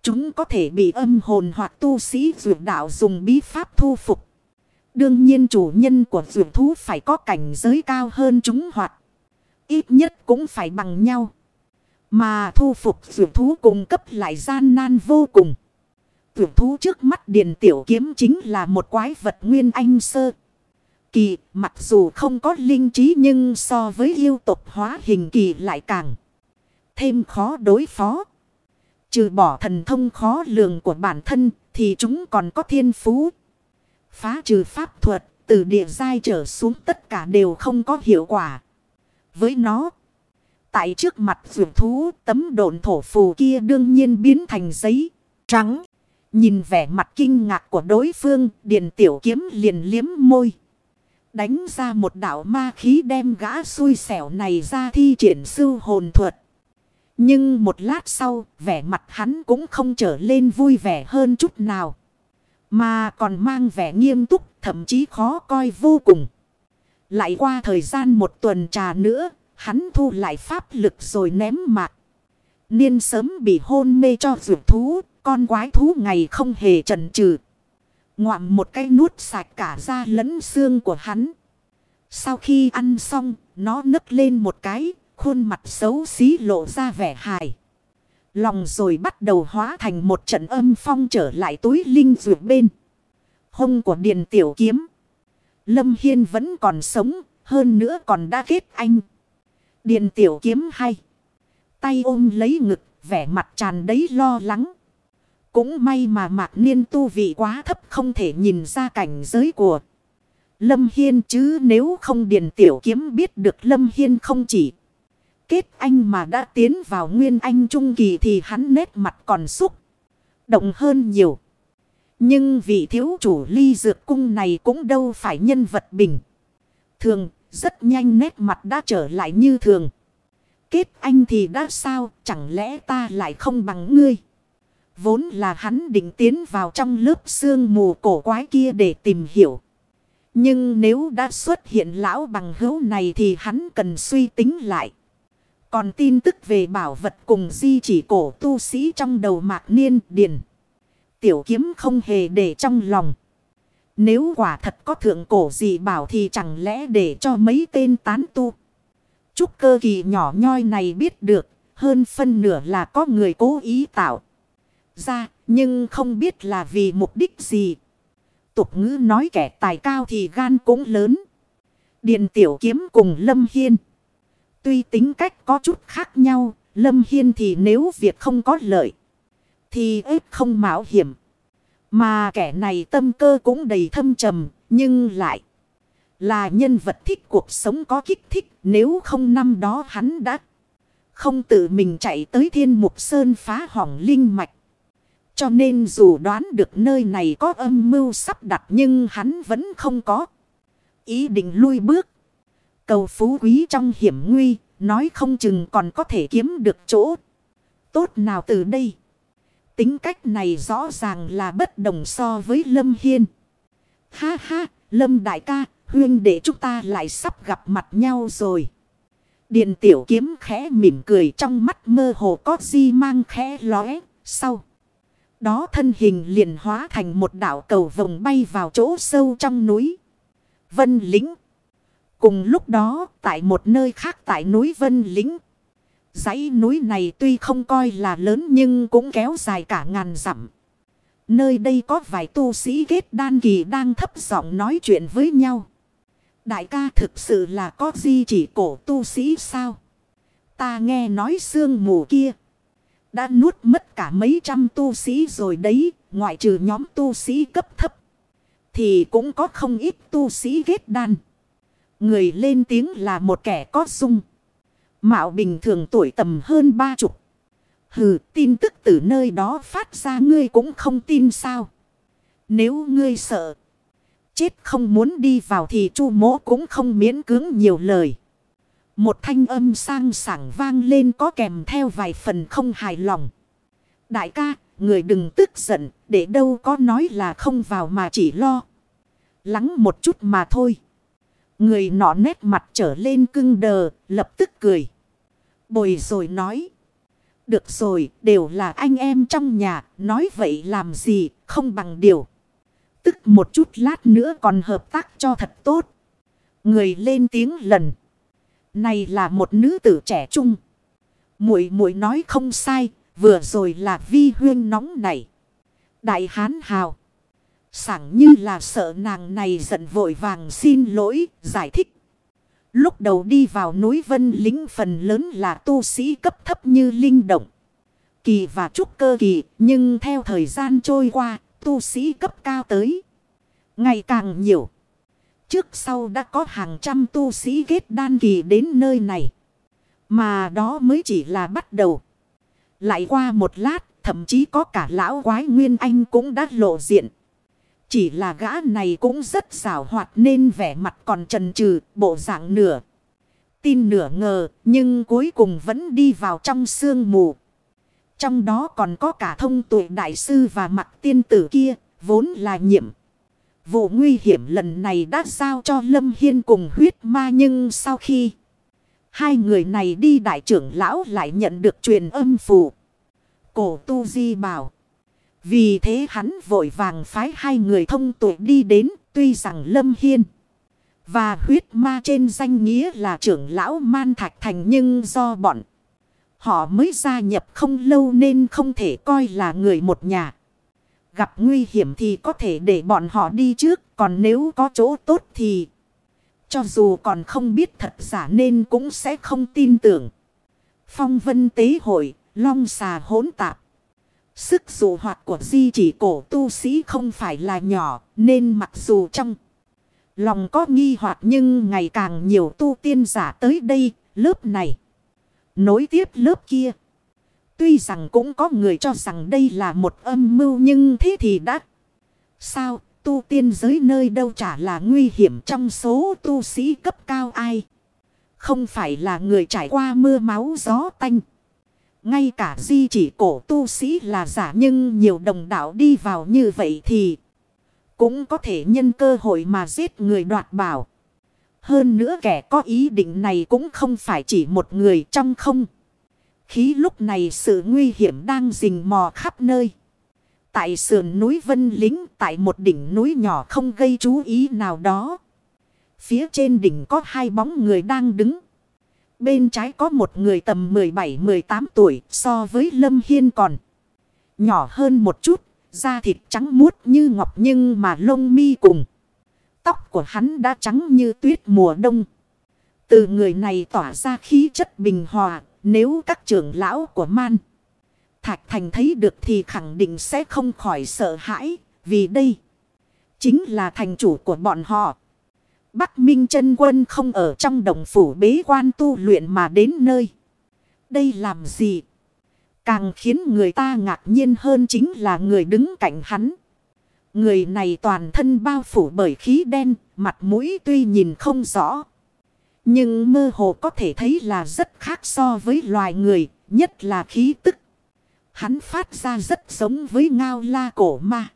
Chúng có thể bị âm hồn hoặc tu sĩ dù đạo dùng bí pháp thu phục. Đương nhiên chủ nhân của dù thú phải có cảnh giới cao hơn chúng hoặc ít nhất cũng phải bằng nhau. Mà thu phục dù thú cung cấp lại gian nan vô cùng. Tưởng thú trước mắt điền tiểu kiếm chính là một quái vật nguyên anh sơ. Kỳ mặc dù không có linh trí nhưng so với yêu tộc hóa hình kỳ lại càng thêm khó đối phó. Trừ bỏ thần thông khó lường của bản thân thì chúng còn có thiên phú. Phá trừ pháp thuật từ địa giai trở xuống tất cả đều không có hiệu quả. Với nó, tại trước mặt vượt thú tấm độn thổ phù kia đương nhiên biến thành giấy trắng. Nhìn vẻ mặt kinh ngạc của đối phương, Điền tiểu kiếm liền liếm môi. Đánh ra một đạo ma khí đem gã xui xẻo này ra thi triển sư hồn thuật. Nhưng một lát sau, vẻ mặt hắn cũng không trở lên vui vẻ hơn chút nào. Mà còn mang vẻ nghiêm túc, thậm chí khó coi vô cùng. Lại qua thời gian một tuần trà nữa, hắn thu lại pháp lực rồi ném mạc. Niên sớm bị hôn mê cho rượu thú, con quái thú ngày không hề trần trừ. Ngoạm một cái nuốt sạch cả da lẫn xương của hắn. Sau khi ăn xong, nó nấc lên một cái, khuôn mặt xấu xí lộ ra vẻ hài. Lòng rồi bắt đầu hóa thành một trận âm phong trở lại túi linh dược bên. Hông của Điền Tiểu Kiếm. Lâm Hiên vẫn còn sống, hơn nữa còn đã kết anh. Điền Tiểu Kiếm hay. Tay ôm lấy ngực, vẻ mặt tràn đầy lo lắng. Cũng may mà mạc niên tu vị quá thấp không thể nhìn ra cảnh giới của Lâm Hiên chứ nếu không Điền Tiểu Kiếm biết được Lâm Hiên không chỉ kết anh mà đã tiến vào nguyên anh trung kỳ thì hắn nét mặt còn xúc. Động hơn nhiều. Nhưng vị thiếu chủ ly dược cung này cũng đâu phải nhân vật bình. Thường, rất nhanh nét mặt đã trở lại như thường. Kết anh thì đã sao, chẳng lẽ ta lại không bằng ngươi? Vốn là hắn định tiến vào trong lớp xương mù cổ quái kia để tìm hiểu. Nhưng nếu đã xuất hiện lão bằng hữu này thì hắn cần suy tính lại. Còn tin tức về bảo vật cùng di chỉ cổ tu sĩ trong đầu mạc niên điền. Tiểu kiếm không hề để trong lòng. Nếu quả thật có thượng cổ gì bảo thì chẳng lẽ để cho mấy tên tán tu. Chúc cơ kỳ nhỏ nhoi này biết được. Hơn phân nửa là có người cố ý tạo ra. Nhưng không biết là vì mục đích gì. Tục ngữ nói kẻ tài cao thì gan cũng lớn. Điền tiểu kiếm cùng Lâm Hiên. Tuy tính cách có chút khác nhau, Lâm Hiên thì nếu việc không có lợi, thì ít không mạo hiểm. Mà kẻ này tâm cơ cũng đầy thâm trầm, nhưng lại là nhân vật thích cuộc sống có kích thích. Nếu không năm đó hắn đã không tự mình chạy tới thiên mục sơn phá hỏng linh mạch. Cho nên dù đoán được nơi này có âm mưu sắp đặt nhưng hắn vẫn không có ý định lui bước. Cầu phú quý trong hiểm nguy, nói không chừng còn có thể kiếm được chỗ. Tốt nào từ đây? Tính cách này rõ ràng là bất đồng so với Lâm Hiên. Ha ha, Lâm đại ca, huyên để chúng ta lại sắp gặp mặt nhau rồi. Điện tiểu kiếm khẽ mỉm cười trong mắt mơ hồ có di mang khẽ lóe, sau. Đó thân hình liền hóa thành một đảo cầu vồng bay vào chỗ sâu trong núi. Vân lính. Cùng lúc đó, tại một nơi khác tại núi Vân Lĩnh. dãy núi này tuy không coi là lớn nhưng cũng kéo dài cả ngàn dặm. Nơi đây có vài tu sĩ kết đan kỳ đang thấp giọng nói chuyện với nhau. Đại ca thực sự là có gì chỉ cổ tu sĩ sao? Ta nghe nói sương mù kia. Đã nuốt mất cả mấy trăm tu sĩ rồi đấy. Ngoại trừ nhóm tu sĩ cấp thấp. Thì cũng có không ít tu sĩ ghét đan. Người lên tiếng là một kẻ có sung. Mạo bình thường tuổi tầm hơn ba chục. Hừ, tin tức từ nơi đó phát ra ngươi cũng không tin sao. Nếu ngươi sợ. Chết không muốn đi vào thì chu mỗ cũng không miễn cưỡng nhiều lời. Một thanh âm sang sảng vang lên có kèm theo vài phần không hài lòng. Đại ca, người đừng tức giận, để đâu có nói là không vào mà chỉ lo. Lắng một chút mà thôi. Người nọ nét mặt trở lên cưng đờ, lập tức cười. Bồi rồi nói. Được rồi, đều là anh em trong nhà, nói vậy làm gì, không bằng điều. Tức một chút lát nữa còn hợp tác cho thật tốt. Người lên tiếng lần. Này là một nữ tử trẻ trung. muội muội nói không sai, vừa rồi là vi huyên nóng này. Đại hán hào. Sẵn như là sợ nàng này giận vội vàng xin lỗi, giải thích. Lúc đầu đi vào núi Vân lính phần lớn là tu sĩ cấp thấp như linh động. Kỳ và trúc cơ kỳ, nhưng theo thời gian trôi qua, tu sĩ cấp cao tới. Ngày càng nhiều. Trước sau đã có hàng trăm tu sĩ kết đan kỳ đến nơi này. Mà đó mới chỉ là bắt đầu. Lại qua một lát, thậm chí có cả lão quái Nguyên Anh cũng đã lộ diện. Chỉ là gã này cũng rất xảo hoạt nên vẻ mặt còn trần trừ, bộ dạng nửa. Tin nửa ngờ, nhưng cuối cùng vẫn đi vào trong sương mù. Trong đó còn có cả thông tuệ đại sư và mặt tiên tử kia, vốn là nhiệm. Vụ nguy hiểm lần này đã giao cho Lâm Hiên cùng huyết ma nhưng sau khi hai người này đi đại trưởng lão lại nhận được truyền âm phụ. Cổ tu di bảo. Vì thế hắn vội vàng phái hai người thông tuệ đi đến, tuy rằng Lâm Hiên và huyết ma trên danh nghĩa là trưởng lão Man Thạch Thành nhưng do bọn họ mới gia nhập không lâu nên không thể coi là người một nhà. Gặp nguy hiểm thì có thể để bọn họ đi trước còn nếu có chỗ tốt thì cho dù còn không biết thật giả nên cũng sẽ không tin tưởng. Phong vân tế hội, long xà hỗn tạp. Sức dụ hoạt của di chỉ cổ tu sĩ không phải là nhỏ nên mặc dù trong lòng có nghi hoặc nhưng ngày càng nhiều tu tiên giả tới đây, lớp này. Nối tiếp lớp kia. Tuy rằng cũng có người cho rằng đây là một âm mưu nhưng thế thì đã. Sao, tu tiên giới nơi đâu chả là nguy hiểm trong số tu sĩ cấp cao ai. Không phải là người trải qua mưa máu gió tanh. Ngay cả di chỉ cổ tu sĩ là giả nhưng nhiều đồng đạo đi vào như vậy thì cũng có thể nhân cơ hội mà giết người đoạt bảo. Hơn nữa kẻ có ý định này cũng không phải chỉ một người trong không. Khí lúc này sự nguy hiểm đang rình mò khắp nơi. Tại sườn núi Vân Lính tại một đỉnh núi nhỏ không gây chú ý nào đó. Phía trên đỉnh có hai bóng người đang đứng. Bên trái có một người tầm 17-18 tuổi so với Lâm Hiên còn. Nhỏ hơn một chút, da thịt trắng muốt như ngọc nhưng mà lông mi cùng. Tóc của hắn đã trắng như tuyết mùa đông. Từ người này tỏa ra khí chất bình hòa, nếu các trưởng lão của man. Thạch Thành thấy được thì khẳng định sẽ không khỏi sợ hãi, vì đây chính là thành chủ của bọn họ. Bắc Minh chân Quân không ở trong đồng phủ bế quan tu luyện mà đến nơi. Đây làm gì? Càng khiến người ta ngạc nhiên hơn chính là người đứng cạnh hắn. Người này toàn thân bao phủ bởi khí đen, mặt mũi tuy nhìn không rõ. Nhưng mơ hồ có thể thấy là rất khác so với loài người, nhất là khí tức. Hắn phát ra rất giống với ngao la cổ ma.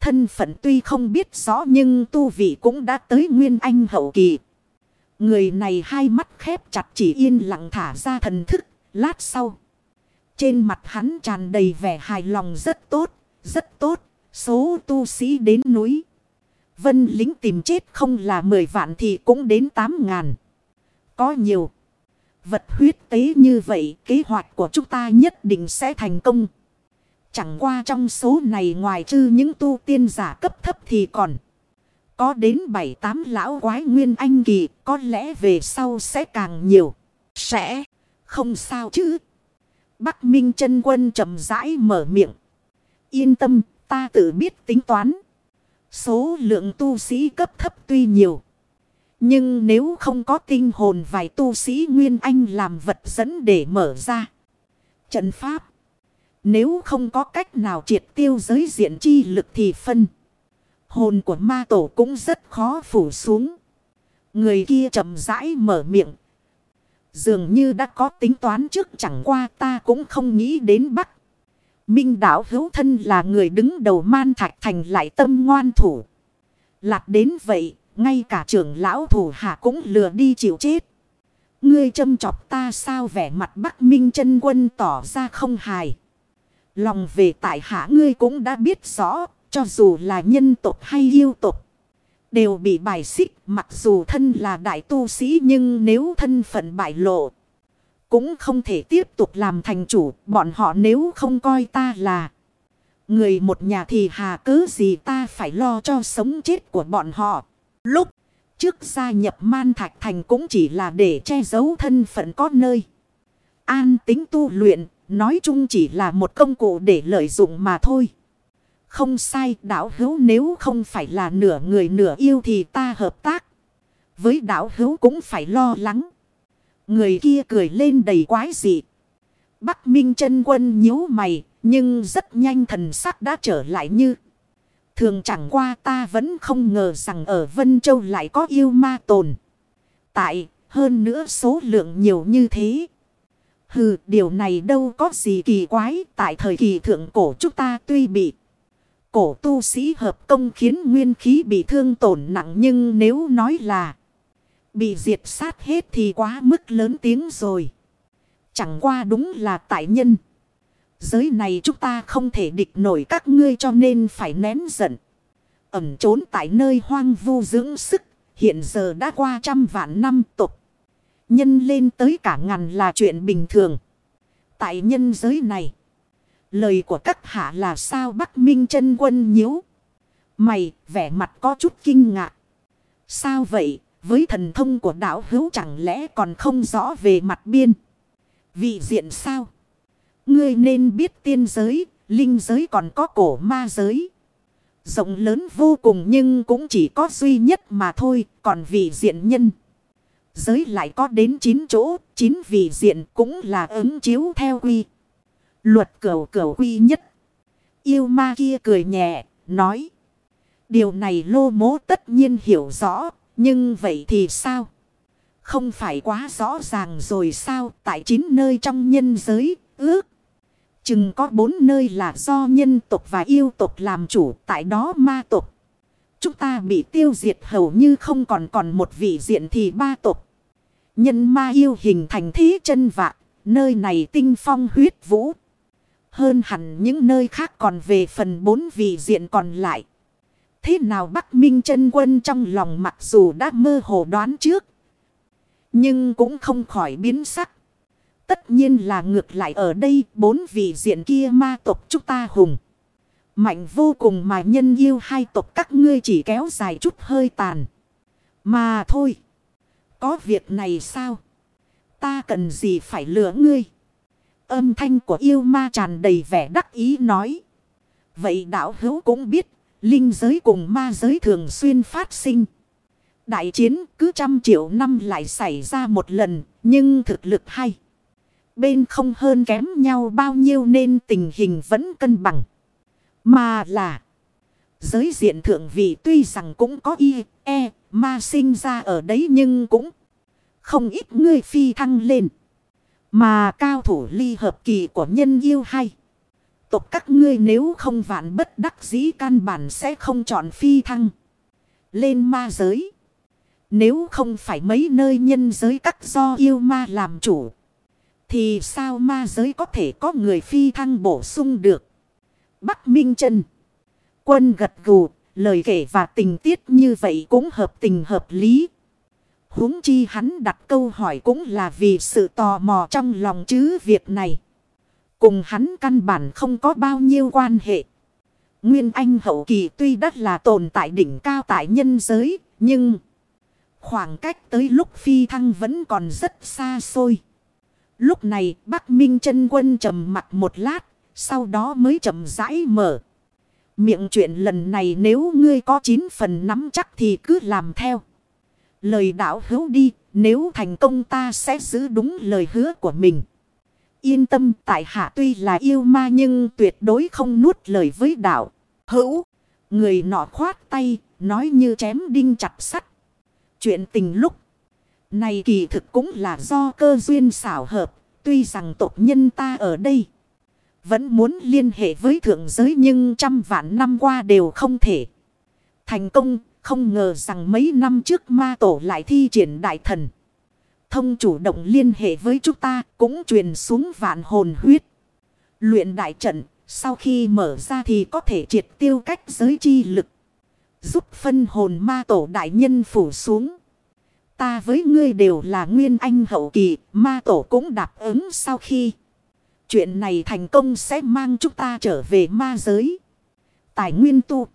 Thân phận tuy không biết rõ nhưng tu vị cũng đã tới nguyên anh hậu kỳ. Người này hai mắt khép chặt chỉ yên lặng thả ra thần thức, lát sau. Trên mặt hắn tràn đầy vẻ hài lòng rất tốt, rất tốt, số tu sĩ đến núi. Vân lính tìm chết không là 10 vạn thì cũng đến 8 ngàn. Có nhiều. Vật huyết tế như vậy, kế hoạch của chúng ta nhất định sẽ thành công. Chẳng qua trong số này ngoài trừ những tu tiên giả cấp thấp thì còn. Có đến 7-8 lão quái nguyên anh kỳ, có lẽ về sau sẽ càng nhiều. Sẽ không sao chứ. Bắc Minh chân quân chậm rãi mở miệng. Yên tâm, ta tự biết tính toán. Số lượng tu sĩ cấp thấp tuy nhiều. Nhưng nếu không có tinh hồn vài tu sĩ Nguyên Anh làm vật dẫn để mở ra. Trận pháp. Nếu không có cách nào triệt tiêu giới diện chi lực thì phân. Hồn của ma tổ cũng rất khó phủ xuống. Người kia chậm rãi mở miệng. Dường như đã có tính toán trước chẳng qua ta cũng không nghĩ đến Bắc. Minh đảo hữu thân là người đứng đầu man thạch thành lại tâm ngoan thủ. Lạc đến vậy ngay cả trưởng lão thủ hạ cũng lừa đi chịu chết. Ngươi châm chọc ta sao vẻ mặt Bắc Minh chân quân tỏ ra không hài. Lòng về tại hạ ngươi cũng đã biết rõ, cho dù là nhân tộc hay yêu tộc. Đều bị bài xích mặc dù thân là đại tu sĩ nhưng nếu thân phận bại lộ. Cũng không thể tiếp tục làm thành chủ bọn họ nếu không coi ta là. Người một nhà thì hà cớ gì ta phải lo cho sống chết của bọn họ. Lúc trước gia nhập man thạch thành cũng chỉ là để che giấu thân phận có nơi. An tính tu luyện, nói chung chỉ là một công cụ để lợi dụng mà thôi. Không sai đảo hữu nếu không phải là nửa người nửa yêu thì ta hợp tác. Với đảo hữu cũng phải lo lắng. Người kia cười lên đầy quái dị. Bắc Minh chân quân nhíu mày, nhưng rất nhanh thần sắc đã trở lại như. Thường chẳng qua ta vẫn không ngờ rằng ở Vân Châu lại có yêu ma tồn. Tại, hơn nữa số lượng nhiều như thế. Hừ, điều này đâu có gì kỳ quái, tại thời kỳ thượng cổ chúng ta tuy bị cổ tu sĩ hợp công khiến nguyên khí bị thương tổn nặng nhưng nếu nói là bị diệt sát hết thì quá mức lớn tiếng rồi. Chẳng qua đúng là tại nhân. Giới này chúng ta không thể địch nổi các ngươi cho nên phải nén giận. Ẩm trốn tại nơi hoang vu dưỡng sức. Hiện giờ đã qua trăm vạn năm tục. Nhân lên tới cả ngàn là chuyện bình thường. Tại nhân giới này. Lời của các hạ là sao Bắc Minh chân quân nhíu. Mày, vẻ mặt có chút kinh ngạc. Sao vậy? Với thần thông của đạo hữu chẳng lẽ còn không rõ về mặt biên. Vị diện sao? Ngươi nên biết tiên giới, linh giới còn có cổ ma giới. Rộng lớn vô cùng nhưng cũng chỉ có duy nhất mà thôi, còn vị diện nhân. Giới lại có đến 9 chỗ, 9 vị diện cũng là ứng chiếu theo quy. Luật cửu cửu quy nhất. Yêu ma kia cười nhẹ, nói. Điều này lô mố tất nhiên hiểu rõ, nhưng vậy thì sao? Không phải quá rõ ràng rồi sao? Tại chín nơi trong nhân giới, ước. Chừng có bốn nơi là do nhân tộc và yêu tộc làm chủ, tại đó ma tộc. Chúng ta bị tiêu diệt hầu như không còn còn một vị diện thì ba tộc. Nhân ma yêu hình thành thế chân vạn, nơi này tinh phong huyết vũ. Hơn hẳn những nơi khác còn về phần bốn vị diện còn lại. Thế nào Bắc Minh chân quân trong lòng mặc dù đã mơ hồ đoán trước. Nhưng cũng không khỏi biến sắc. Tất nhiên là ngược lại ở đây, bốn vị diện kia ma tộc chúng ta hùng. Mạnh vô cùng mà nhân yêu hai tộc các ngươi chỉ kéo dài chút hơi tàn. Mà thôi. Có việc này sao? Ta cần gì phải lừa ngươi? Âm thanh của yêu ma tràn đầy vẻ đắc ý nói. Vậy đạo hữu cũng biết Linh giới cùng ma giới thường xuyên phát sinh. Đại chiến cứ trăm triệu năm lại xảy ra một lần, nhưng thực lực hay. Bên không hơn kém nhau bao nhiêu nên tình hình vẫn cân bằng. Mà là, giới diện thượng vị tuy rằng cũng có y, e, ma sinh ra ở đấy nhưng cũng không ít người phi thăng lên. Mà cao thủ ly hợp kỳ của nhân yêu hay tộc các ngươi nếu không vạn bất đắc dĩ căn bản sẽ không chọn phi thăng. Lên ma giới. Nếu không phải mấy nơi nhân giới các do yêu ma làm chủ. Thì sao ma giới có thể có người phi thăng bổ sung được. Bắc Minh Trân. Quân gật gù. Lời kể và tình tiết như vậy cũng hợp tình hợp lý. huống chi hắn đặt câu hỏi cũng là vì sự tò mò trong lòng chứ việc này. Cùng hắn căn bản không có bao nhiêu quan hệ. Nguyên Anh hậu kỳ tuy đất là tồn tại đỉnh cao tại nhân giới, nhưng khoảng cách tới lúc phi thăng vẫn còn rất xa xôi. Lúc này Bắc Minh chân quân trầm mặt một lát, sau đó mới chậm rãi mở. Miệng chuyện lần này nếu ngươi có chín phần nắm chắc thì cứ làm theo. Lời đạo hữu đi, nếu thành công ta sẽ giữ đúng lời hứa của mình. Yên tâm tại hạ tuy là yêu ma nhưng tuyệt đối không nuốt lời với đạo. Hữu, người nọ khoát tay, nói như chém đinh chặt sắt. Chuyện tình lúc này kỳ thực cũng là do cơ duyên xảo hợp, tuy rằng tộc nhân ta ở đây. Vẫn muốn liên hệ với thượng giới nhưng trăm vạn năm qua đều không thể. Thành công, không ngờ rằng mấy năm trước ma tổ lại thi triển đại thần thông chủ động liên hệ với chúng ta cũng truyền xuống vạn hồn huyết. Luyện đại trận, Sau khi mở ra thì có thể triệt tiêu cách giới chi lực. Giúp phân hồn ma tổ đại nhân phủ xuống. Ta với ngươi đều là nguyên anh hậu kỳ, ma tổ cũng đáp ứng sau khi. Chuyện này thành công sẽ mang chúng ta trở về ma giới. Tài nguyên tu.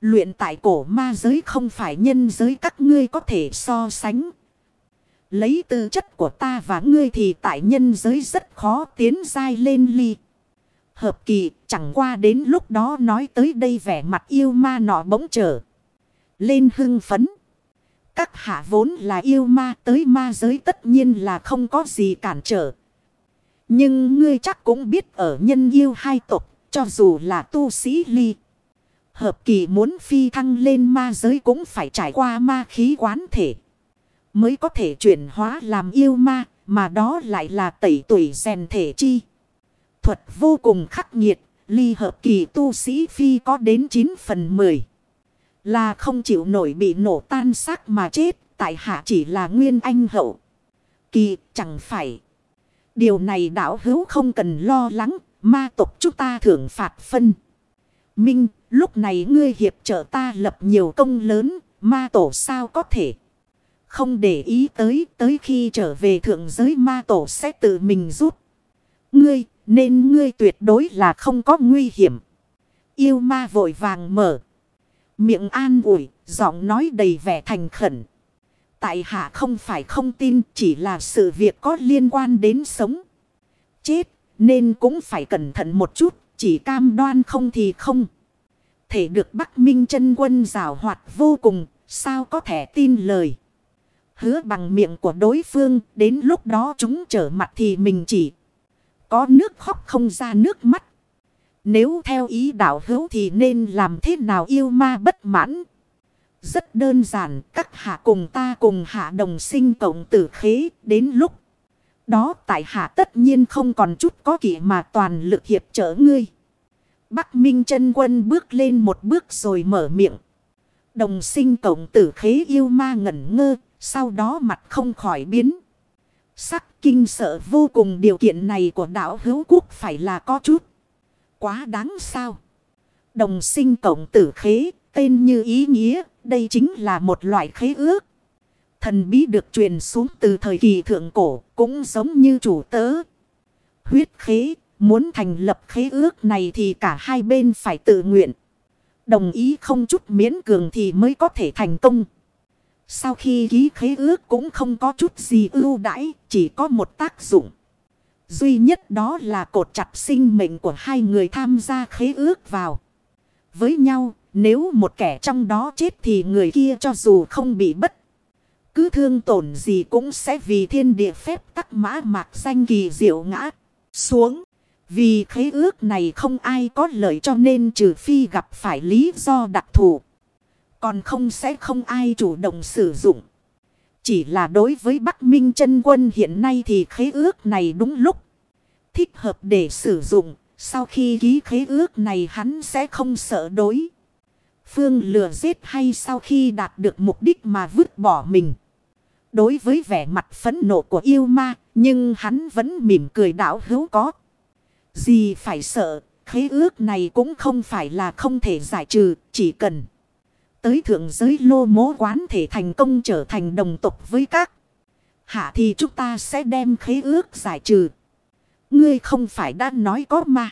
Luyện tại cổ ma giới không phải nhân giới các ngươi có thể so sánh. Lấy tư chất của ta và ngươi thì tại nhân giới rất khó tiến dai lên ly. Hợp kỳ, chẳng qua đến lúc đó nói tới đây vẻ mặt yêu ma nọ bỗng trở. Lên hưng phấn. Các hạ vốn là yêu ma, tới ma giới tất nhiên là không có gì cản trở. Nhưng ngươi chắc cũng biết ở nhân yêu hai tộc, cho dù là tu sĩ ly. Hợp kỳ muốn phi thăng lên ma giới cũng phải trải qua ma khí quán thể. Mới có thể chuyển hóa làm yêu ma mà đó lại là tẩy tuổi rèn thể chi. Thuật vô cùng khắc nghiệt, ly hợp kỳ tu sĩ phi có đến 9 phần 10. Là không chịu nổi bị nổ tan xác mà chết, tại hạ chỉ là nguyên anh hậu. Kỳ chẳng phải. Điều này đảo hữu không cần lo lắng, ma tộc chúng ta thưởng phạt phân. Minh, lúc này ngươi hiệp trợ ta lập nhiều công lớn, ma tổ sao có thể. Không để ý tới, tới khi trở về thượng giới ma tổ sẽ tự mình rút. Ngươi, nên ngươi tuyệt đối là không có nguy hiểm. Yêu ma vội vàng mở. Miệng an ủi, giọng nói đầy vẻ thành khẩn. Tại hạ không phải không tin, chỉ là sự việc có liên quan đến sống. Chết, nên cũng phải cẩn thận một chút, chỉ cam đoan không thì không. Thể được Bắc Minh chân quân rào hoạt vô cùng, sao có thể tin lời. Hứa bằng miệng của đối phương, đến lúc đó chúng trở mặt thì mình chỉ có nước khóc không ra nước mắt. Nếu theo ý đạo hữu thì nên làm thế nào yêu ma bất mãn? Rất đơn giản, các hạ cùng ta cùng hạ đồng sinh cộng tử khế đến lúc. Đó tại hạ tất nhiên không còn chút có kỷ mà toàn lực hiệp trợ ngươi. Bắc Minh chân quân bước lên một bước rồi mở miệng. Đồng sinh cộng tử khế yêu ma ngẩn ngơ, sau đó mặt không khỏi biến. Sắc kinh sợ vô cùng điều kiện này của đạo hữu quốc phải là có chút. Quá đáng sao. Đồng sinh cộng tử khế, tên như ý nghĩa, đây chính là một loại khế ước. Thần bí được truyền xuống từ thời kỳ thượng cổ, cũng giống như chủ tớ. Huyết khế, muốn thành lập khế ước này thì cả hai bên phải tự nguyện. Đồng ý không chút miễn cường thì mới có thể thành công. Sau khi ký khế ước cũng không có chút gì ưu đãi, chỉ có một tác dụng. Duy nhất đó là cột chặt sinh mệnh của hai người tham gia khế ước vào. Với nhau, nếu một kẻ trong đó chết thì người kia cho dù không bị bất. Cứ thương tổn gì cũng sẽ vì thiên địa phép tắc mã mạc danh kỳ diệu ngã xuống. Vì khế ước này không ai có lợi cho nên trừ phi gặp phải lý do đặc thù. Còn không sẽ không ai chủ động sử dụng. Chỉ là đối với Bắc Minh chân quân hiện nay thì khế ước này đúng lúc. Thích hợp để sử dụng. Sau khi ký khế ước này hắn sẽ không sợ đối. Phương lừa giết hay sau khi đạt được mục đích mà vứt bỏ mình. Đối với vẻ mặt phẫn nộ của yêu ma. Nhưng hắn vẫn mỉm cười đảo hữu có. Gì phải sợ. Khế ước này cũng không phải là không thể giải trừ. Chỉ cần tới thượng giới lô mố quán thể thành công trở thành đồng tục với các. Hạ thì chúng ta sẽ đem khế ước giải trừ. Ngươi không phải đã nói có mà.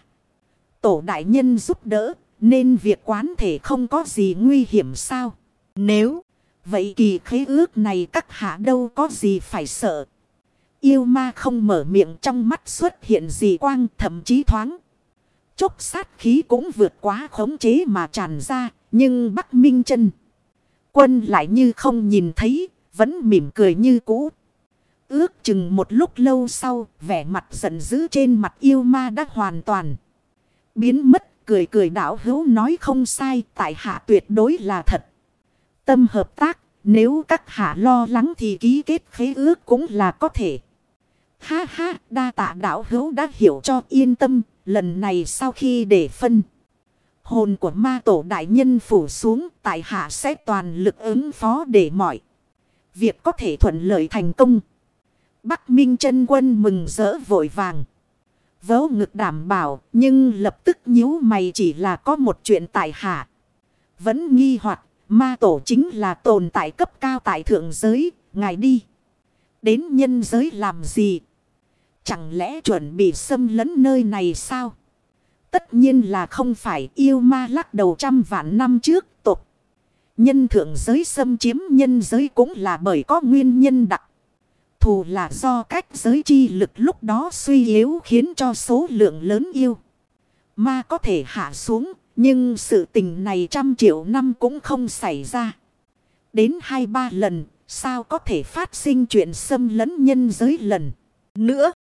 Tổ đại nhân giúp đỡ, nên việc quán thể không có gì nguy hiểm sao. Nếu vậy kỳ khế ước này các hạ đâu có gì phải sợ. Yêu ma không mở miệng trong mắt xuất hiện gì quang, thậm chí thoáng. Chốc sát khí cũng vượt quá khống chế mà tràn ra nhưng Bắc Minh chân Quân lại như không nhìn thấy. Vẫn mỉm cười như cũ. Ước chừng một lúc lâu sau. Vẻ mặt giận dữ trên mặt yêu ma đã hoàn toàn. Biến mất. Cười cười đảo hữu nói không sai. Tại hạ tuyệt đối là thật. Tâm hợp tác. Nếu các hạ lo lắng thì ký kết khế ước cũng là có thể. Ha ha, đa tạ đạo hữu đã hiểu cho yên tâm, lần này sau khi để phân. Hồn của ma tổ đại nhân phủ xuống tại hạ sẽ toàn lực ứng phó để mọi. Việc có thể thuận lợi thành công. Bắc Minh chân quân mừng rỡ vội vàng. Vớ ngực đảm bảo nhưng lập tức nhíu mày chỉ là có một chuyện tại hạ. Vẫn nghi hoặc ma tổ chính là tồn tại cấp cao tại thượng giới, ngài đi. Đến nhân giới làm gì? Chẳng lẽ chuẩn bị xâm lấn nơi này sao? Tất nhiên là không phải yêu ma lắc đầu trăm vạn năm trước tục. Nhân thượng giới xâm chiếm nhân giới cũng là bởi có nguyên nhân đặc. Thù là do cách giới chi lực lúc đó suy yếu khiến cho số lượng lớn yêu. Ma có thể hạ xuống, nhưng sự tình này trăm triệu năm cũng không xảy ra. Đến hai ba lần, sao có thể phát sinh chuyện xâm lấn nhân giới lần nữa.